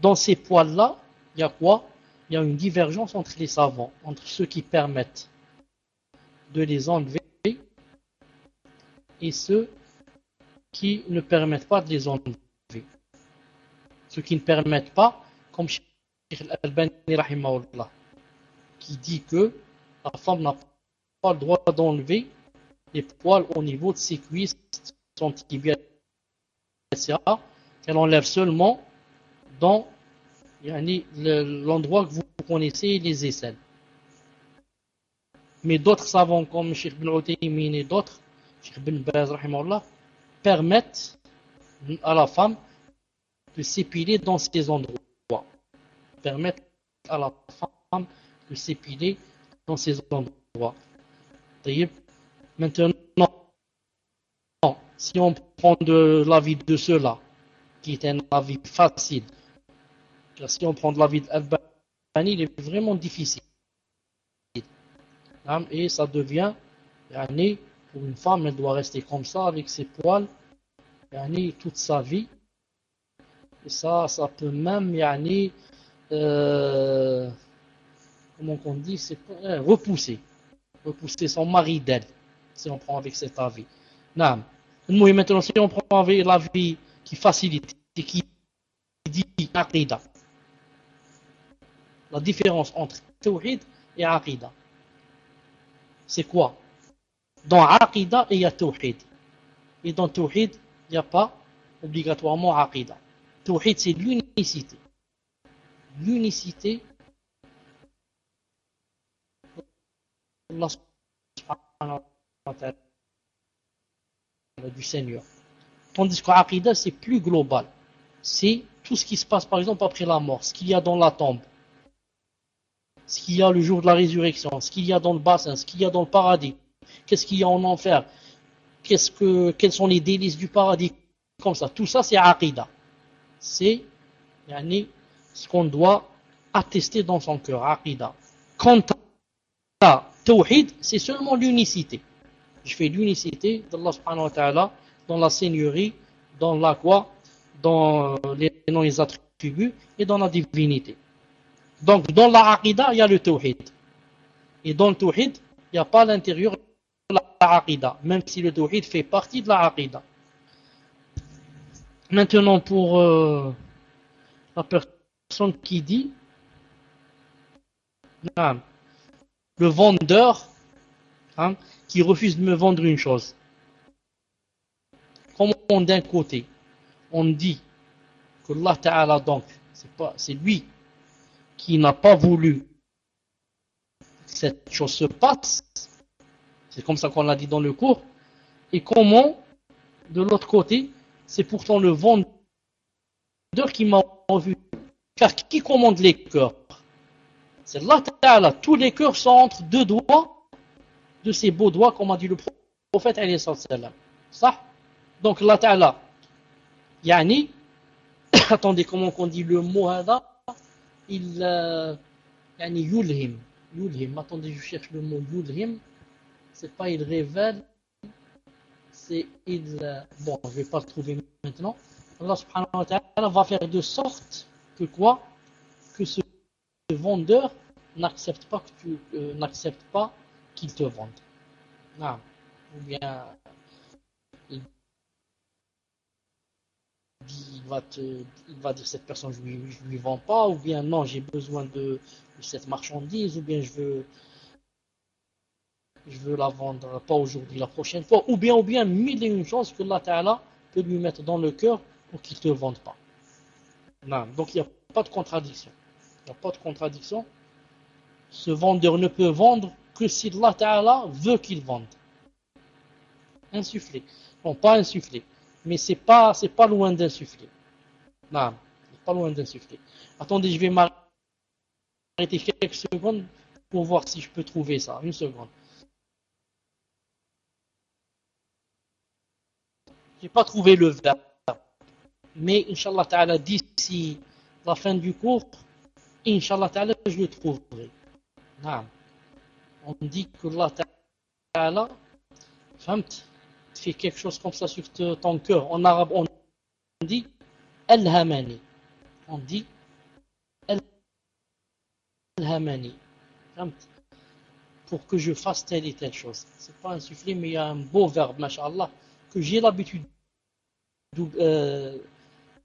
dans ces poils-là, il y a quoi? Il y a une divergence entre les savants, entre ceux qui permettent de les enlever et ceux qui ne permettent pas de les enlever. ce qui ne permettent pas, comme Sheikh Al-Albani qui dit que la femme n'a pas le droit d'enlever les poils au niveau de ses cuisses, son etc. qu'elle enlève seulement dans l'endroit que vous connaissez, les aisselles. Mais d'autres savants comme Sheikh Utaymin et d'autres, Sheikh bin Baz, permettent à la femme de s'épiler dans ces endroits. Permettent à la femme de s'épiler dans ces endroits. Maintenant, si on prend de l'avis de cela, qui est un avis facile, car si on prend de l'avis d'Albani, il est vraiment difficile. Et ça devient, pour une femme, elle doit rester comme ça, avec ses poils, toute sa vie. Et ça, ça peut même, euh, comment on dit, euh, repousser, repousser son mari d'elle, si on prend avec cet avis. Maintenant, si on prend avec l'avis qui facilite, qui dit la différence entre Tawhid et Aqida, c'est quoi? Dans Aqida, il y a Tawhid. Et dans Tawhid, il n'y a pas obligatoirement Aqida. Tawhid, c'est l'unicité. L'unicité du Seigneur. Tandis qu'Aqidah, c'est plus global. C'est tout ce qui se passe, par exemple, après la mort, ce qu'il y a dans la tombe, ce qu'il y a le jour de la résurrection, ce qu'il y a dans le bassin, ce qu'il y a dans le paradis, qu'est-ce qu'il y a en enfer, qu'est-ce que, quels sont les délices du paradis, comme ça. Tout ça, c'est Aqidah. C'est ce qu'on doit attester dans son cœur, Aqidah. Quant à Tawhid, c'est seulement l'unicité. Je fais l'unicité d'Allah subhanahu wa dans la seigneurie, dans la quoi, dans les les attributs et dans la divinité. Donc, dans la Aqidah, il y a le Tawhid. Et dans le Tawhid, il n'y a pas l'intérieur de la Aqidah, même si le Tawhid fait partie de la Aqidah. Maintenant, pour euh, la personne qui dit, le vendeur hein, qui refuse de me vendre une chose. Comme d'un côté, on dit que Allah Ta'ala donc, c'est lui qui n'a pas voulu que cette chose se passe, c'est comme ça qu'on l'a dit dans le cours, et comment, de l'autre côté, c'est pourtant le vendeur qui m'a vu. Car qui commande les cœurs? C'est Allah Ta'ala. Tous les cœurs sont entre deux doigts de ces beaux doigts, comme a dit le prophète. Ça? Donc Allah Ta'ala. Yani, attendez, comment on dit le mot il euh, yani yulhim yulhim. Attendez je cherche le mot yulhim. C'est pas il révèle c'est il euh, bon je vais pas le trouver maintenant. Allah subhanahu va faire de sorte que quoi? Que ce vendeur n'accepte pas que tu euh, pas qu'il te vende. Non. ou bien il va dire cette personne je lui, lui vends pas, ou bien non, j'ai besoin de, cette marchandise, ou bien je veux, veux la vendre pas aujourd'hui, la prochaine fois, ou bien, ou bien mille et une choses que Allah Ta'ala peut lui mettre dans le cœur pour qu'il ne te vende pas. Non, donc il n'y a pas de contradiction. Il n'y a pas de contradiction. Ce vendeur ne peut vendre que si Allah Ta'ala veut qu'il vende. Insufflé. Non, pas insufflé mais c'est pas pas loin d'insuffler. Non, c'est pas loin d'insuffler. Attendez, je vais m'arrêter quelques secondes pour voir si je peux trouver ça. Une seconde. J'ai pas trouvé le verbe, mais Inch'Allah Ta'ala d'ici la fin du cours, Inch'Allah Ta'ala je le trouverai. Non. On dit que Allah Ta'ala, fais quelque chose comme ça sur ton cœur. En arabe, on dit Al-Hamani. On dit Al-Hamani. Pour que je fasse telle et telle chose. C'est pas insufflé, mais il y a un beau verbe, mashallah, que j'ai l'habitude euh,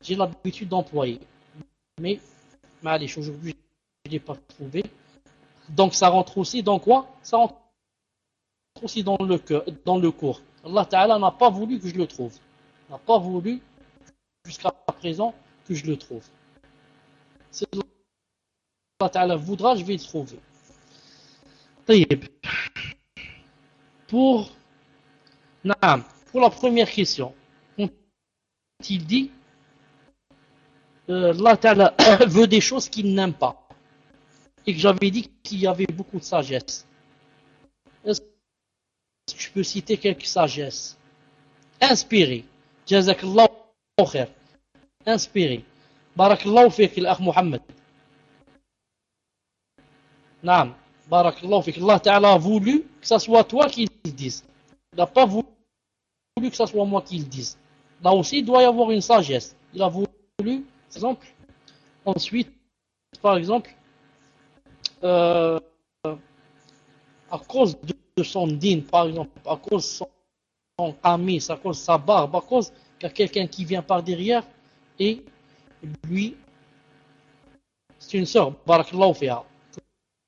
j'ai l'habitude d'employer. mais, allez, aujourd'hui, je ne l'ai pas trouvé. Donc ça rentre aussi dans quoi? Ça rentre aussi dans le, dans le cours. Allah Ta'ala n'a pas voulu que je le trouve. N'a pas voulu, jusqu'à présent, que je le trouve. Si Allah Ta'ala voudra, je vais le trouver. Pour, pour la première question, il dit euh, Allah Ta'ala veut des choses qu'il n'aime pas. Et que j'avais dit qu'il y avait beaucoup de sagesse. Est-ce je peux citer quelques sagesses Inspiré. Jazakallah khair. Inspiré. Barakallahu fik, l'akh Muhammad. Naam. Barakallahu fik. Allah Ta'ala a voulu que ce soit toi qui le dise. Il n'a pas voulu que ce soit moi qui le dise. Là aussi, il doit y avoir une sagesse. Il a voulu, par exemple, ensuite, par exemple, euh, à cause de, son dîne, par exemple, à cause de son ami, à cause de sa barbe, à cause qu'il y a quelqu'un qui vient par derrière et lui, c'est une sœur, barakallahu fiha,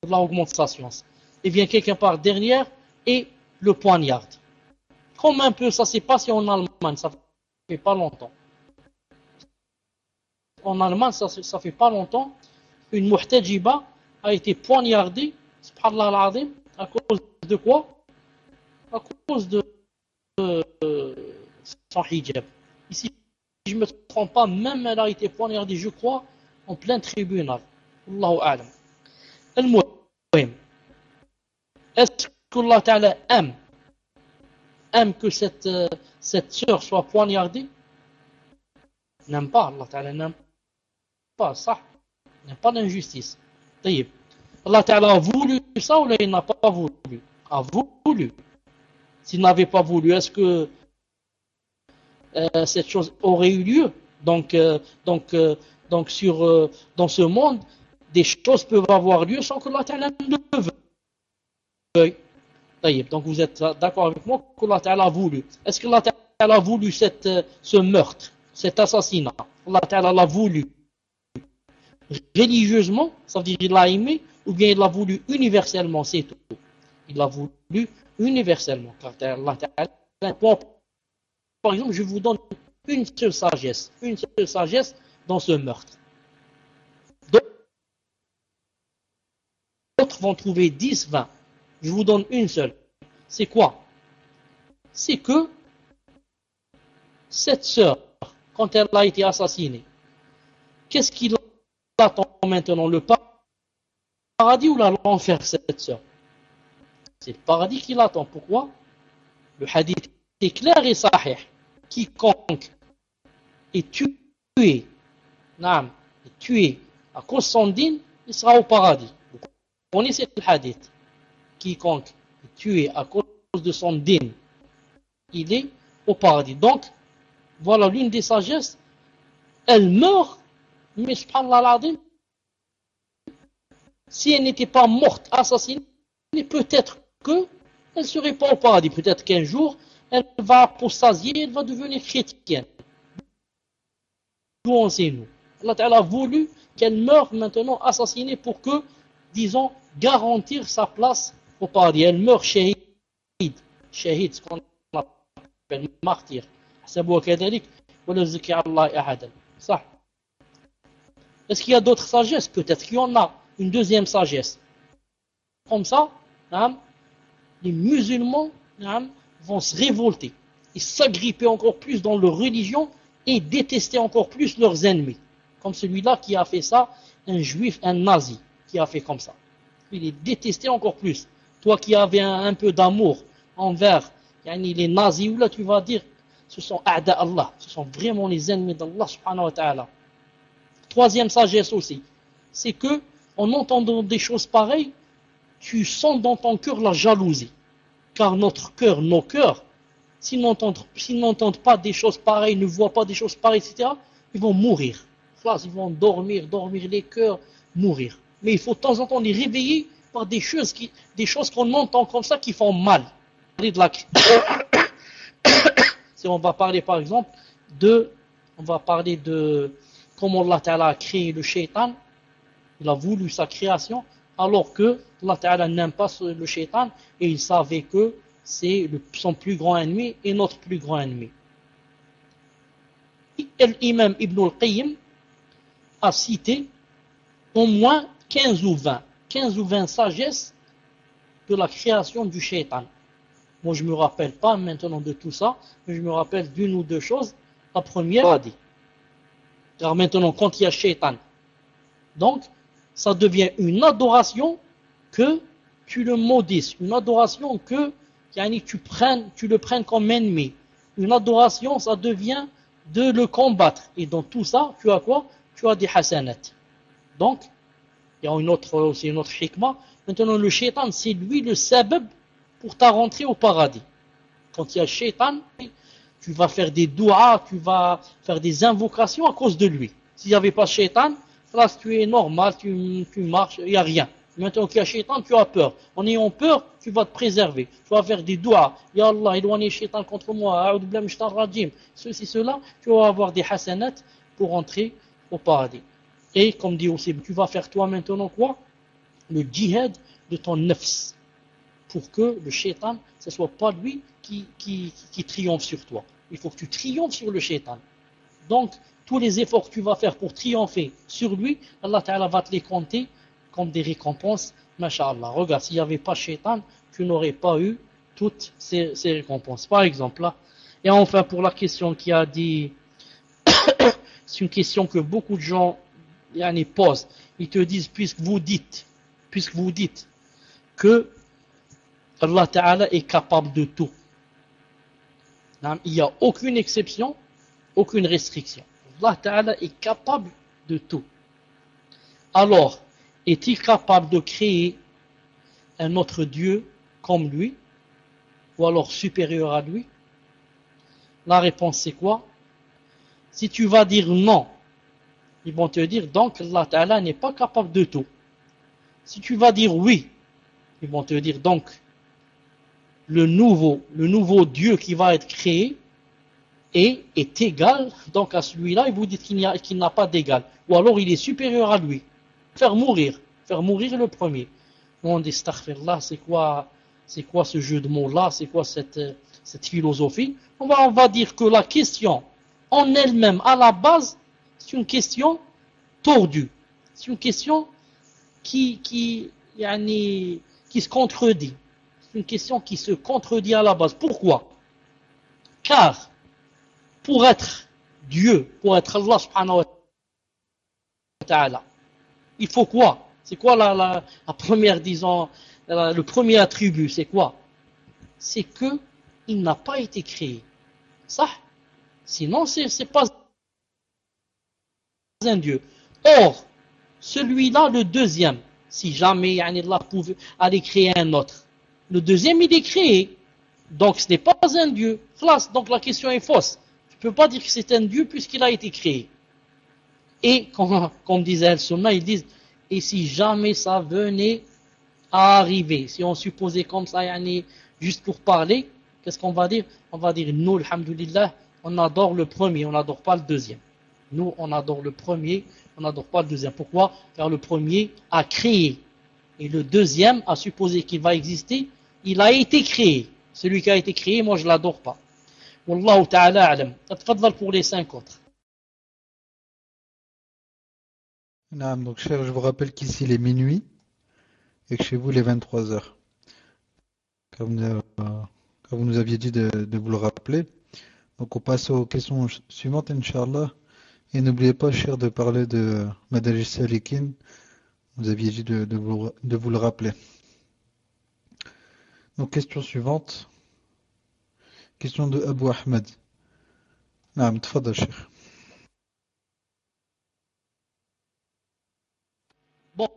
la augmente sa science. Et vient quelqu'un par derrière et le poignarde. Comme un peu ça s'est passé en Allemagne, ça fait pas longtemps. En Allemagne, ça, fait pas longtemps, une muhtajiba a été poignardée, subhanallah al à cause de quoi? À cause de, son hijab. Ici, si je ne me trompe pas, même elle a été poignardée, je crois, en plein tribunal. Allahu a'lam. Est-ce que Allah Ta'ala aime, aime que cette, cette sœur soit poignardée? N'aime pas, Allah Ta'ala n'aime pas ça. N'aime pas d'injustice. Allah Ta'ala a voulu ça ou il n'a pas voulu? A voulu. S'il n'avait pas voulu, est-ce que euh, cette chose aurait eu lieu? Donc, euh, donc, euh, donc sur, dans ce monde, des choses peuvent avoir lieu sans que Allah Ta'ala ne le veuille. Donc vous êtes d'accord avec moi que Allah Ta'ala a voulu. Est-ce que Allah a voulu cette, ce meurtre, cet assassinat? Allah Ta'ala l'a voulu religieusement, ça veut dire qu'il l'a aimé, ou bien il l'a voulu universellement, c'est tout. Il l'a voulu universellement. Car par exemple, je vous donne une seule sagesse, une seule sagesse dans ce meurtre. D'autres vont trouver 10, 20. Je vous donne une seule. C'est quoi? C'est que cette sœur, quand elle a été assassinée, qu'est-ce qu'il attend maintenant? Le paradis ou l'enfer, cette sœur? C'est le paradis qui l'attend. Pourquoi? Le hadith est clair et sahih. Quiconque est tué, naam, est tué à cause de son dîne, il sera au paradis. Vous connaissez le hadith Quiconque est tué à cause de son dîne, il est au paradis. Donc, voilà l'une des sagesses. Elle meurt mais subhanallah si elle n'était pas morte, assassinée, peut-être que elle se répand au paradis. Peut-être qu'un jour, elle va apostasier, elle va devenir chrétienne. D'où enseigne-nous Allah Ta'ala a voulu qu'elle meure maintenant assassinée pour que, disons, garantir sa place au paradis. Elle meurt shahid. Shahid, ce qu'on appelle martyr. Est-ce qu'il y a d'autres sagesses? Peut-être qu'il y en a une deuxième sagesse. Comme ça, hein, les musulmans vont se révolter et s'agripper encore plus dans leur religion et détester encore plus leurs ennemis. Comme celui-là qui a fait ça, un juif, un nazi, qui a fait comme ça. Il est détesté encore plus. Toi qui avais un, peu d'amour envers les nazis, là tu vas dire, ce sont A'da Allah, ce sont vraiment les ennemis d'Allah. Troisième sagesse aussi, c'est que en entendant des choses pareilles, tu sens dans ton cœur la jalousie. Car notre cœur, nos cœurs, s'ils n'entendent pas des choses pareilles, ne voient pas des choses pareilles, etc., ils vont mourir. Ils vont dormir, dormir les cœurs, mourir. Mais il faut de temps en temps les réveiller par des choses qui, des choses qu'on entend comme ça qui font mal. on va parler par exemple de, on va parler de, comment Allah a créé le shaitan, il a voulu sa création, alors que Allah Ta'ala n'aime pas le shaitan et il savait que c'est son plus grand ennemi et notre plus grand ennemi. L'imam Ibn al-Qayyim a cité au moins 15 ou 20, 15 ou 20 sagesses de la création du shaitan. Moi, je ne me rappelle pas maintenant de tout ça, mais je me rappelle d'une ou deux choses. La première, dit. Car maintenant, quand il y a shaitan, donc, ça devient une adoration que tu le maudisses, une adoration que tu, prennes, tu le prennes comme ennemi. Une adoration, ça devient de le combattre. Et dans tout ça, tu as quoi? Tu as des hasanat. Donc, il y a une autre, aussi une autre hikmah. Maintenant, le shaitan, c'est lui le sabab pour ta rentrée au paradis. Quand il y a shaitan, tu vas faire des doigts, tu vas faire des invocations à cause de lui. S'il n'y avait pas shaitan, là, tu es normal, tu, tu marches, il n'y a rien. Maintenant qu'il y a shaitan, tu as peur. En ayant peur, tu vas te préserver. Tu vas faire des doigts. Ya Allah, éloignez shaitan contre moi. Ceci, cela, tu vas avoir des hasanat pour entrer au paradis. Et comme dit aussi, tu vas faire toi maintenant quoi? Le djihad de ton nefs. Pour que le shaitan, ce ne soit pas lui qui, qui, qui triomphe sur toi. Il faut que tu triomphes sur le shaitan. Donc, tous les efforts que tu vas faire pour triompher sur lui, Allah Ta'ala va te les compter comme des récompenses. Masha'Allah. Regarde, s'il n'y avait pas shaitan, tu n'aurais pas eu toutes ces, récompenses. Par exemple, là. Et enfin, pour la question qui a dit, c'est une question que beaucoup de gens yani, posent. Ils te disent, puisque vous dites, puisque vous dites que Allah Ta'ala est capable de tout. Il n'y a aucune exception, aucune restriction. Allah est capable de tout. Alors, est-il capable de créer un autre Dieu comme lui, ou alors supérieur à lui? La réponse c'est quoi? Si tu vas dire non, ils vont te dire donc Allah n'est pas capable de tout. Si tu vas dire oui, ils vont te dire donc le nouveau, le nouveau Dieu qui va être créé est, est égal donc à celui-là et vous dites qu'il n'a pas d'égal. Ou alors il est supérieur à lui faire mourir, faire mourir le premier. On dit là, c'est quoi, c'est quoi ce jeu de mots-là, c'est quoi cette, cette philosophie? On va, on va dire que la question en elle-même, à la base, c'est une question tordue. C'est une question qui, qui, yani, qui se contredit. C'est une question qui se contredit à la base. Pourquoi? Car, pour être Dieu, pour être Allah subhanahu wa ta'ala, il faut quoi? C'est quoi la, la, première, disons, le premier attribut? C'est quoi? C'est que il n'a pas été créé. Ça Sinon, c'est n'est pas un Dieu. Or, celui-là, le deuxième, si jamais Allah pouvait aller créer un autre, le deuxième, il est créé. Donc, ce n'est pas un Dieu. Donc, la question est fausse. Ne peux pas dire que c'est un Dieu puisqu'il a été créé. Et comme, comme disait El ils disent, et si jamais ça venait à arriver, si on supposait comme ça, juste pour parler, qu'est-ce qu'on va dire? On va dire, nous, alhamdulillah, on adore le premier, on n'adore pas le deuxième. Nous, on adore le premier, on n'adore pas le deuxième. Pourquoi? Car le premier a créé. Et le deuxième a supposé qu'il va exister, il a été créé. Celui qui a été créé, moi je l'adore pas. Wallahu ta'ala alam. pour les cinq autres. donc cher, je vous rappelle qu'ici il est minuit et que chez vous il est 23 heures. Comme, euh, comme vous nous aviez dit de, vous le rappeler. Donc on passe aux questions suivantes, Inch'Allah. Et n'oubliez pas, cher, de parler de Madajis Salikin. Vous aviez dit de, vous, de vous le rappeler. Donc question suivante. Question de Abou Ahmed. Bon,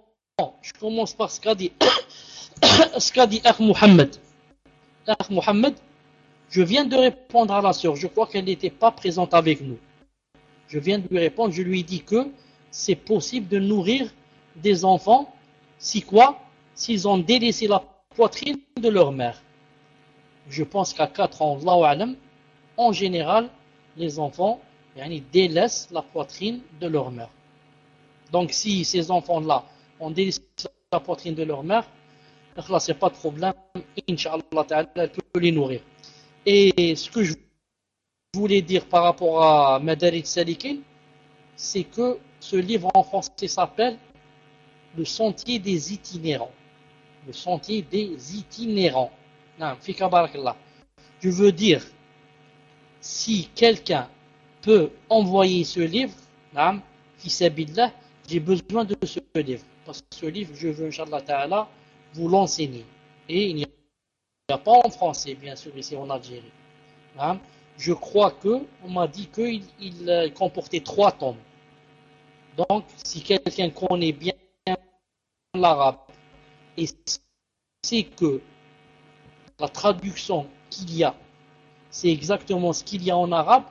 je commence par ce qu'a dit, ce qu'a dit Akh je viens de répondre à la sœur, je crois qu'elle n'était pas présente avec nous. Je viens de lui répondre, je lui ai dit que c'est possible de nourrir des enfants si quoi? S'ils ont délaissé la poitrine de leur mère. Je pense qu'à 4 ans, en général, les enfants délaissent la poitrine de leur mère. Donc si ces enfants-là ont délaissé la poitrine de leur mère, là c'est pas de problème, Inch'Allah elle peut les nourrir. Et ce que je voulais dire par rapport à Madarit Salikin, c'est que ce livre en français s'appelle Le sentier des itinérants. Le sentier des itinérants. Je veux dire, si quelqu'un peut envoyer ce livre, j'ai besoin de ce livre. Parce que ce livre, je veux, Inch'Allah vous l'enseigner. Et il n'y a pas en français, bien sûr, ici en Algérie. Je crois que, on m'a dit qu'il il comportait trois tomes. Donc, si quelqu'un connaît bien l'arabe et sait que la traduction qu'il y a, c'est exactement ce qu'il y a en arabe,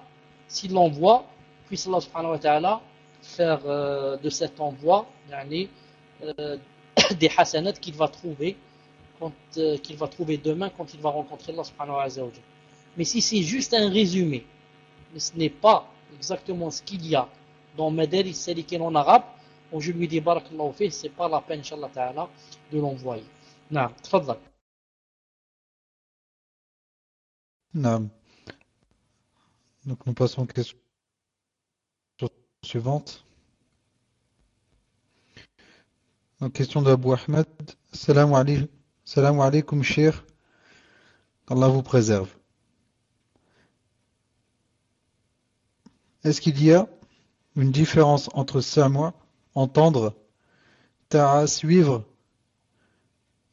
s'il l'envoie, puisse Allah subhanahu wa ta'ala faire euh, de cet envoi euh, des hasanats qu'il va trouver euh, qu'il va trouver demain quand il va rencontrer Allah subhanahu wa ta'ala. Mais si c'est juste un résumé, mais ce n'est pas exactement ce qu'il y a dans Madaris Salikin en arabe, où je lui dis barakallahu fi, c'est pas la peine, ta'ala, de l'envoyer. Non. Donc nous passons à la question suivante. Donc, question d'Abu Ahmed. Salam alaykum, cher. Allah vous préserve. Est-ce qu'il y a une différence entre samwa, entendre, ta'a, suivre,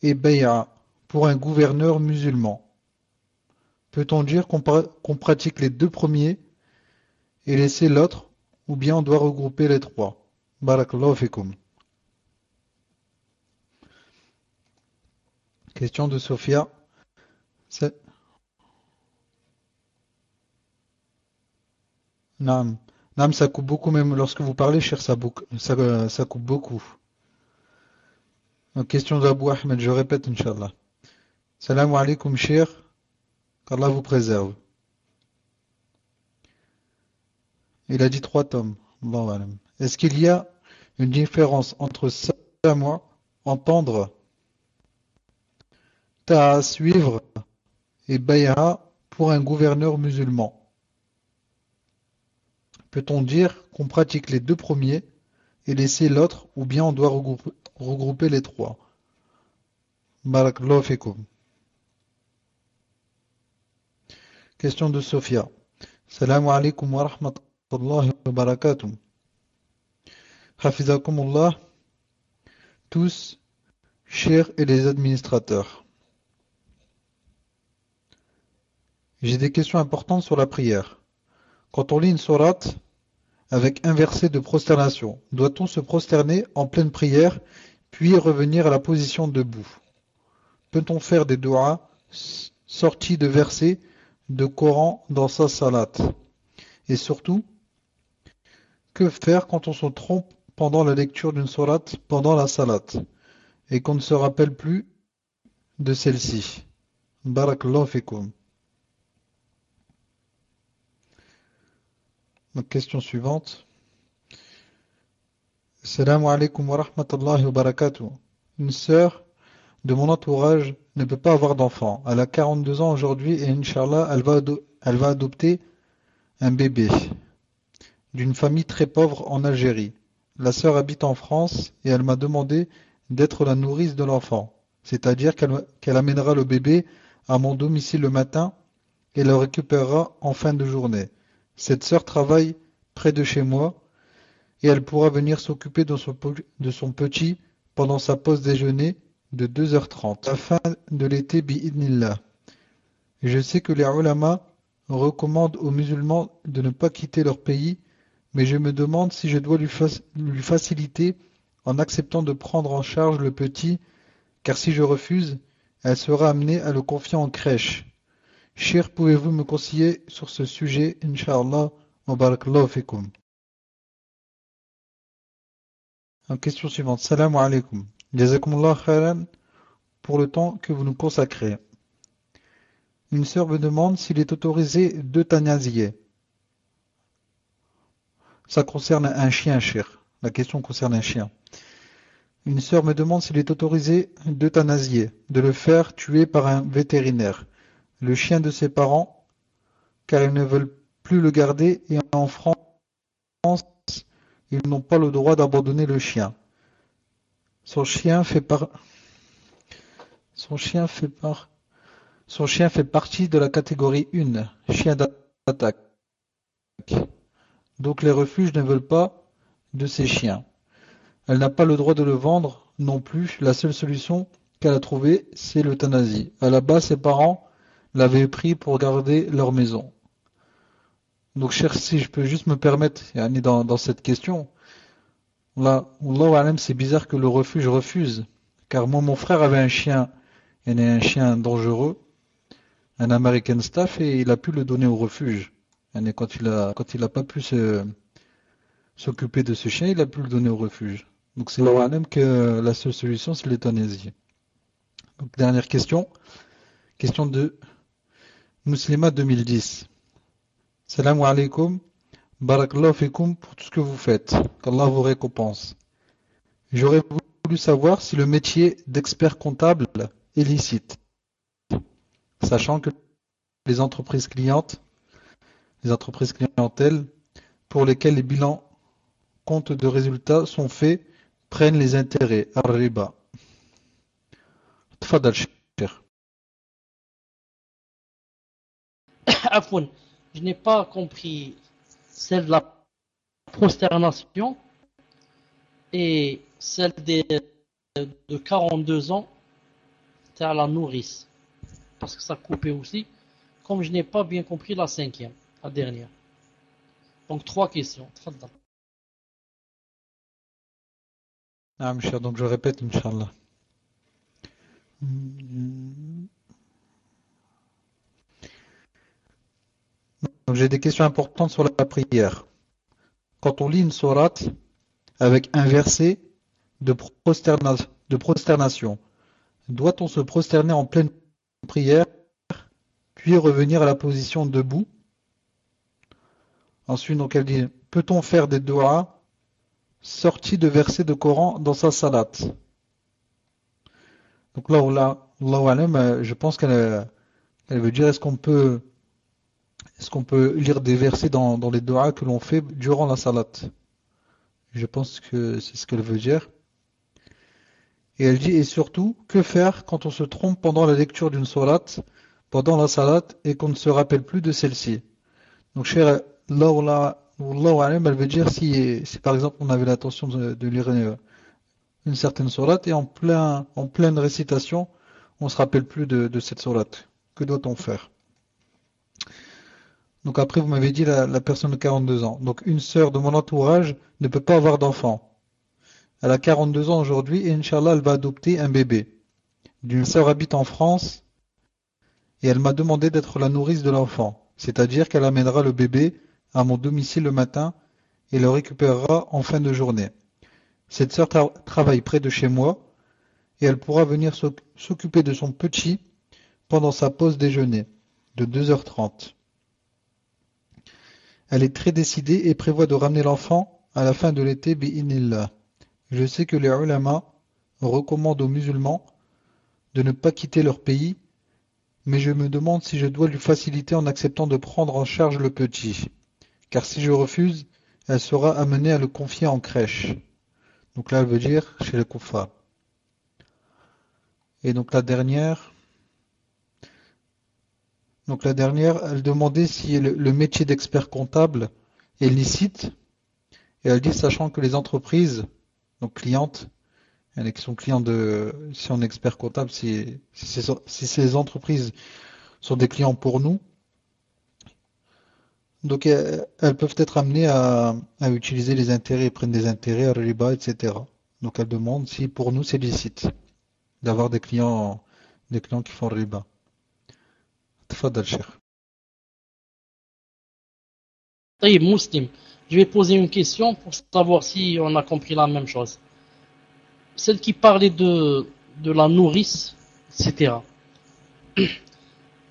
et bay'a, pour un gouverneur musulman Peut-on dire qu'on pratique les deux premiers et laisser l'autre, ou bien on doit regrouper les trois? Barakallahu fikum. Question de Sophia. Nam. Nam, ça coupe beaucoup, même lorsque vous parlez, cher, ça, ça, ça coupe beaucoup. question d'Abu Ahmed, je répète, Inch'Allah. Salam alaikum, cher. Qu'Allah vous préserve. Il a dit trois tomes. Est-ce qu'il y a une différence entre moi, entendre, ta suivre et bay'a pour un gouverneur musulman. Peut-on dire qu'on pratique les deux premiers et laisser l'autre ou bien on doit regrouper, les trois? Question de Sophia. Salam alaikum wa rahmatullahi wa barakatuh. Hafizakumullah, tous, chers et les administrateurs. J'ai des questions importantes sur la prière. Quand on lit une sourate avec un verset de prosternation, doit-on se prosterner en pleine prière puis revenir à la position debout? Peut-on faire des doigts sortis de versets de Coran dans sa salate Et surtout, que faire quand on se trompe pendant la lecture d'une sourate pendant la salate et qu'on ne se rappelle plus de celle-ci? Barakallahu fikum. Donc, question suivante. Salam alaikum wa rahmatullahi wa barakatuh. Une sœur de mon entourage ne peut pas avoir d'enfant. Elle a 42 ans aujourd'hui et Inch'Allah, elle va, elle va adopter un bébé d'une famille très pauvre en Algérie. La sœur habite en France et elle m'a demandé d'être la nourrice de l'enfant. C'est-à-dire qu'elle amènera le bébé à mon domicile le matin et le récupérera en fin de journée. Cette sœur travaille près de chez moi et elle pourra venir s'occuper de son, petit pendant sa pause déjeuner de 2h30 à la fin de l'été bi'idnillah. Je sais que les ulama recommandent aux musulmans de ne pas quitter leur pays, mais je me demande si je dois lui, faciliter en acceptant de prendre en charge le petit, car si je refuse, elle sera amenée à le confier en crèche. Cher, pouvez-vous me conseiller sur ce sujet, Inch'Allah, barakallahu fikum. En question suivante. Salam alaikum. Jazakumullah khairan pour le temps que vous nous consacrez. Une sœur me demande s'il est autorisé d'euthanasie. ça concerne un chien, cher. La question concerne un chien. Une sœur me demande s'il est autorisé d'euthanasier, de le faire tuer par un vétérinaire, le chien de ses parents, car ils ne veulent plus le garder et en France, ils n'ont pas le droit d'abandonner le chien. Son chien fait par... Son chien fait par... Son chien fait partie de la catégorie 1, chien d'attaque. Donc les refuges ne veulent pas de ces chiens. Elle n'a pas le droit de le vendre non plus. La seule solution qu'elle a trouvée, c'est l'euthanasie. À la base, ses parents l'avaient pris pour garder leur maison. Donc, cher, si je peux juste me permettre, dans, dans cette question, c'est bizarre que le refuge refuse. Car moi, mon frère avait un chien, il un chien dangereux, un American Staff, et il a pu le donner au refuge. Quand il a, quand il a pas pu s'occuper de ce chien, il a pu le donner au refuge. Donc c'est même que la seule solution, c'est l'euthanasie. Donc dernière question. Question de Muslima 2010. Salam alaikum. Barakallahu fikum pour tout ce que vous faites. Qu'Allah vous récompense. J'aurais voulu savoir si le métier d'expert comptable est licite. Sachant que les entreprises clientes, les entreprises clientèles pour lesquelles les bilans comptes de résultats sont faits prennent les intérêts, ar-riba. Tfadal, je n'ai pas compris celle de la prosternation et celle de 42 ans, c'était à la nourrice. Parce que ça coupait aussi. Comme je n'ai pas bien compris la cinquième, la dernière. Donc trois questions. Ah, donc je répète, Inch'Allah. J'ai des questions importantes sur la prière. Quand on lit une sourate avec un verset de, prosternation, doit-on se prosterner en pleine prière, puis revenir à la position debout? Ensuite, donc elle dit, peut-on faire des doigts sortie de versets de Coran dans sa salat. Donc là, euh, je pense qu'elle euh, veut dire est-ce qu'on peut est-ce qu'on peut lire des versets dans, les doigts que l'on fait durant la salat? Je pense que c'est ce qu'elle veut dire. Et elle dit et surtout que faire quand on se trompe pendant la lecture d'une salat, pendant la salat et qu'on ne se rappelle plus de celle-ci? Donc cher là, elle veut dire si, si par exemple on avait l'intention de, lire une, certaine sourate et en, plein, en pleine récitation, on ne se rappelle plus de, cette sourate. Que doit-on faire? Donc après, vous m'avez dit la, personne de 42 ans. Donc une sœur de mon entourage ne peut pas avoir d'enfant. Elle a 42 ans aujourd'hui et Inch'Allah, elle va adopter un bébé. D'une sœur habite en France et elle m'a demandé d'être la nourrice de l'enfant. C'est-à-dire qu'elle amènera le bébé à mon domicile le matin et le récupérera en fin de journée. Cette sœur travaille près de chez moi et elle pourra venir s'occuper de son petit pendant sa pause déjeuner de 2h30. Elle est très décidée et prévoit de ramener l'enfant à la fin de l'été bi'inillah. Je sais que les ulama recommandent aux musulmans de ne pas quitter leur pays, mais je me demande si je dois lui faciliter en acceptant de prendre en charge le petit car si je refuse, elle sera amenée à le confier en crèche. Donc là, elle veut dire chez le Koufa. Et donc la dernière, donc la dernière, elle demandait si le, métier d'expert comptable est licite. Et elle dit, sachant que les entreprises, donc clientes, elles qui sont clients de, si on est expert comptable, si, ces entreprises sont des clients pour nous, donc elles peuvent être amenées à, utiliser les intérêts, prennent des intérêts, à riba, etc. Donc elles demandent si pour nous c'est licite d'avoir des clients, des clients qui font riba. Tfadal cher. Muslim, je vais poser une question pour savoir si on a compris la même chose. Celle qui parlait de, de la nourrice, etc.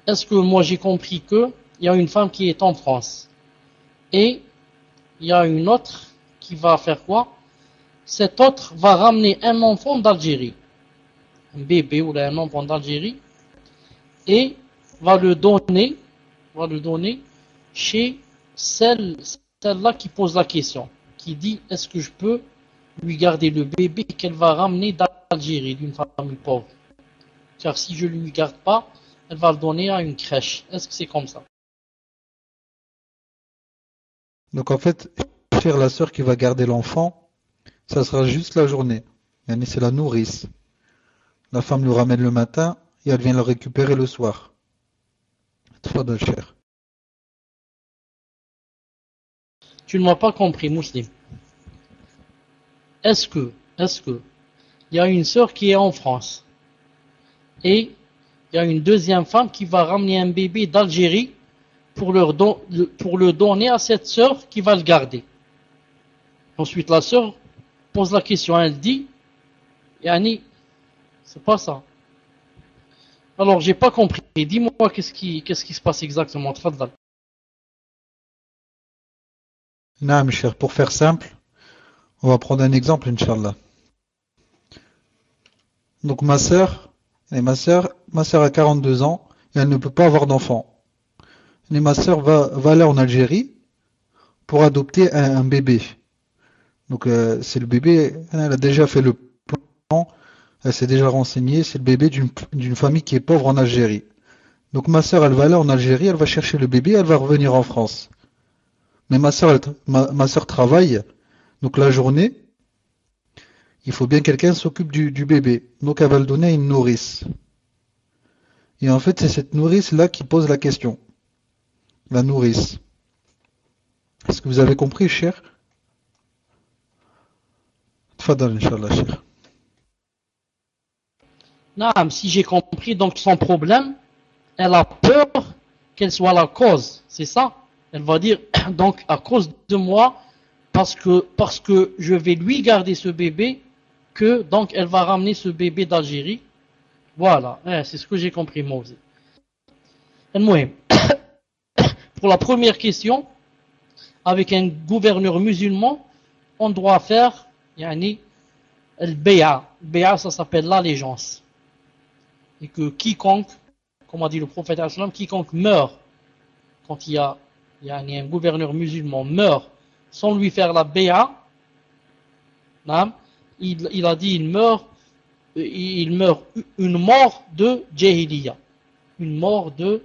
Est-ce que moi j'ai compris que il y a une femme qui est en France et il y a une autre qui va faire quoi? Cet autre va ramener un enfant d'Algérie, un bébé ou un enfant d'Algérie, et va le donner, chez celle, celle-là qui pose la question, qui dit est-ce que je peux lui garder le bébé qu'elle va ramener d'Algérie, d'une famille pauvre? Car si je ne lui garde pas, elle va le donner à une crèche. Est-ce que c'est comme ça? Donc en fait, faire la sœur qui va garder l'enfant, ça sera juste la journée. C'est la nourrice. La femme le ramène le matin et elle vient le récupérer le soir. Tu ne m'as pas compris, Mouslim. Est-ce que, est-ce que, il y a une sœur qui est en France et il y a une deuxième femme qui va ramener un bébé d'Algérie pour, le donner à cette sœur qui va le garder. Ensuite, la sœur pose la question, elle dit, Yani, c'est pas ça. Alors, j'ai pas compris. Dis-moi qu'est-ce qui, se passe exactement. Non, mes chers, pour faire simple, on va prendre un exemple, Inch'Allah. Donc, ma et ma sœur, ma sœur a 42 ans, et elle ne peut pas avoir d'enfant. Et ma va, va aller en Algérie pour adopter un bébé. Donc euh, c'est le bébé, elle a déjà fait le plan, elle s'est déjà renseignée, c'est le bébé d'une famille qui est pauvre en Algérie. Donc ma soeur, elle va aller en Algérie, elle va chercher le bébé, elle va revenir en France. Mais ma soeur travaille, donc la journée, il faut bien que quelqu'un s'occupe du, bébé. Donc elle va le donner à une nourrice. Et en fait, c'est cette nourrice-là qui pose la question. La nourrice. Est-ce que vous avez compris, cher si j'ai compris, donc son problème, elle a peur qu'elle soit la cause, c'est ça? Elle va dire, donc à cause de moi, parce que, je vais lui garder ce bébé, que donc elle va ramener ce bébé d'Algérie. Voilà, c'est ce que j'ai compris moi. Pour la première question, avec un gouverneur musulman, on doit faire yani, le béa, ça s'appelle l'allégeance. Et que quiconque, comme a dit le prophète quiconque meurt quand il y a, un gouverneur musulman meurt sans lui faire la béa, il, a dit il meurt il meurt une mort de jahiliya, une mort de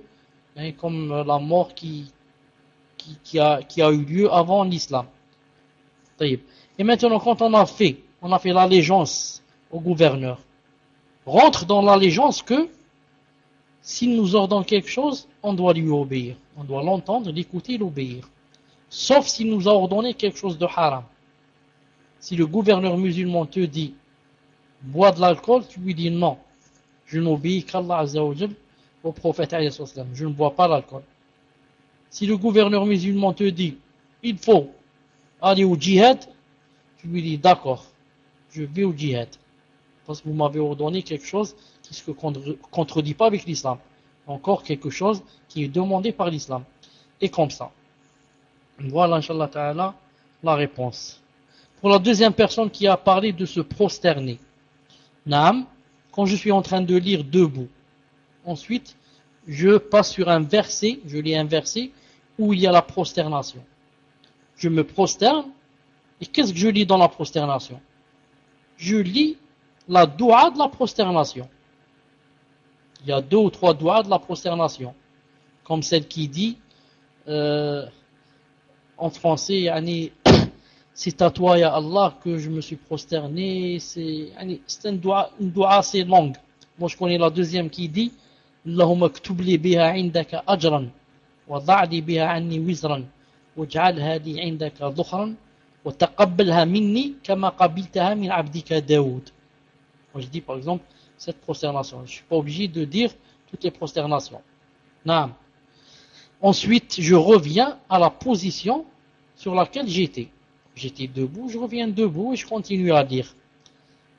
hein, comme la mort qui, qui a eu lieu avant l'islam. Et maintenant, quand on a fait, on a fait l'allégeance au gouverneur, rentre dans l'allégeance que s'il nous ordonne quelque chose, on doit lui obéir. On doit l'entendre, l'écouter, l'obéir. Sauf s'il nous a ordonné quelque chose de haram. Si le gouverneur musulman te dit bois de l'alcool, tu lui dis non. Je n'obéis qu'Allah au prophète Je ne bois pas l'alcool. Si le gouverneur musulman te dit il faut aller au djihad, tu lui dis d'accord, je vais au djihad. Parce que vous m'avez ordonné quelque chose qui ne se contredit pas avec l'islam. Encore quelque chose qui est demandé par l'islam. Et comme ça. Voilà, Inch'Allah Ta'ala, la réponse. Pour la deuxième personne qui a parlé de se prosterner. Naam, quand je suis en train de lire debout. Ensuite, je passe sur un verset, je lis un verset où il y a la prosternation. Je me prosterne et qu'est-ce que je lis dans la prosternation? Je lis la doua de la prosternation. Il y a deux ou trois doigts de la prosternation. Comme celle qui dit, euh, en français, c'est à toi, Ya Allah, que je me suis prosterné. C'est une une doua assez longue. Moi, je connais la deuxième qui dit, Allahumma ktubli biha indaka ajran, wa da'li biha anni wizran, wa ja'alha li indaka dhukhran, وتقبلها مني كما قبلتها من عبدك داود Moi je dis par exemple cette prosternation. Je ne suis pas obligé de dire toutes les prosternations. Ensuite, je reviens à la position sur laquelle j'étais. J'étais debout, je reviens debout et je continue à dire.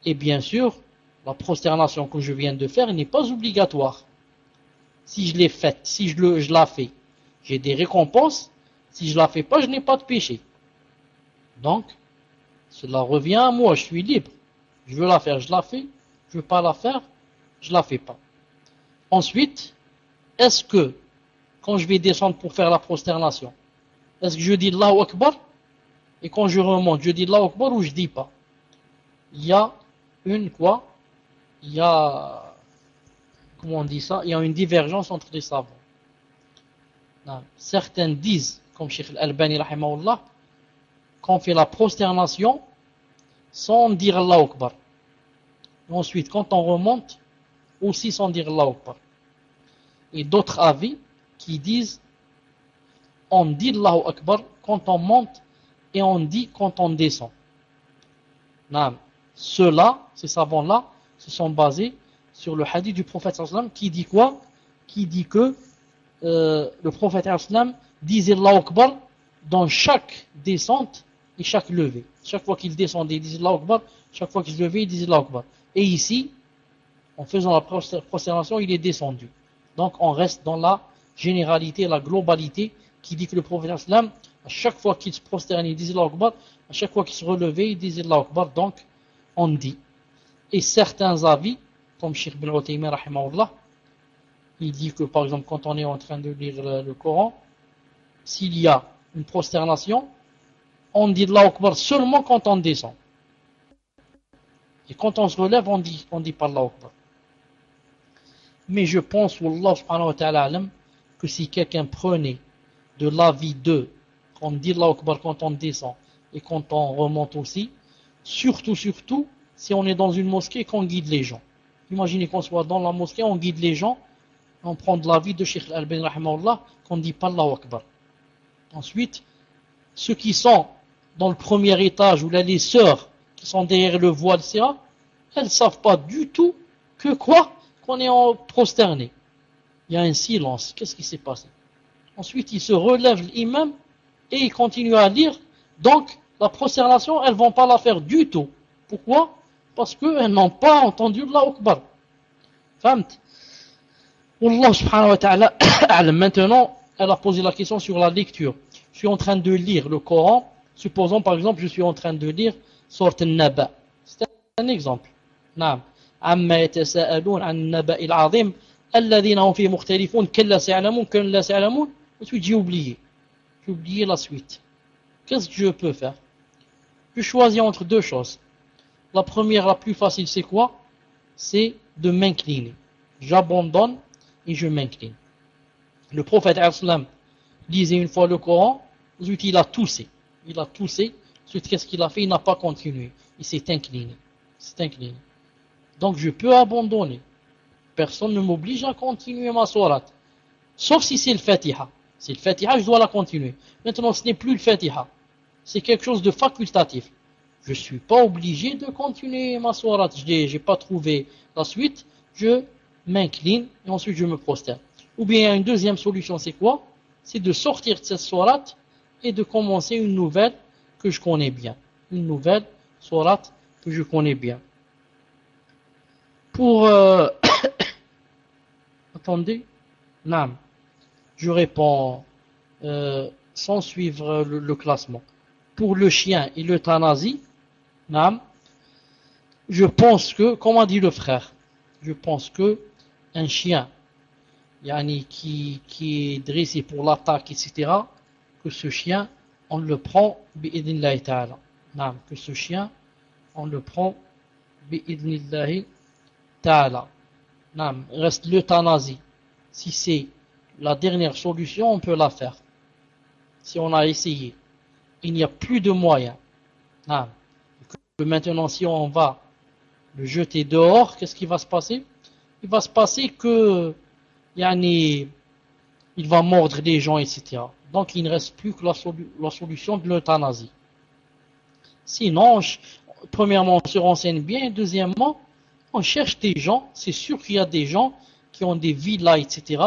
Et bien sûr, la prosternation que je viens de faire n'est pas obligatoire. Si je l'ai faite, si je la fais, j'ai des récompenses. Si je la fais pas, je n'ai pas de péché. Donc, cela revient à moi, je suis libre. Je veux la faire, je la fais. Je veux pas la faire, je la fais pas. Ensuite, est-ce que, quand je vais descendre pour faire la prosternation, est-ce que je dis Allahu Akbar? Et quand je remonte, je dis Allahu Akbar ou je dis pas? Il y a une quoi? Il y a, comment on dit ça? Il y a une divergence entre les savants. Certains disent, comme Sheikh Al-Albani rahimahullah, qu'on fait la prosternation sans dire Allahu Akbar. Ensuite, quand on remonte, aussi sans dire Allahu Akbar. Et d'autres avis qui disent on dit Allahu Akbar quand on monte et on dit quand on descend. Ceux-là, ces savants-là, se sont basés sur le hadith du prophète qui dit quoi? Qui dit que euh, le prophète disait Allahu Akbar dans chaque descente et chaque levée. Chaque fois qu'il descendait, il disait Allahu Akbar. Chaque fois qu'il se levait, il disait Allahu Akbar. Et ici, en faisant la prosternation, il est descendu. Donc on reste dans la généralité, la globalité qui dit que le prophète à chaque fois qu'il se prosternait, il disait Allahu Akbar. À chaque fois qu'il se relevait, il disait Allahu Akbar. Donc on dit. Et certains avis, comme Sheikh bin Utaymi rahimahullah, il dit que par exemple quand on est en train de lire le, Coran, s'il y a une prosternation, on dit Allahu Akbar seulement quand on descend. Et quand on se relève, on dit, on dit pas. Mais je pense, Wallah subhanahu wa ta'ala que si quelqu'un prenait de l'avis de, on dit Allahu quand on descend et quand on remonte aussi, surtout, surtout, si on est dans une mosquée qu'on guide les gens. Imaginez qu'on soit dans la mosquée, on guide les gens, on prend de l'avis de Sheikh Al-Bin qu'on dit pas Allahu Akbar. Ensuite, ceux qui sont dans le premier étage, où là les sœurs qui sont derrière le voile, etc., elles ne savent pas du tout que quoi Qu'on est en prosterné. Il y a un silence. Qu'est-ce qui s'est passé? Ensuite, il se relève l'imam et il continue à lire. Donc, la prosternation, elles ne vont pas la faire du tout. Pourquoi? Parce qu'elles n'ont pas entendu la Akbar. Famt Allah subhanahu wa ta'ala, maintenant, elle a posé la question sur la lecture. Je suis en train de lire le Coran. Supposons par exemple, je suis en train de lire sorte Naba. C'est un exemple. نعم عما يتساءلون عن النبأ العظيم الذين هم فيه مختلفون كلا سيعلمون كلا سيعلمون ensuite j'ai oublié j'ai oublié la suite qu'est-ce que je peux faire je choisis entre deux choses la première la plus facile c'est quoi c'est de m'incliner j'abandonne et je m'incline le prophète lisait une fois le Coran ensuite il a toussé il a toussé ensuite qu'est-ce qu'il a fait il n'a pas continué il s'est incliné s'est incliné donc je peux abandonner. Personne ne m'oblige à continuer ma sourate. Sauf si c'est le Fatiha. C'est le Fatiha, je dois la continuer. Maintenant, ce n'est plus le Fatiha. C'est quelque chose de facultatif. Je ne suis pas obligé de continuer ma sourate. Je n'ai pas trouvé la suite. Je m'incline et ensuite je me prosterne. Ou bien une deuxième solution, c'est quoi? C'est de sortir de cette sourate et de commencer une nouvelle que je connais bien. Une nouvelle sourate que je connais bien. Pour... Euh, attendez. Non. Je réponds euh, sans suivre le, classement. Pour le chien et l'euthanasie, non. Je pense que, comme a dit le frère, je pense que un chien yani, qui, qui est dressé pour l'attaque, etc., que ce chien, on le prend ta'ala. Non, que ce chien, on le prend bi'idnillahi ta'ala. Reste l'euthanasie. Si c'est la dernière solution, on peut la faire. Si on a essayé. Il n'y a plus de moyens. Maintenant, si on va le jeter dehors, qu'est-ce qui va se passer? Il va se passer que yani, il va mordre les gens, etc. Donc il ne reste plus que la, solution de l'euthanasie. Sinon, premièrement, on se renseigne bien, deuxièmement, on cherche des gens, c'est sûr qu'il y a des gens qui ont des villas, etc.,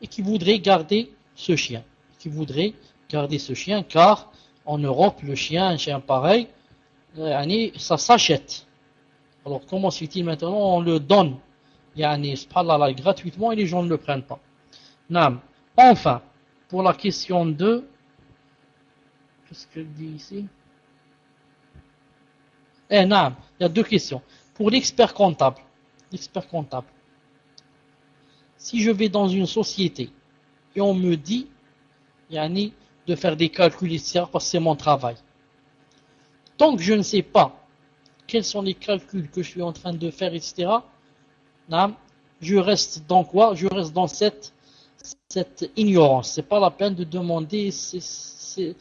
et qui voudraient garder ce chien, qui voudraient garder ce chien, car en Europe, le chien, un chien pareil, euh, ça s'achète. Alors comment se fait-il maintenant? On le donne, là gratuitement, et les gens ne le prennent pas. Enfin, pour la question de... Qu'est-ce qu'elle dit ici? Eh, non, il y a deux questions. Pour l'expert comptable, l'expert comptable, si je vais dans une société et on me dit, Yani, de faire des calculs ici parce que c'est mon travail. Tant que je ne sais pas quels sont les calculs que je suis en train de faire, etc., je reste dans quoi? Je reste dans cette, cette ignorance. C'est pas la peine de demander c'est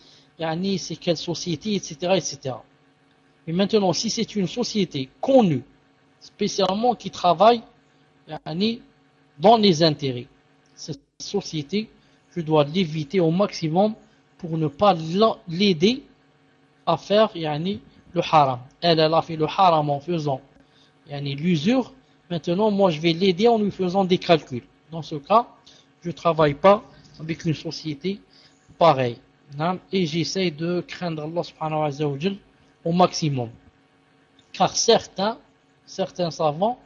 quelle société, etc., etc. Mais maintenant, si c'est une société connue, spécialement qui travaille dans les intérêts, cette société, je dois l'éviter au maximum pour ne pas l'aider à faire le haram. Elle, elle a fait le haram en faisant l'usure. Maintenant, moi, je vais l'aider en lui faisant des calculs. Dans ce cas, je travaille pas avec une société pareille. Et j'essaie de craindre Allah subhanahu wa au maximum. Car certains, certains savants,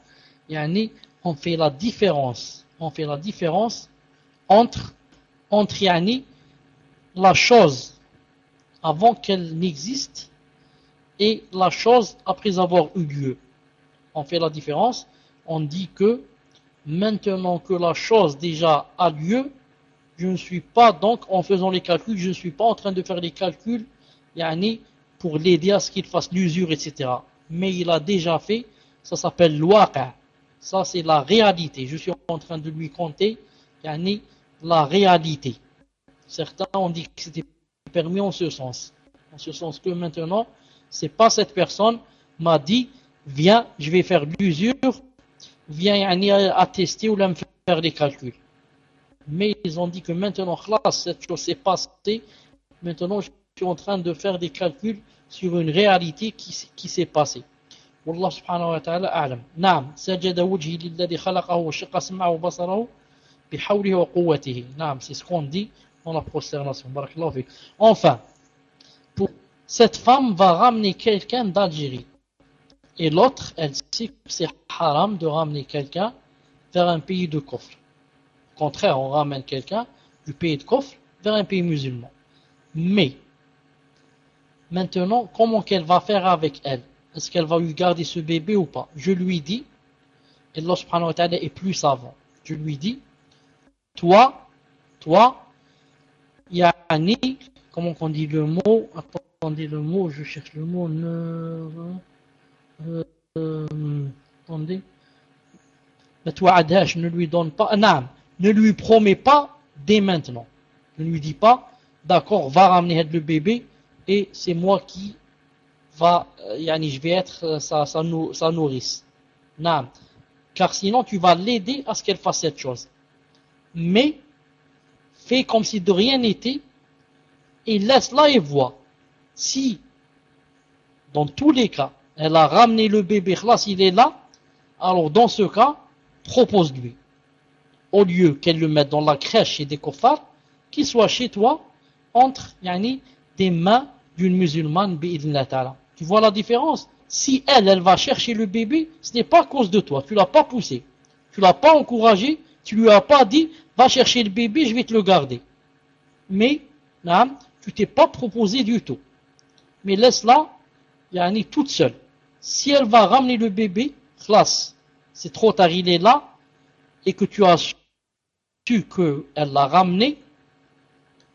ont fait la différence, ont fait la différence entre, entre la chose avant qu'elle n'existe et la chose après avoir eu lieu. On fait la différence, on dit que maintenant que la chose déjà a lieu, je ne suis pas donc en faisant les calculs, je ne suis pas en train de faire les calculs yani, pour l'aider à ce qu'il fasse l'usure, etc. Mais il a déjà fait, ça s'appelle l'waqa. Ça c'est la réalité. Je suis en train de lui compter yani, la réalité. Certains ont dit que c'était permis en ce sens. En ce sens que maintenant, c'est pas cette personne m'a dit, viens, je vais faire l'usure, viens attester ou là me faire les calculs. Mais ils ont dit que maintenant, cette chose s'est passée, maintenant je suis en train de faire des calculs sur une réalité qui, qui s'est passée. والله سبحانه وتعالى أعلم نعم سجد وجهي للذي خلقه وشق سمعه وبصره بحوله وقوته نعم c'est ce qu'on dit la prosternation. Enfin, pour, cette femme va ramener quelqu'un d'Algérie. Et l'autre, elle sait que c'est haram de ramener quelqu'un vers un pays de coffre. Au contraire, on ramène quelqu'un du pays de coffre vers un pays musulman. Mais, maintenant, comment qu'elle va faire avec elle? Est-ce qu'elle va lui garder ce bébé ou pas? Je lui dis, et Allah subhanahu est plus savant. Je lui dis, toi, toi, Yani, comment on dit le mot? Attendez le mot, je cherche le mot. Ne, euh, attendez. ne lui donne pas, ne lui promet pas dès maintenant. Ne lui dis pas, d'accord, va ramener le bébé et c'est moi qui va, euh, yani, je vais être euh, sa, nourrice. Car sinon tu vas l'aider à ce qu'elle fasse cette chose. Mais fait comme si de rien n'était et laisse là et voit. Si, dans tous les cas, elle a ramené le bébé, là, s'il est là, alors dans ce cas, propose-lui. Au lieu qu'elle le mette dans la crèche chez des kofars, qu'il soit chez toi, entre yani, des mains d'une musulmane, Tu vois la différence? Si elle, elle va chercher le bébé, ce n'est pas à cause de toi, tu l'as pas poussé, tu l'as pas encouragé, tu lui as pas dit, va chercher le bébé, je vais te le garder. Mais, là, tu t'es pas proposé du tout. Mais laisse-la, yani, toute seule. Si elle va ramener le bébé, classe, c'est trop tard, il est là, et que tu as su qu'elle l'a ramené,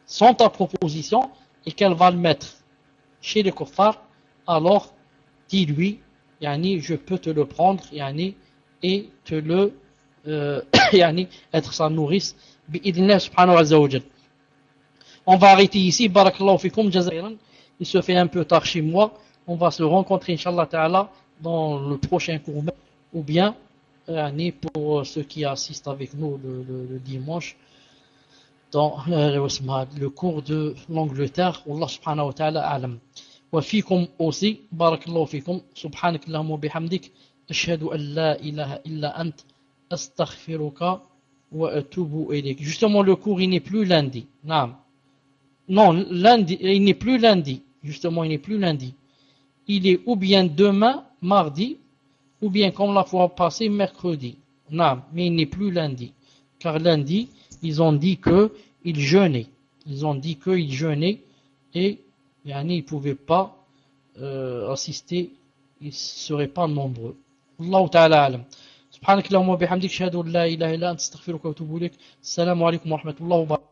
sans ta proposition, et qu'elle va le mettre chez le coffard, alors dis-lui, yani, je peux te le prendre, yani, et te le euh, être sa nourrice on va arrêter ici barakallahu fikum il se fait un peu tard chez moi on va se rencontrer inshallah ta'ala dans le prochain cours ou bien pour ceux qui assistent avec nous le, dimanche dans euh, le cours de l'Angleterre Allah subhanahu wa ta'ala alam وفيكم aussi بارك الله فيكم سبحانك اللهم وبحمدك أشهد أن لا إله إلا أنت astaghfiruka wa atubu ilayk. Justement, le cours, il n'est plus lundi. Non. Non, lundi, il n'est plus lundi. Justement, il n'est plus lundi. Il est ou bien demain, mardi, ou bien comme la fois passée, mercredi. Non, mais il n'est plus lundi. Car lundi, ils ont dit que ils jeûnaient. Ils ont dit qu'ils jeûnaient et yani, ils ne pouvaient pas euh, assister ils ne seraient pas nombreux. Allah ta'ala alam. سبحانك اللهم وبحمدك اشهد ان لا اله الا انت استغفرك واتوب اليك السلام عليكم ورحمه الله وبركاته